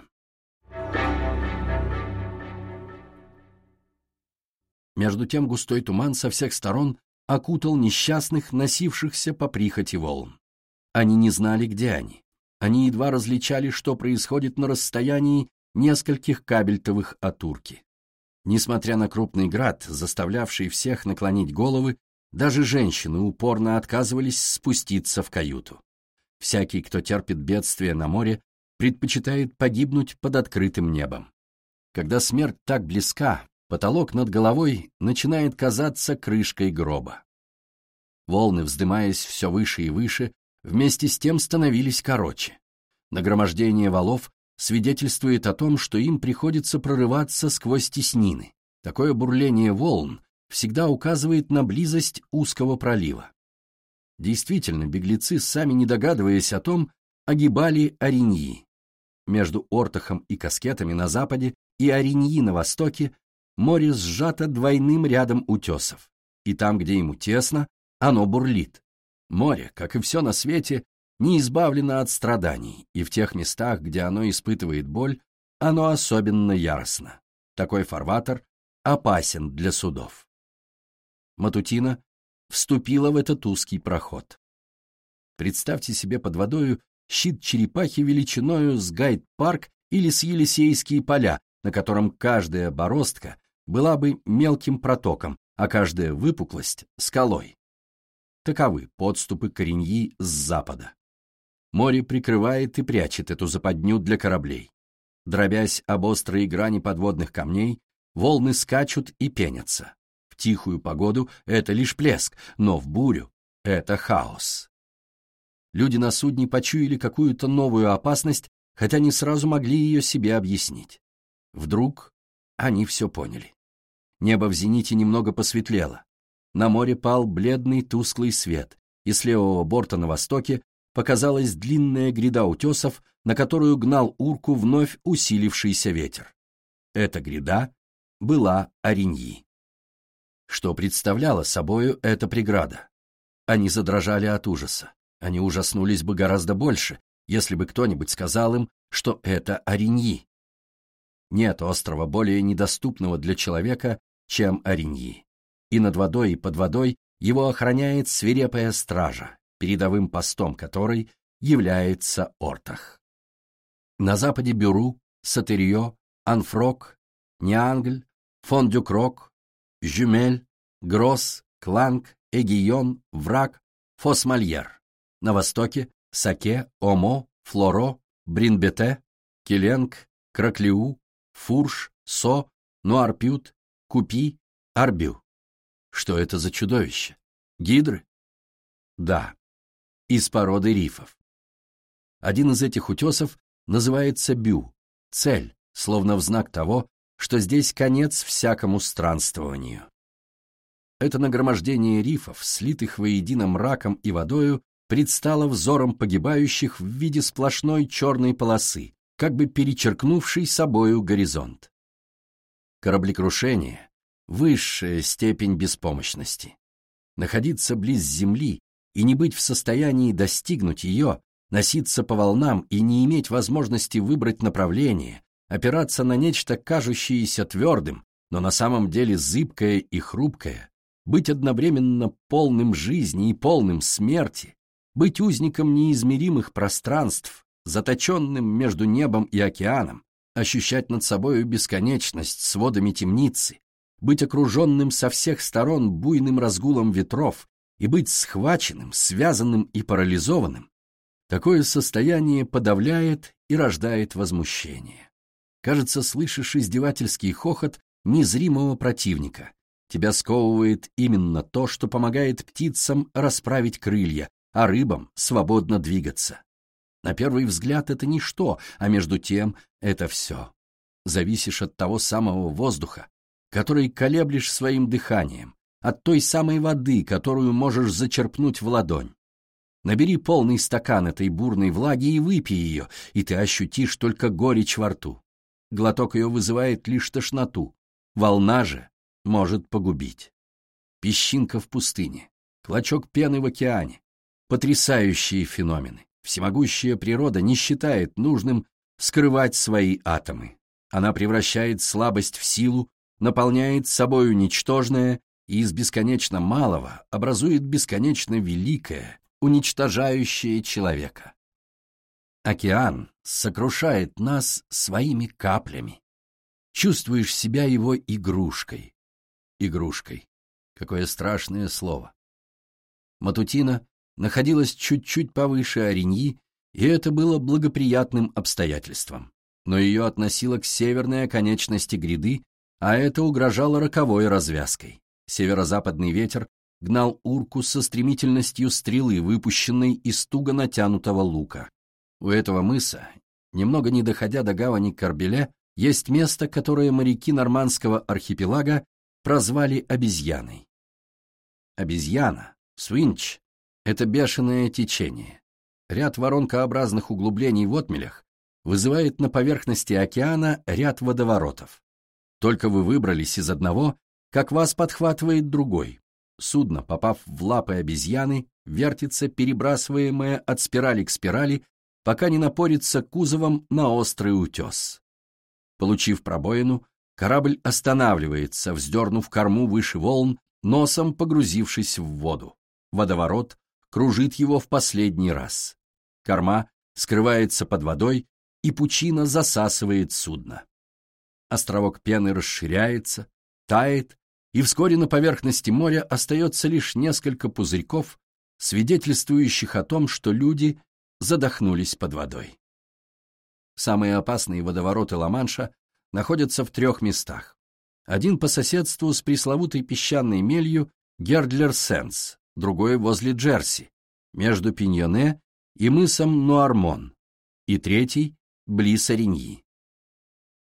Между тем густой туман со всех сторон окутал несчастных, носившихся по прихоти волн. Они не знали, где они. Они едва различали, что происходит на расстоянии нескольких кабельтовых от. Несмотря на крупный град, заставлявший всех наклонить головы, даже женщины упорно отказывались спуститься в каюту. Всякий, кто терпит бедствие на море, предпочитает погибнуть под открытым небом. Когда смерть так близка, потолок над головой начинает казаться крышкой гроба. Волны, вздымаясь все выше и выше, вместе с тем становились короче. Нагромождение валов свидетельствует о том, что им приходится прорываться сквозь теснины. Такое бурление волн всегда указывает на близость узкого пролива. Действительно, беглецы, сами не догадываясь о том, огибали Ориньи. Между Ортахом и Каскетами на западе и Ориньи на востоке море сжато двойным рядом утесов, и там, где ему тесно, оно бурлит. Море, как и все на свете, не избавлено от страданий, и в тех местах, где оно испытывает боль, оно особенно яростно. Такой фарватер опасен для судов. Матутина вступила в этот узкий проход. Представьте себе под водою щит черепахи величиною с гайд-парк или с Елисейские поля, на котором каждая бороздка была бы мелким протоком, а каждая выпуклость — скалой. Таковы подступы кореньи с запада. Море прикрывает и прячет эту западню для кораблей. Дробясь об острые грани подводных камней, волны скачут и пенятся. В тихую погоду это лишь плеск, но в бурю это хаос. Люди на судне почуяли какую-то новую опасность, хотя не сразу могли ее себе объяснить. Вдруг они все поняли. Небо в зените немного посветлело. На море пал бледный тусклый свет, и с левого борта на востоке показалась длинная гряда утесов, на которую гнал урку вновь усилившийся ветер. Эта гряда была Ореньи. Что представляла собою эта преграда? Они задрожали от ужаса. Они ужаснулись бы гораздо больше, если бы кто-нибудь сказал им, что это Ореньи. Нет острова более недоступного для человека, чем Ореньи. И над водой, и под водой его охраняет свирепая стража, передовым постом которой является Ортах. На западе Бюру, Сатерье, Анфрок, Ниангль, Фондюкрок, Жюмель, Гросс, Кланг, Эгион, Враг, Фосмальер. На востоке Саке, Омо, Флоро, Бринбете, Келенг, Краклиу, Фурш, Со, Нуарпют, Купи, Арбю. Что это за чудовище? Гидры? Да, из породы рифов. Один из этих утесов называется Бю, цель, словно в знак того, что здесь конец всякому странствованию. Это нагромождение рифов, слитых воедино мраком и водою, предстало взором погибающих в виде сплошной черной полосы, как бы перечеркнувшей собою горизонт. Кораблекрушение — высшая степень беспомощности. Находиться близ земли и не быть в состоянии достигнуть ее, носиться по волнам и не иметь возможности выбрать направление, опираться на нечто, кажущееся твердым, но на самом деле зыбкое и хрупкое, быть одновременно полным жизни и полным смерти, быть узником неизмеримых пространств, заточенным между небом и океаном, ощущать над собою бесконечность с водами темницы, быть окруженным со всех сторон буйным разгулом ветров и быть схваченным, связанным и парализованным, такое состояние подавляет и рождает возмущение. Кажется, слышишь издевательский хохот незримого противника. Тебя сковывает именно то, что помогает птицам расправить крылья, а рыбам свободно двигаться. На первый взгляд это ничто, а между тем это все. Зависишь от того самого воздуха, который колеблешь своим дыханием, от той самой воды, которую можешь зачерпнуть в ладонь. Набери полный стакан этой бурной влаги и выпей ее, и ты ощутишь только горечь во рту. Глоток ее вызывает лишь тошноту. Волна же может погубить. Песчинка в пустыне, клочок пены в океане. Потрясающие феномены. Всемогущая природа не считает нужным скрывать свои атомы. Она превращает слабость в силу, наполняет собою ничтожное и из бесконечно малого образует бесконечно великое, уничтожающее человека. Океан сокрушает нас своими каплями. Чувствуешь себя его игрушкой. Игрушкой. Какое страшное слово. Матутина находилась чуть-чуть повыше Ореньи, и это было благоприятным обстоятельством. Но ее относило к северной оконечности гряды, а это угрожало роковой развязкой. Северо-западный ветер гнал урку со стремительностью стрелы, выпущенной из туго натянутого лука. У этого мыса, немного не доходя до гавани Карбеле, есть место, которое моряки нормандского архипелага прозвали обезьяной. Обезьяна, свинч, это бешеное течение. Ряд воронкообразных углублений в отмелях вызывает на поверхности океана ряд водоворотов. Только вы выбрались из одного, как вас подхватывает другой. Судно, попав в лапы обезьяны, вертится, перебрасываемое от спирали к спирали, пока не напорится кузовом на острый утес. Получив пробоину, корабль останавливается, вздернув корму выше волн, носом погрузившись в воду. Водоворот кружит его в последний раз. Корма скрывается под водой, и пучина засасывает судно. Островок пены расширяется, тает, и вскоре на поверхности моря остается лишь несколько пузырьков, свидетельствующих о том, что люди задохнулись под водой. Самые опасные водовороты Ла-Манша находятся в трех местах. Один по соседству с пресловутой песчаной мелью Гердлер-Сенс, другой возле Джерси, между Пиньоне и мысом Нуармон, и третий — близ Ориньи.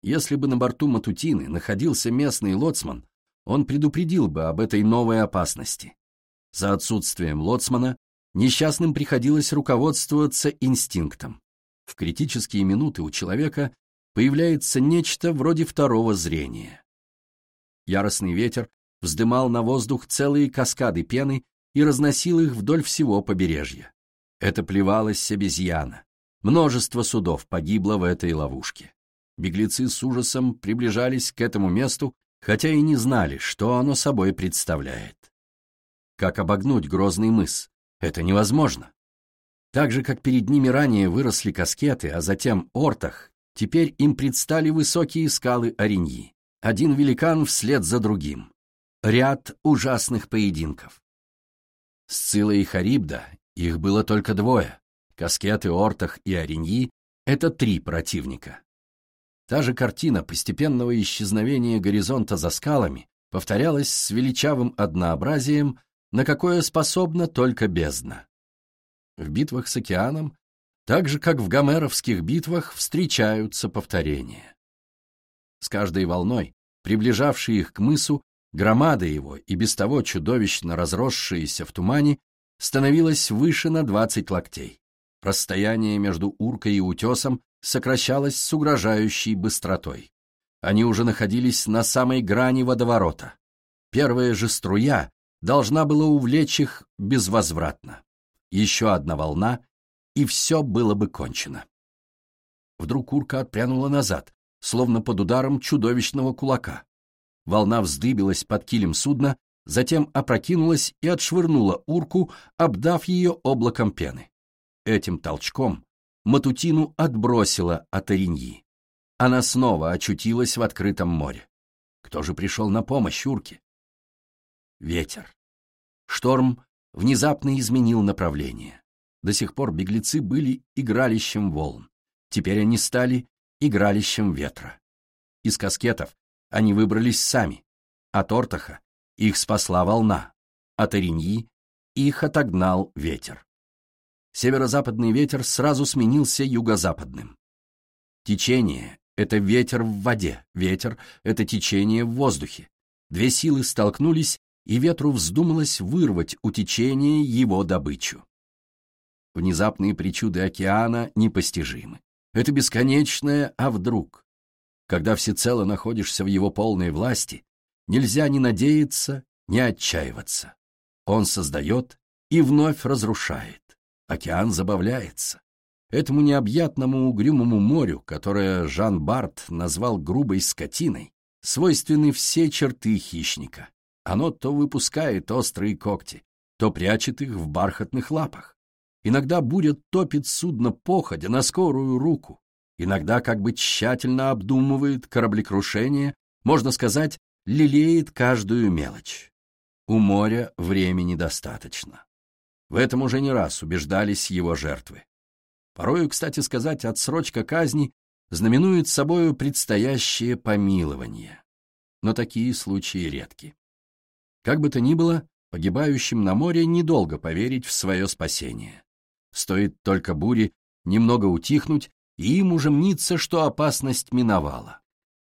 Если бы на борту Матутины находился местный лоцман, он предупредил бы об этой новой опасности. За отсутствием лоцмана несчастным приходилось руководствоваться инстинктом. В критические минуты у человека появляется нечто вроде второго зрения. Яростный ветер вздымал на воздух целые каскады пены и разносил их вдоль всего побережья. Это плевалась обезьяна. Множество судов погибло в этой ловушке. Беглецы с ужасом приближались к этому месту, хотя и не знали, что оно собой представляет. Как обогнуть грозный мыс? Это невозможно. Так же, как перед ними ранее выросли каскеты, а затем ортах, теперь им предстали высокие скалы Ориньи. Один великан вслед за другим. Ряд ужасных поединков. Сцилла и Харибда, их было только двое. Каскеты, Ортах и Ориньи — это три противника. Та же картина постепенного исчезновения горизонта за скалами повторялась с величавым однообразием, на какое способна только бездна. В битвах с океаном, так же как в гомеровских битвах, встречаются повторения. С каждой волной, приближавшей их к мысу, громада его и без того чудовищно разросшаяся в тумане становилась выше на двадцать локтей. Расстояние между уркой и утесом сокращалось с угрожающей быстротой. Они уже находились на самой грани водоворота. Первая же струя должна была увлечь их безвозвратно еще одна волна, и все было бы кончено. Вдруг урка отпрянула назад, словно под ударом чудовищного кулака. Волна вздыбилась под килем судна, затем опрокинулась и отшвырнула урку, обдав ее облаком пены. Этим толчком Матутину отбросила от Ориньи. Она снова очутилась в открытом море. Кто же пришел на помощь урке? Ветер. Шторм внезапно изменил направление. До сих пор беглецы были игралищем волн. Теперь они стали игралищем ветра. Из каскетов они выбрались сами. От Ортаха их спасла волна. От Ориньи их отогнал ветер. Северо-западный ветер сразу сменился юго-западным. Течение — это ветер в воде, ветер — это течение в воздухе. Две силы столкнулись и ветру вздумалось вырвать у течения его добычу. Внезапные причуды океана непостижимы. Это бесконечное «а вдруг?». Когда всецело находишься в его полной власти, нельзя ни надеяться, ни отчаиваться. Он создает и вновь разрушает. Океан забавляется. Этому необъятному угрюмому морю, которое Жан Барт назвал грубой скотиной, свойственны все черты хищника. Оно то выпускает острые когти, то прячет их в бархатных лапах. Иногда буря топит судно походя на скорую руку, иногда как бы тщательно обдумывает кораблекрушение, можно сказать, лелеет каждую мелочь. У моря времени достаточно. В этом уже не раз убеждались его жертвы. Порою, кстати сказать, отсрочка казни знаменует собою предстоящее помилование. Но такие случаи редки. Как бы то ни было, погибающим на море недолго поверить в свое спасение. Стоит только буре немного утихнуть, и им уже мнится, что опасность миновала.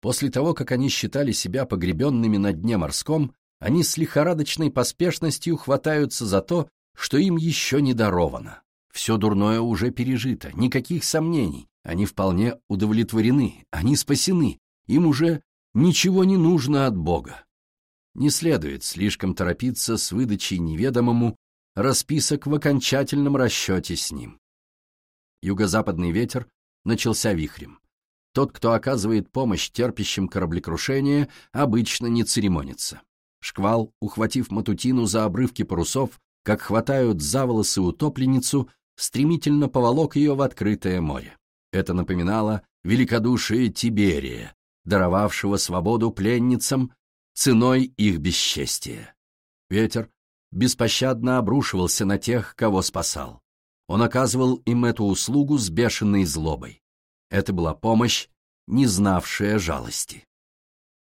После того, как они считали себя погребенными на дне морском, они с лихорадочной поспешностью хватаются за то, что им еще не даровано. Все дурное уже пережито, никаких сомнений, они вполне удовлетворены, они спасены, им уже ничего не нужно от Бога не следует слишком торопиться с выдачей неведомому расписок в окончательном расчете с ним. Юго-западный ветер начался вихрем. Тот, кто оказывает помощь терпящим кораблекрушение, обычно не церемонится. Шквал, ухватив Матутину за обрывки парусов, как хватают за волосы утопленницу, стремительно поволок ее в открытое море. Это напоминало великодушие Тиберия, даровавшего свободу пленницам ценой их бесчестия. Ветер беспощадно обрушивался на тех, кого спасал. Он оказывал им эту услугу с бешеной злобой. Это была помощь, не знавшая жалости.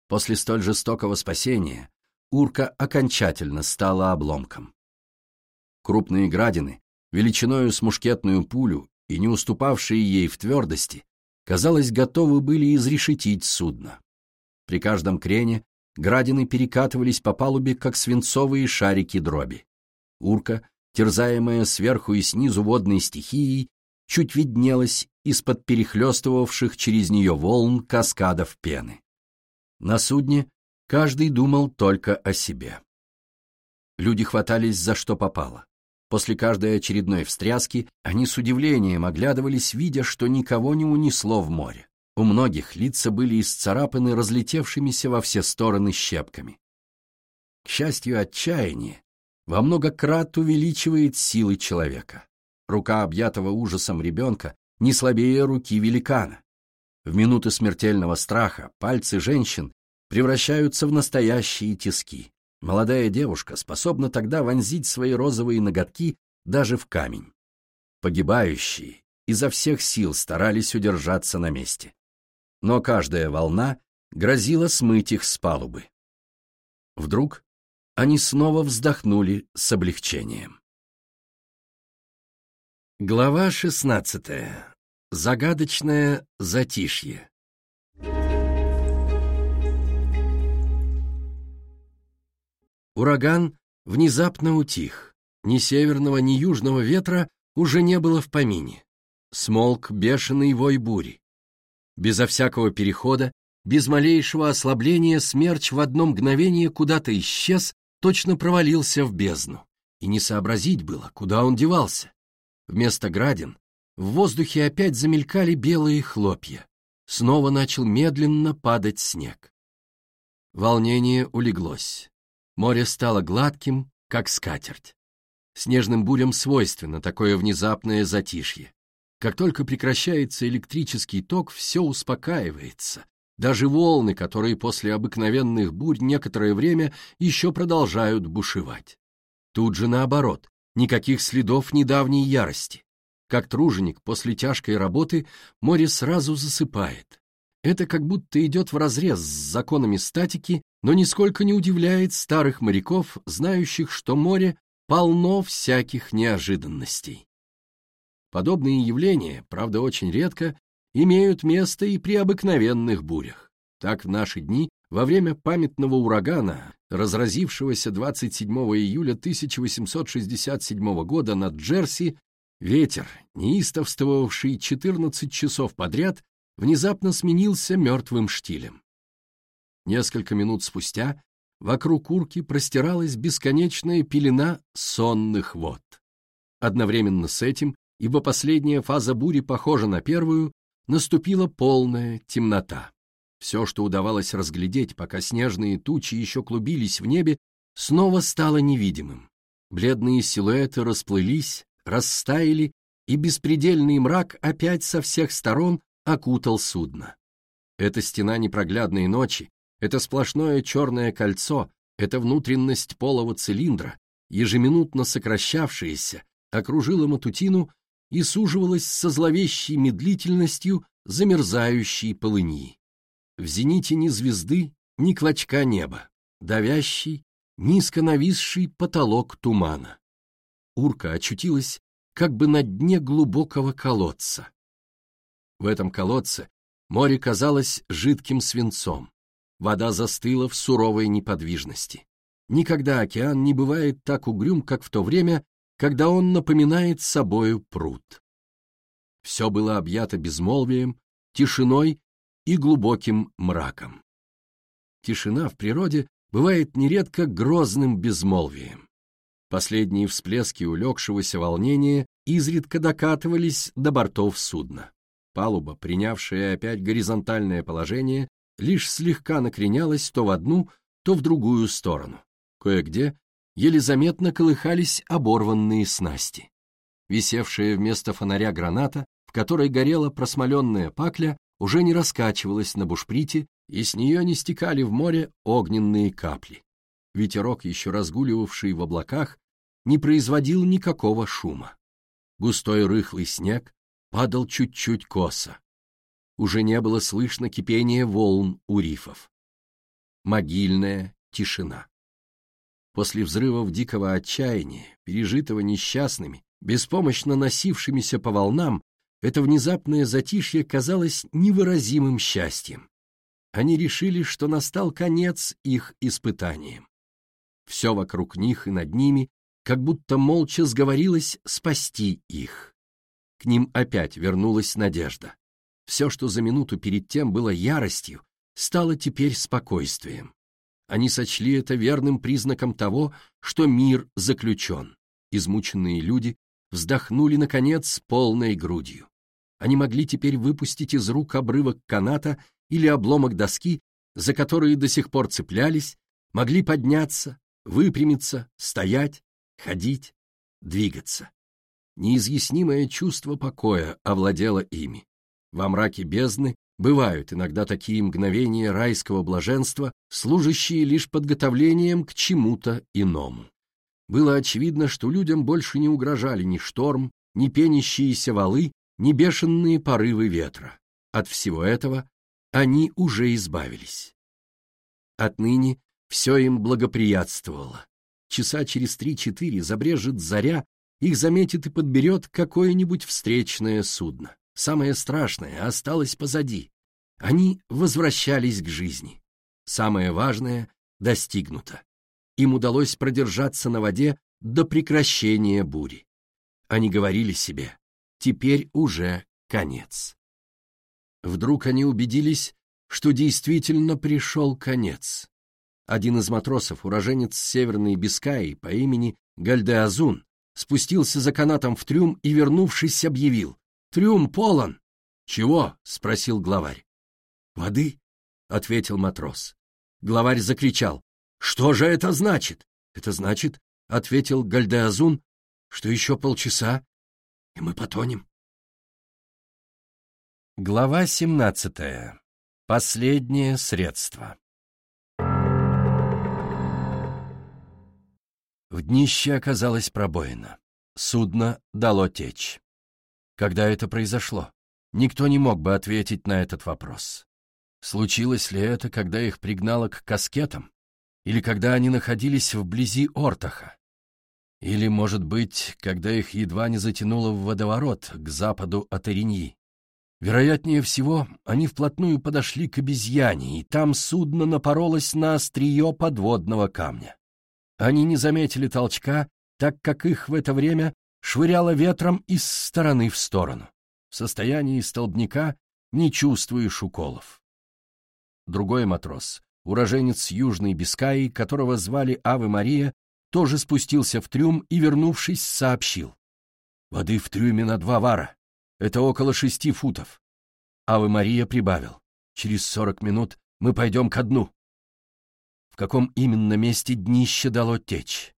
После столь жестокого спасения урка окончательно стала обломком. Крупные градины, величиною с мушкетную пулю и не уступавшие ей в твердости, казалось, готовы были изрешетить судно. При каждом крене градины перекатывались по палубе, как свинцовые шарики дроби. Урка, терзаемая сверху и снизу водной стихией, чуть виднелась из-под перехлестывавших через нее волн каскадов пены. На судне каждый думал только о себе. Люди хватались за что попало. После каждой очередной встряски они с удивлением оглядывались, видя, что никого не унесло в море. У многих лица были исцарапаны разлетевшимися во все стороны щепками. К счастью, отчаяние во много крат увеличивает силы человека. Рука объятого ужасом ребенка не слабее руки великана. В минуты смертельного страха пальцы женщин превращаются в настоящие тиски. Молодая девушка способна тогда вонзить свои розовые ноготки даже в камень. Погибающие изо всех сил старались удержаться на месте. Но каждая волна грозила смыть их с палубы. Вдруг они снова вздохнули с облегчением. Глава шестнадцатая. Загадочное затишье. Ураган внезапно утих. Ни северного, ни южного ветра уже не было в помине. Смолк бешеный вой бури. Безо всякого перехода, без малейшего ослабления смерч в одно мгновение куда-то исчез, точно провалился в бездну. И не сообразить было, куда он девался. Вместо градин в воздухе опять замелькали белые хлопья. Снова начал медленно падать снег. Волнение улеглось. Море стало гладким, как скатерть. Снежным бурям свойственно такое внезапное затишье. Как только прекращается электрический ток, все успокаивается. Даже волны, которые после обыкновенных бурь некоторое время еще продолжают бушевать. Тут же наоборот, никаких следов недавней ярости. Как труженик после тяжкой работы море сразу засыпает. Это как будто идет вразрез с законами статики но нисколько не удивляет старых моряков, знающих, что море полно всяких неожиданностей. Подобные явления, правда очень редко, имеют место и при обыкновенных бурях. Так в наши дни, во время памятного урагана, разразившегося 27 июля 1867 года над Джерси, ветер, неистовствовавший 14 часов подряд, внезапно сменился мертвым штилем. Несколько минут спустя вокруг урки простиралась бесконечная пелена сонных вод. Одновременно с этим, ибо последняя фаза бури похожа на первую, наступила полная темнота. Все, что удавалось разглядеть, пока снежные тучи еще клубились в небе, снова стало невидимым. Бледные силуэты расплылись, растаяли, и беспредельный мрак опять со всех сторон окутал судно. Эта стена непроглядной ночи, это сплошное черное кольцо, это внутренность полого цилиндра, ежеминутно сокращавшееся, окружило Матутину и суживалось со зловещей медлительностью замерзающей полыни. В зените ни звезды, ни клочка неба, давящий, низко нависший потолок тумана. Урка очутилась как бы на дне глубокого колодца. В этом колодце море казалось жидким свинцом. Вода застыла в суровой неподвижности. Никогда океан не бывает так угрюм, как в то время, когда он напоминает собою пруд. Все было объято безмолвием, тишиной и глубоким мраком. Тишина в природе бывает нередко грозным безмолвием. Последние всплески улегшегося волнения изредка докатывались до бортов судна. Палуба, принявшая опять горизонтальное положение, лишь слегка накренялась то в одну, то в другую сторону. Кое-где еле заметно колыхались оборванные снасти. Висевшая вместо фонаря граната, в которой горела просмоленная пакля, уже не раскачивалась на бушприте, и с нее не стекали в море огненные капли. Ветерок, еще разгуливавший в облаках, не производил никакого шума. Густой рыхлый снег падал чуть-чуть косо. Уже не было слышно кипения волн у рифов. Могильная тишина. После взрывов дикого отчаяния, пережитого несчастными, беспомощно носившимися по волнам, это внезапное затишье казалось невыразимым счастьем. Они решили, что настал конец их испытаниям. Все вокруг них и над ними как будто молча сговорилось спасти их. К ним опять вернулась надежда. Все, что за минуту перед тем было яростью, стало теперь спокойствием. Они сочли это верным признаком того, что мир заключен. Измученные люди вздохнули, наконец, полной грудью. Они могли теперь выпустить из рук обрывок каната или обломок доски, за которые до сих пор цеплялись, могли подняться, выпрямиться, стоять, ходить, двигаться. Неизъяснимое чувство покоя овладело ими. Во мраке бездны Бывают иногда такие мгновения райского блаженства, служащие лишь подготовлением к чему-то иному. Было очевидно, что людям больше не угрожали ни шторм, ни пенящиеся валы, ни бешеные порывы ветра. От всего этого они уже избавились. Отныне все им благоприятствовало. Часа через три-четыре забрежет заря, их заметит и подберет какое-нибудь встречное судно. Самое страшное осталось позади. Они возвращались к жизни. Самое важное достигнуто. Им удалось продержаться на воде до прекращения бури. Они говорили себе, теперь уже конец. Вдруг они убедились, что действительно пришел конец. Один из матросов, уроженец Северной Бискаи по имени Гальдеазун, спустился за канатом в трюм и, вернувшись, объявил Трюм полон. Чего? спросил главарь. Воды, ответил матрос. Главарь закричал. Что же это значит? Это значит, ответил Гальдеазун, что еще полчаса, и мы потонем. Глава семнадцатая. Последнее средство. В днище оказалась пробоина. Судно дало течь. Когда это произошло? Никто не мог бы ответить на этот вопрос. Случилось ли это, когда их пригнало к каскетам? Или когда они находились вблизи Ортаха? Или, может быть, когда их едва не затянуло в водоворот к западу от Ириньи? Вероятнее всего, они вплотную подошли к обезьяне, и там судно напоролось на острие подводного камня. Они не заметили толчка, так как их в это время швыряло ветром из стороны в сторону. В состоянии столбняка не чувствуешь уколов. Другой матрос, уроженец Южной Бискаи, которого звали Авы Мария, тоже спустился в трюм и, вернувшись, сообщил. «Воды в трюме на два вара. Это около шести футов». Авы Мария прибавил. «Через сорок минут мы пойдем ко дну». В каком именно месте днище дало течь?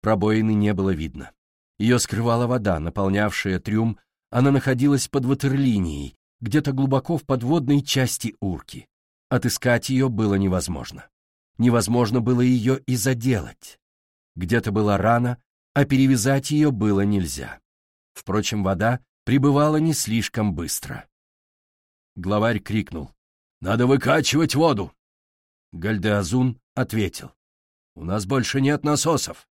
Пробоины не было видно. Ее скрывала вода, наполнявшая трюм, она находилась под ватерлинией, где-то глубоко в подводной части урки. Отыскать ее было невозможно. Невозможно было ее и заделать. Где-то была рана, а перевязать ее было нельзя. Впрочем, вода прибывала не слишком быстро. Главарь крикнул. «Надо выкачивать воду!» Гальдеазун ответил. «У нас больше нет насосов.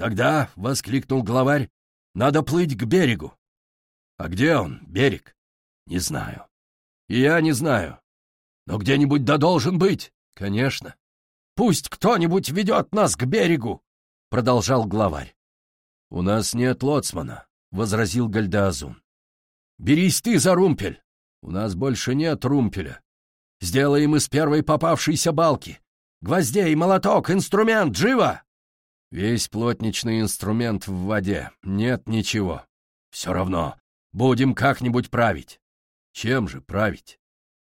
«Тогда», — воскликнул главарь, — «надо плыть к берегу». «А где он, берег?» «Не знаю». «И я не знаю. Но где-нибудь да должен быть». «Конечно». «Пусть кто-нибудь ведет нас к берегу», — продолжал главарь. «У нас нет лоцмана», — возразил Гальдаазун. «Берись ты за румпель. У нас больше нет румпеля. Сделаем из первой попавшейся балки. Гвоздей, молоток, инструмент, живо!» Весь плотничный инструмент в воде, нет ничего. Все равно, будем как-нибудь править. Чем же править?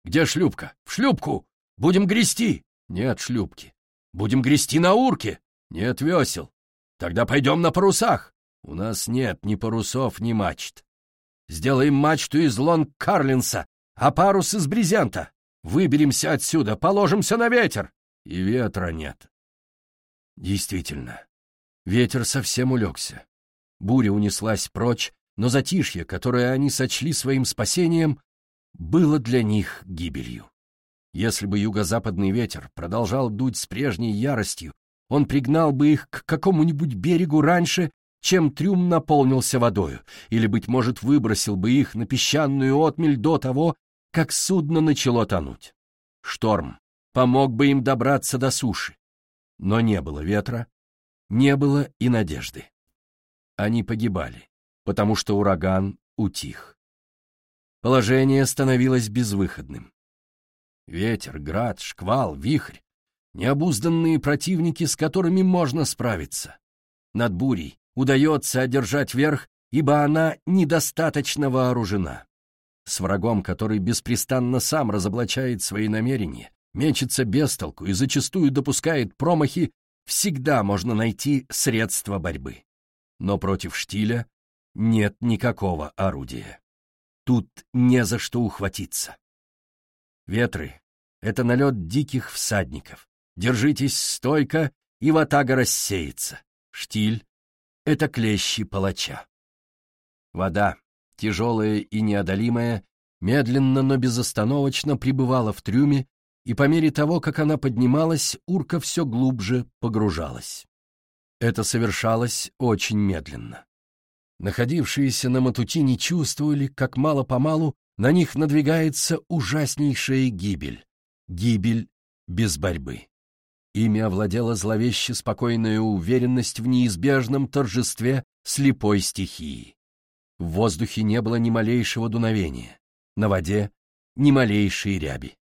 Где шлюпка? В шлюпку! Будем грести! Нет шлюпки. Будем грести на урке. Нет весел. Тогда пойдем на парусах. У нас нет ни парусов, ни мачт. Сделаем мачту из лонг-карлинса, а парус из брезента. Выберемся отсюда, положимся на ветер. И ветра нет. Действительно, ветер совсем улегся. Буря унеслась прочь, но затишье, которое они сочли своим спасением, было для них гибелью. Если бы юго-западный ветер продолжал дуть с прежней яростью, он пригнал бы их к какому-нибудь берегу раньше, чем трюм наполнился водою, или, быть может, выбросил бы их на песчаную отмель до того, как судно начало тонуть. Шторм помог бы им добраться до суши. Но не было ветра, не было и надежды. Они погибали, потому что ураган утих. Положение становилось безвыходным. Ветер, град, шквал, вихрь — необузданные противники, с которыми можно справиться. Над бурей удается одержать верх, ибо она недостаточно вооружена. С врагом, который беспрестанно сам разоблачает свои намерения, мечется без толку и зачастую допускает промахи, всегда можно найти средства борьбы. Но против штиля нет никакого орудия. Тут не за что ухватиться. Ветры — это налет диких всадников. Держитесь стойко, и ватага рассеется. Штиль — это клещи палача. Вода, тяжелая и неодолимая, медленно, но безостановочно пребывала в трюме, и по мере того, как она поднималась, урка все глубже погружалась. Это совершалось очень медленно. Находившиеся на Матутине чувствовали, как мало-помалу на них надвигается ужаснейшая гибель. Гибель без борьбы. Ими овладела зловеще спокойная уверенность в неизбежном торжестве слепой стихии. В воздухе не было ни малейшего дуновения, на воде — ни малейшей ряби.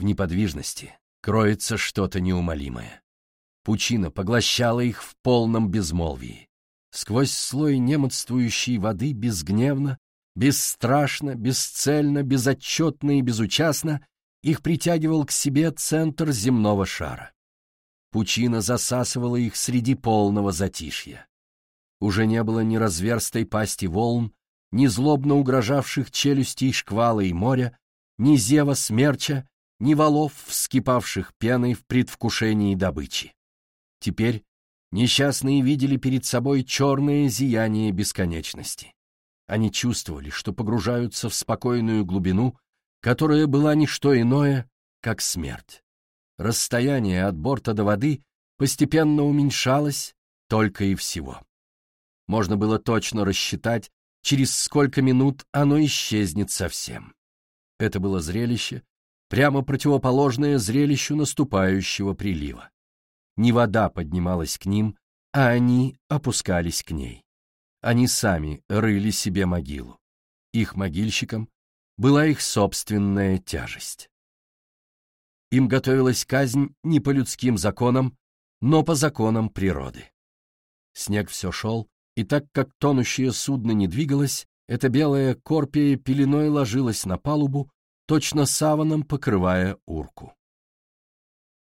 В неподвижности кроется что-то неумолимое. Пучина поглощала их в полном безмолвии. Сквозь слой немодствующей воды безгневно, бесстрашно, бесцельно, безотчетно и безучастно их притягивал к себе центр земного шара. Пучина засасывала их среди полного затишья. Уже не было ни разверстой пасти волн, ни злобно угрожавших челюстей шквала и моря, ни зева смерча, ни валов, вскипавших пеной в предвкушении добычи. Теперь несчастные видели перед собой черное зияние бесконечности. Они чувствовали, что погружаются в спокойную глубину, которая была не что иное, как смерть. Расстояние от борта до воды постепенно уменьшалось только и всего. Можно было точно рассчитать, через сколько минут оно исчезнет совсем. Это было зрелище, прямо противоположное зрелищу наступающего прилива. Не вода поднималась к ним, а они опускались к ней. Они сами рыли себе могилу. Их могильщикам была их собственная тяжесть. Им готовилась казнь не по людским законам, но по законам природы. Снег все шел, и так как тонущее судно не двигалось, эта белая корпия пеленой ложилась на палубу, точно саваном покрывая урку.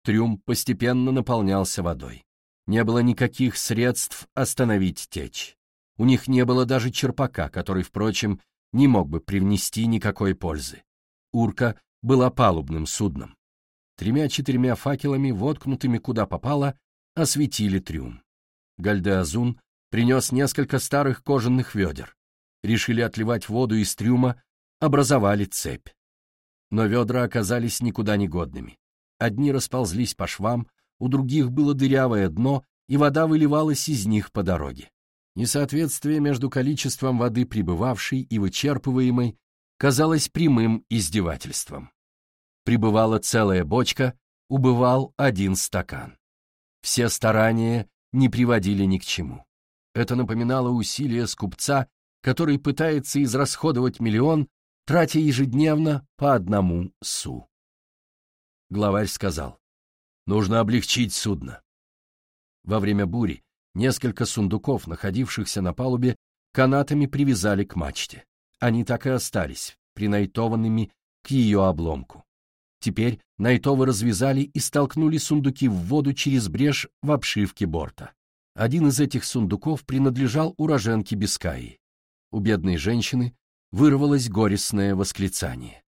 Трюм постепенно наполнялся водой. Не было никаких средств остановить течь. У них не было даже черпака, который, впрочем, не мог бы привнести никакой пользы. Урка была палубным судном. Тремя-четырьмя факелами, воткнутыми куда попало, осветили трюм. Гальдеазун принес несколько старых кожаных ведер. Решили отливать воду из трюма, образовали цепь. Но ведра оказались никуда не годными. Одни расползлись по швам, у других было дырявое дно, и вода выливалась из них по дороге. Несоответствие между количеством воды, прибывавшей и вычерпываемой, казалось прямым издевательством. Прибывала целая бочка, убывал один стакан. Все старания не приводили ни к чему. Это напоминало усилия скупца, который пытается израсходовать миллион, тратя ежедневно по одному су. Главарь сказал, нужно облегчить судно. Во время бури несколько сундуков, находившихся на палубе, канатами привязали к мачте. Они так и остались, принайтованными к ее обломку. теперь Найтовы развязали и столкнули сундуки в воду через брешь в обшивке борта. Один из этих сундуков принадлежал уроженке Бискаи. У бедной женщины вырвалось горестное восклицание.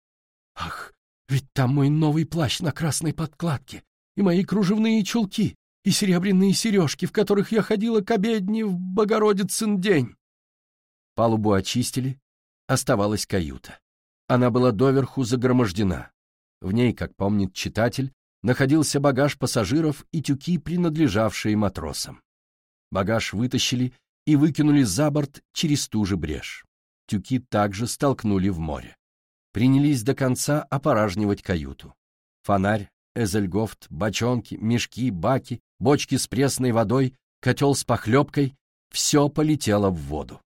«Ах, ведь там мой новый плащ на красной подкладке, и мои кружевные чулки, и серебряные сережки, в которых я ходила к обедне в Богородицын день!» Палубу очистили, оставалась каюта. Она была доверху загромождена. В ней, как помнит читатель, находился багаж пассажиров и тюки, принадлежавшие матросам. Багаж вытащили и выкинули за борт через ту же брешь. Тюки также столкнули в море. Принялись до конца опоражнивать каюту. Фонарь, эзельгофт, бочонки, мешки, баки, бочки с пресной водой, котел с похлебкой — все полетело в воду.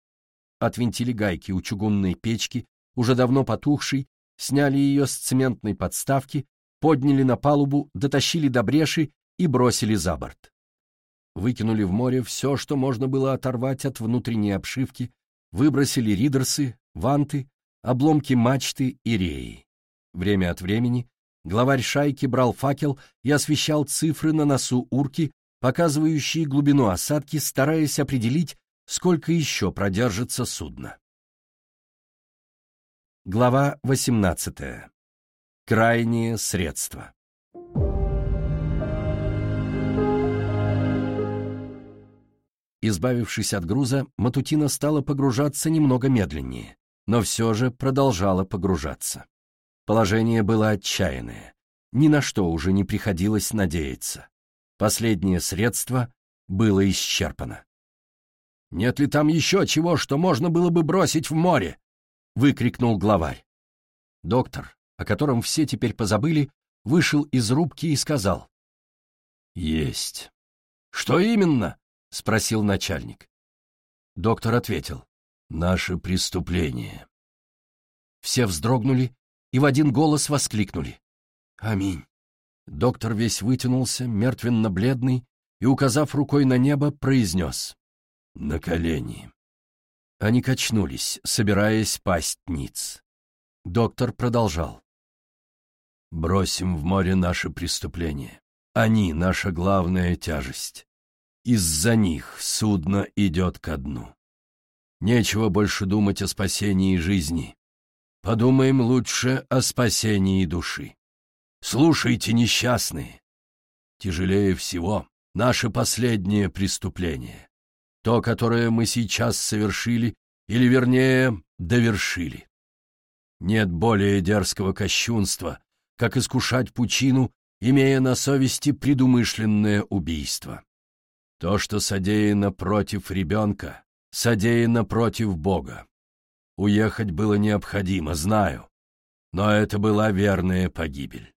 Отвинтили гайки у чугунной печки, уже давно потухшей, сняли ее с цементной подставки, подняли на палубу, дотащили до бреши и бросили за борт. Выкинули в море все, что можно было оторвать от внутренней обшивки, выбросили ридерсы, ванты, обломки мачты и реи. Время от времени главарь шайки брал факел и освещал цифры на носу урки, показывающие глубину осадки, стараясь определить, сколько еще продержится судно. Глава 18. Крайние средства. Избавившись от груза, Матутина стала погружаться немного медленнее, но все же продолжала погружаться. Положение было отчаянное, ни на что уже не приходилось надеяться. Последнее средство было исчерпано. «Нет ли там еще чего, что можно было бы бросить в море?» — выкрикнул главарь. Доктор, о котором все теперь позабыли, вышел из рубки и сказал. «Есть». «Что именно?» — спросил начальник. Доктор ответил. «Наше преступление». Все вздрогнули и в один голос воскликнули. «Аминь». Доктор весь вытянулся, мертвенно-бледный, и, указав рукой на небо, произнес. «На колени». Они качнулись, собираясь пасть ниц. Доктор продолжал. «Бросим в море наше преступление. Они — наша главная тяжесть. Из-за них судно идет ко дну. Нечего больше думать о спасении жизни. Подумаем лучше о спасении души. Слушайте, несчастные. Тяжелее всего наше последнее преступление. То, которое мы сейчас совершили, или, вернее, довершили. Нет более дерзкого кощунства, как искушать пучину, имея на совести предумышленное убийство. То, что содеяно против ребенка, содеяно против Бога. Уехать было необходимо, знаю, но это была верная погибель.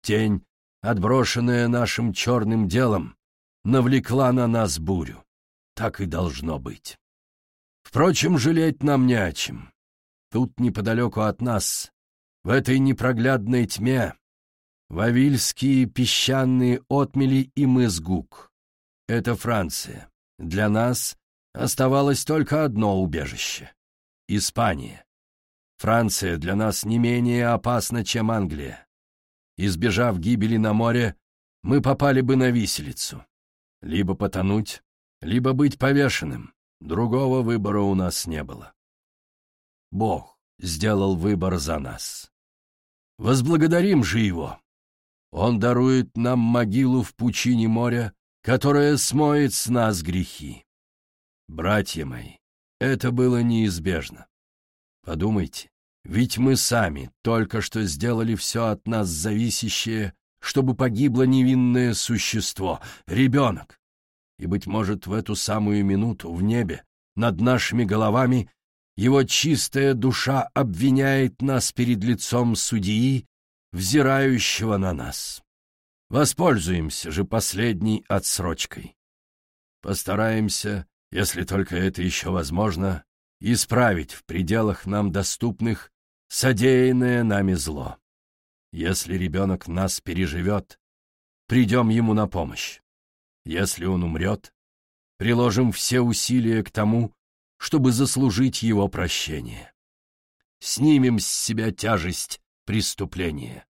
Тень, отброшенная нашим черным делом, навлекла на нас бурю. Так и должно быть. Впрочем, жалеть нам не о чем. Тут неподалеку от нас, в этой непроглядной тьме, вавильские песчаные отмели и мыс Гук. Это Франция. Для нас оставалось только одно убежище — Испания. Франция для нас не менее опасна, чем Англия. Избежав гибели на море, мы попали бы на виселицу. Либо потонуть, либо быть повешенным. Другого выбора у нас не было. Бог сделал выбор за нас. Возблагодарим же Его. Он дарует нам могилу в пучине моря, которая смоет с нас грехи. Братья мои, это было неизбежно. Подумайте, ведь мы сами только что сделали все от нас зависящее, чтобы погибло невинное существо, ребенок. И, быть может, в эту самую минуту в небе, над нашими головами, его чистая душа обвиняет нас перед лицом судьи, взирающего на нас. Воспользуемся же последней отсрочкой. Постараемся, если только это еще возможно, исправить в пределах нам доступных содеянное нами зло. Если ребенок нас переживет, придем ему на помощь. Если он умрет, приложим все усилия к тому, чтобы заслужить его прощение. Снимем с себя тяжесть преступления.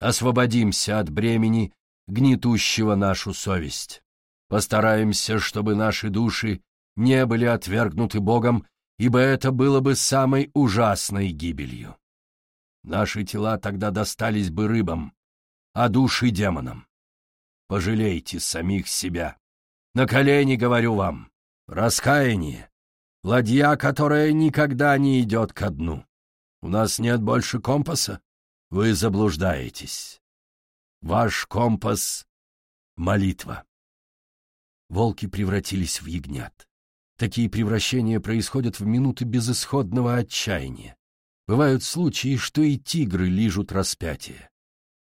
Освободимся от бремени, гнетущего нашу совесть. Постараемся, чтобы наши души не были отвергнуты Богом, ибо это было бы самой ужасной гибелью. Наши тела тогда достались бы рыбам, а души — демонам. Пожалейте самих себя. На колени говорю вам. Раскаяние — ладья, которая никогда не идет ко дну. У нас нет больше компаса? Вы заблуждаетесь. Ваш компас — молитва. Волки превратились в ягнят. Такие превращения происходят в минуты безысходного отчаяния. Бывают случаи, что и тигры лижут распятие.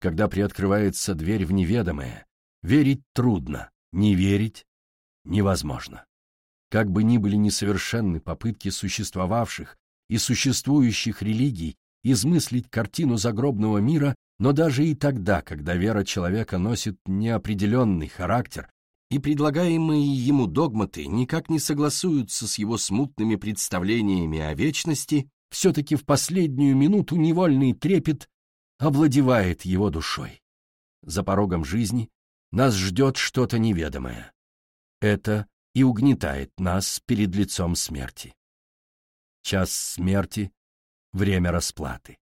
Когда приоткрывается дверь в неведомое, верить трудно, не верить невозможно. Как бы ни были несовершенны попытки существовавших и существующих религий измыслить картину загробного мира, но даже и тогда, когда вера человека носит неопределенный характер, и предлагаемые ему догматы никак не согласуются с его смутными представлениями о вечности, все-таки в последнюю минуту невольный трепет овладевает его душой. За порогом жизни нас ждет что-то неведомое. Это и угнетает нас перед лицом смерти. Час смерти — время расплаты.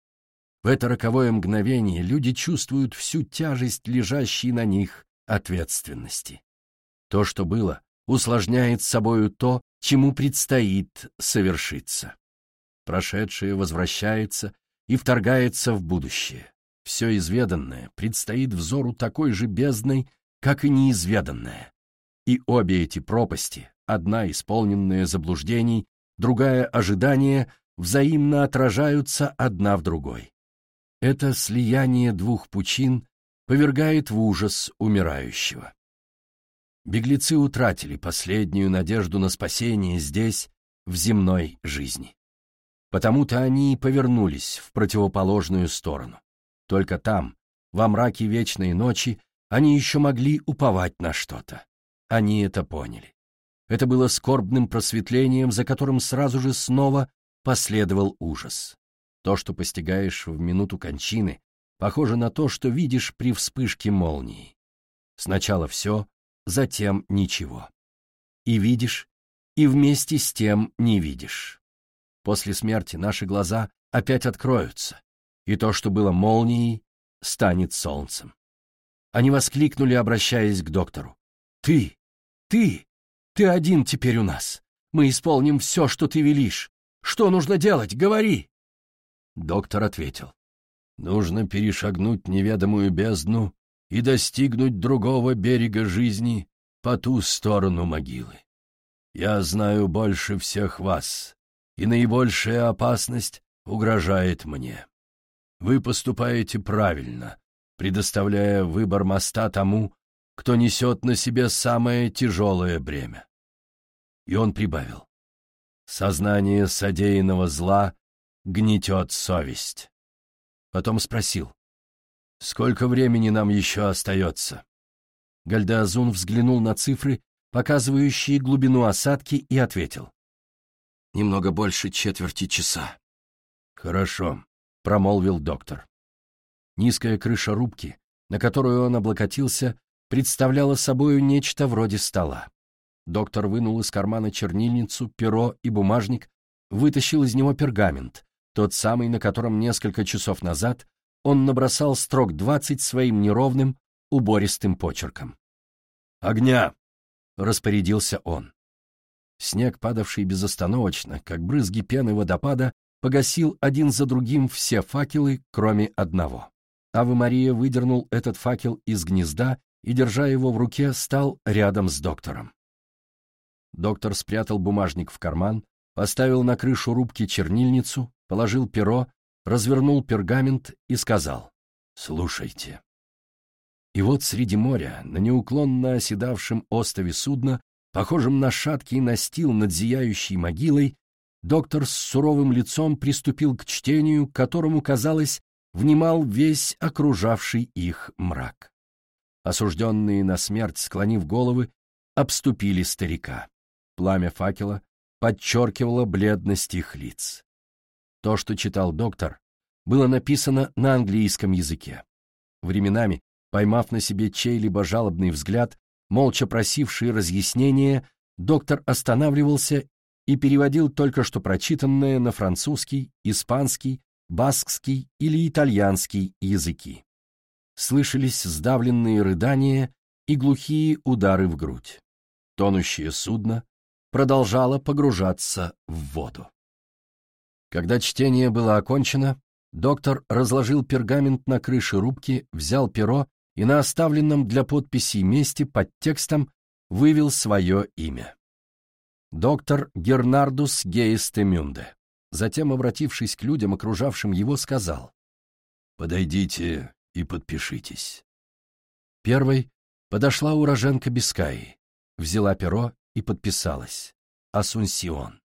В это роковое мгновение люди чувствуют всю тяжесть лежащей на них ответственности. То, что было, усложняет собою то, чему предстоит совершиться. Прошедшее возвращается и вторгается в будущее. Все изведанное предстоит взору такой же бездной, как и неизведанное. И обе эти пропасти, одна исполненная заблуждений, другая ожидания, взаимно отражаются одна в другой. Это слияние двух пучин повергает в ужас умирающего. Беглецы утратили последнюю надежду на спасение здесь, в земной жизни. Потому-то они и повернулись в противоположную сторону. Только там, во мраке вечной ночи, они еще могли уповать на что-то. Они это поняли. Это было скорбным просветлением, за которым сразу же снова последовал ужас. То, что постигаешь в минуту кончины, похоже на то, что видишь при вспышке молнии. Сначала все, затем ничего. И видишь, и вместе с тем не видишь. После смерти наши глаза опять откроются, и то, что было молнией, станет солнцем. Они воскликнули, обращаясь к доктору. «Ты! Ты! Ты один теперь у нас! Мы исполним все, что ты велишь! Что нужно делать? Говори!» Доктор ответил. «Нужно перешагнуть неведомую бездну и достигнуть другого берега жизни по ту сторону могилы. Я знаю больше всех вас, и наибольшая опасность угрожает мне. Вы поступаете правильно, предоставляя выбор моста тому, кто несет на себе самое тяжелое бремя. И он прибавил. Сознание содеянного зла гнетет совесть. Потом спросил. Сколько времени нам еще остается? Гальдеазун взглянул на цифры, показывающие глубину осадки, и ответил. Немного больше четверти часа. Хорошо, промолвил доктор. Низкая крыша рубки, на которую он облокотился, представляла собою нечто вроде стола. Доктор вынул из кармана чернильницу, перо и бумажник, вытащил из него пергамент, тот самый, на котором несколько часов назад он набросал строк двадцать своим неровным, убористым почерком. «Огня!» — распорядился он. Снег, падавший безостановочно, как брызги пены водопада, погасил один за другим все факелы, кроме одного. Ава Мария выдернул этот факел из гнезда и, держа его в руке, стал рядом с доктором. Доктор спрятал бумажник в карман, поставил на крышу рубки чернильницу, положил перо развернул пергамент и сказал «Слушайте». И вот среди моря, на неуклонно оседавшем острове судна, похожем на шаткий настил над зияющей могилой, доктор с суровым лицом приступил к чтению, которому, казалось, внимал весь окружавший их мрак. Осужденные на смерть, склонив головы, обступили старика. Пламя факела подчеркивало бледность их лиц. То, что читал доктор, было написано на английском языке. Временами, поймав на себе чей-либо жалобный взгляд, молча просивший разъяснения, доктор останавливался и переводил только что прочитанное на французский, испанский, баскский или итальянский языки. Слышались сдавленные рыдания и глухие удары в грудь. Тонущее судно продолжало погружаться в воду. Когда чтение было окончено, доктор разложил пергамент на крыше рубки, взял перо и на оставленном для подписи месте под текстом вывел свое имя. Доктор Гернардус Гейстемюнде. Затем, обратившись к людям, окружавшим его, сказал «Подойдите и подпишитесь». Первой подошла уроженка Бискаи, взяла перо и подписалась «Асунсион».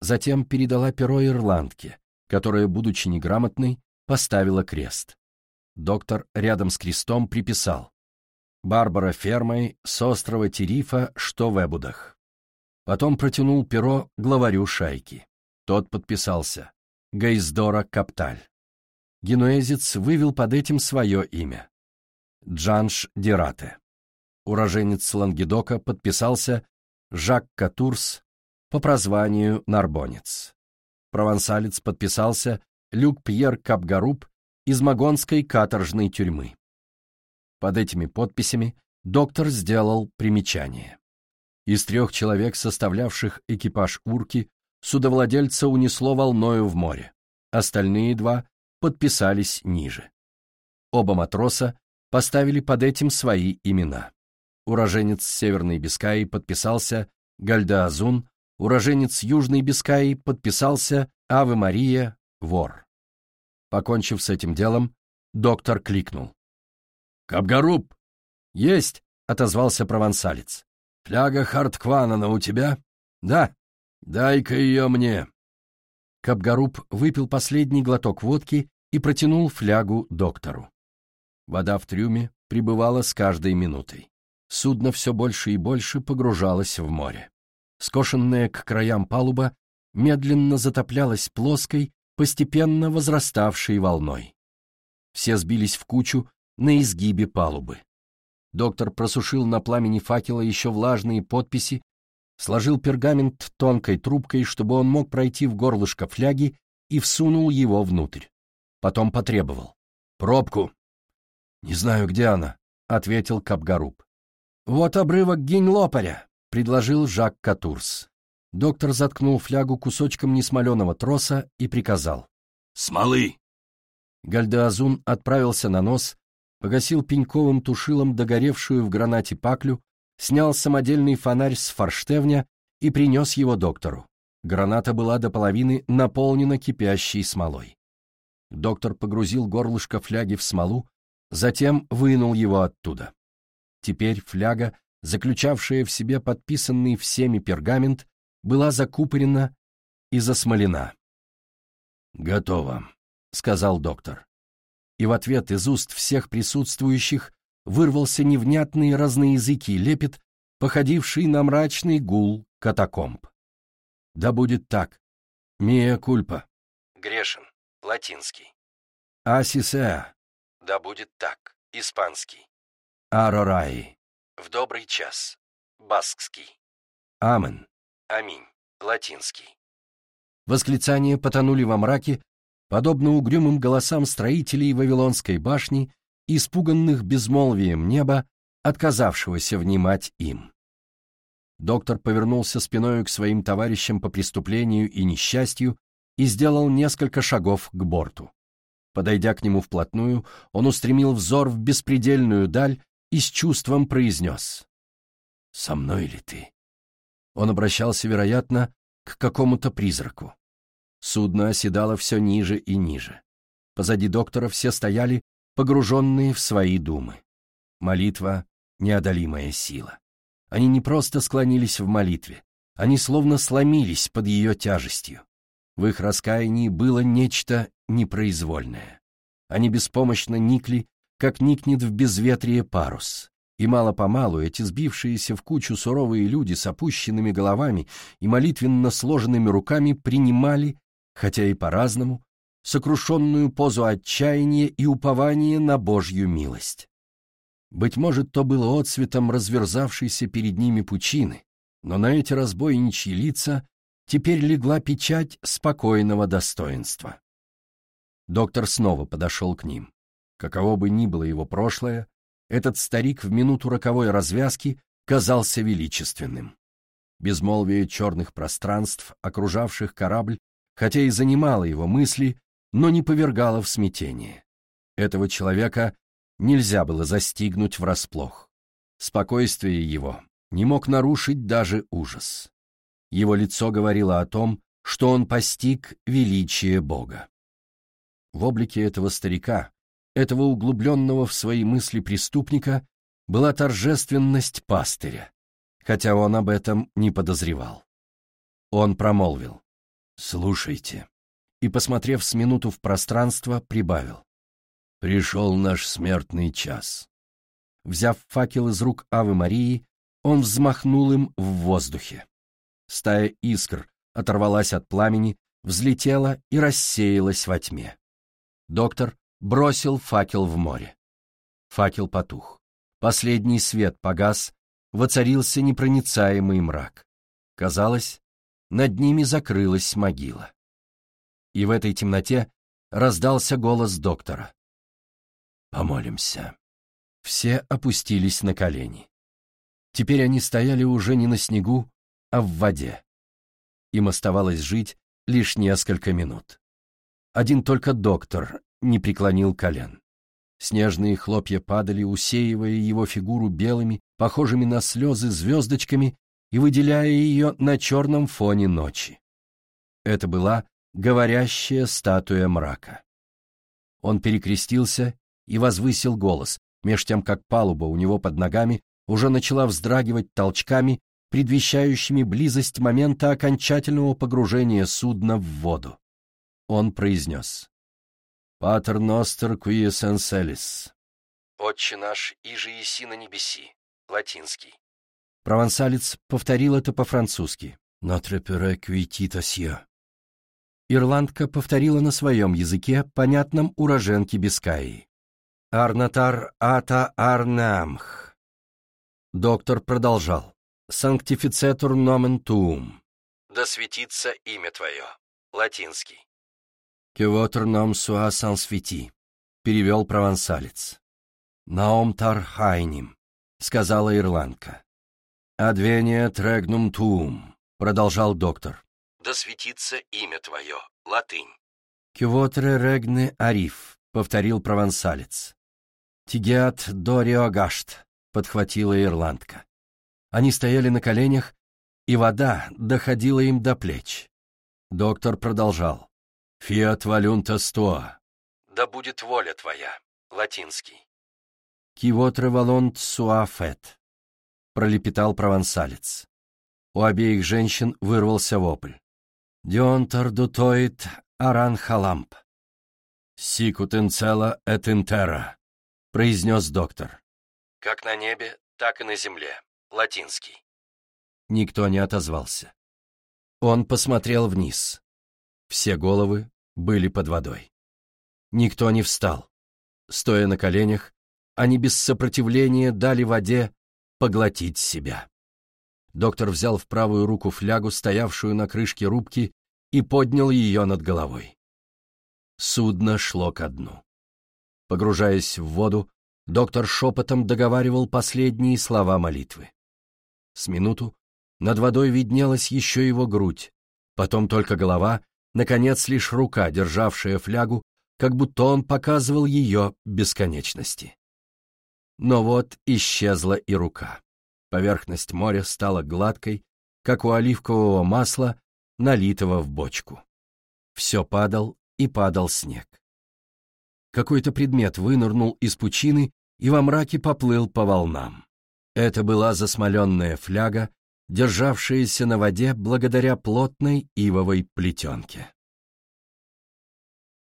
Затем передала перо ирландке, которая, будучи неграмотной, поставила крест. Доктор рядом с крестом приписал «Барбара Фермой с острова Терифа, что в Эбудах». Потом протянул перо главарю шайки. Тот подписался «Гейздора Капталь». Генуэзец вывел под этим свое имя. Джанш Дирате. Уроженец Лангедока подписался Жак Катурс по прозванию Нарбонец. Провансалец подписался Люк Пьер Капгаруб из Магонской каторжной тюрьмы. Под этими подписями доктор сделал примечание. Из трех человек, составлявших экипаж «Урки», судовладельца унесло волною в море. Остальные два подписались ниже. Оба матроса поставили под этим свои имена. Уроженец Северной Бискаи подписался Гальдаазун, уроженец Южной Бискаи подписался Аве Мария, вор. Покончив с этим делом, доктор кликнул. «Капгаруб!» «Есть!» — отозвался провансалец. «Фляга Харткванана у тебя?» «Да». «Дай-ка ее мне». Капгаруб выпил последний глоток водки и протянул флягу доктору. Вода в трюме прибывала с каждой минутой. Судно все больше и больше погружалось в море. Скошенная к краям палуба медленно затоплялась плоской, постепенно возраставшей волной. Все сбились в кучу на изгибе палубы. Доктор просушил на пламени факела еще влажные подписи, сложил пергамент тонкой трубкой, чтобы он мог пройти в горлышко фляги, и всунул его внутрь. Потом потребовал. «Пробку!» «Не знаю, где она», — ответил Капгаруб. «Вот обрывок гинь-лопаря», — предложил Жак Катурс. Доктор заткнул флягу кусочком несмоленого троса и приказал. «Смолы!» Гальдеазун отправился на нос, погасил пеньковым тушилом догоревшую в гранате паклю, снял самодельный фонарь с форштевня и принес его доктору. Граната была до половины наполнена кипящей смолой. Доктор погрузил горлышко фляги в смолу, затем вынул его оттуда. Теперь фляга, заключавшая в себе подписанный всеми пергамент, была закупорена и засмолена. «Готово», — сказал доктор. И в ответ из уст всех присутствующих вырвался невнятный разноязыкий лепет, походивший на мрачный гул катакомб. Да будет так. Мия кульпа. Грешен. Латинский. Асисеа. Да будет так. Испанский. Арораи. В добрый час. Баскский. Амен. Аминь. Латинский. Восклицания потонули во мраке, подобно угрюмым голосам строителей Вавилонской башни, испуганных безмолвием неба, отказавшегося внимать им. Доктор повернулся спиною к своим товарищам по преступлению и несчастью и сделал несколько шагов к борту. Подойдя к нему вплотную, он устремил взор в беспредельную даль и с чувством произнес «Со мной ли ты?» Он обращался, вероятно, к какому-то призраку. Судно оседало все ниже и ниже. Позади доктора все стояли, погруженные в свои думы. Молитва — неодолимая сила. Они не просто склонились в молитве, они словно сломились под ее тяжестью. В их раскаянии было нечто непроизвольное. Они беспомощно никли как никнет в безветрие парус. И мало-помалу эти сбившиеся в кучу суровые люди с опущенными головами и молитвенно сложенными руками принимали, хотя и по-разному, сокрушенную позу отчаяния и упования на Божью милость. Быть может, то было отцветом разверзавшейся перед ними пучины, но на эти разбойничьи лица теперь легла печать спокойного достоинства. Доктор снова подошел к ним. Каково бы ни было его прошлое, этот старик в минуту роковой развязки казался величественным. Безмолвие черных пространств, окружавших корабль, хотя и занимало его мысли, но не повергало в смятение. Этого человека нельзя было застигнуть врасплох. Спокойствие его не мог нарушить даже ужас. Его лицо говорило о том, что он постиг величие Бога. В облике этого старика, этого углубленного в свои мысли преступника, была торжественность пастыря, хотя он об этом не подозревал. Он промолвил «Слушайте», и, посмотрев с минуту в пространство, прибавил «Пришел наш смертный час». Взяв факел из рук Авы Марии, он взмахнул им в воздухе. Стая искр оторвалась от пламени, взлетела и рассеялась во тьме. Доктор бросил факел в море. Факел потух. Последний свет погас, воцарился непроницаемый мрак. Казалось, над ними закрылась могила. И в этой темноте раздался голос доктора. «Помолимся». Все опустились на колени. Теперь они стояли уже не на снегу, а в воде. Им оставалось жить лишь несколько минут. Один только доктор не преклонил колен. Снежные хлопья падали, усеивая его фигуру белыми, похожими на слезы звездочками и выделяя ее на черном фоне ночи. Это была говорящая статуя мрака. Он перекрестился и возвысил голос, меж тем как палуба у него под ногами уже начала вздрагивать толчками, предвещающими близость момента окончательного погружения судна в воду. Он произнес «Патер ностер куи сенселис» «Отче наш, иже еси на небеси» латинский. Провансалец повторил это по-французски «Notre pere qui titasio». Ирландка повторила на своем языке, понятном уроженке Бискайи. «Арнатар ата арнамх» Доктор продолжал. «Санктифицетур номен туум». «Да светится имя твое». Латинский. «Кевотер ном суа сан свети», — перевел провансалец. «Наом тар хайним», — сказала ирландка. «Адвения трегнум туум», — продолжал доктор. «Да светится имя твое». Латынь. «Кевотре регне ариф», — повторил провансалец. «Тигеат дориогашт», — подхватила ирландка. Они стояли на коленях, и вода доходила им до плеч. Доктор продолжал. «Фиат валюнта стоа». «Да будет воля твоя», латинский. «Кивотре валонт суафет», — пролепетал провансалец. У обеих женщин вырвался вопль. «Дионтар дутоит аранхаламп». «Сикут инцела эт интера», — произнес доктор. Как на небе, так и на земле. Латинский. Никто не отозвался. Он посмотрел вниз. Все головы были под водой. Никто не встал. Стоя на коленях, они без сопротивления дали воде поглотить себя. Доктор взял в правую руку флягу, стоявшую на крышке рубки, и поднял ее над головой. Судно шло ко дну. Погружаясь в воду, доктор шепотом договаривал последние слова молитвы. С минуту над водой виднелась еще его грудь, потом только голова, наконец лишь рука, державшая флягу, как будто он показывал ее бесконечности. Но вот исчезла и рука. Поверхность моря стала гладкой, как у оливкового масла, налитого в бочку. Все падал и падал снег. Какой-то предмет вынырнул из пучины и во мраке поплыл по волнам. Это была засмоленная фляга, державшаяся на воде благодаря плотной ивовой плетенке.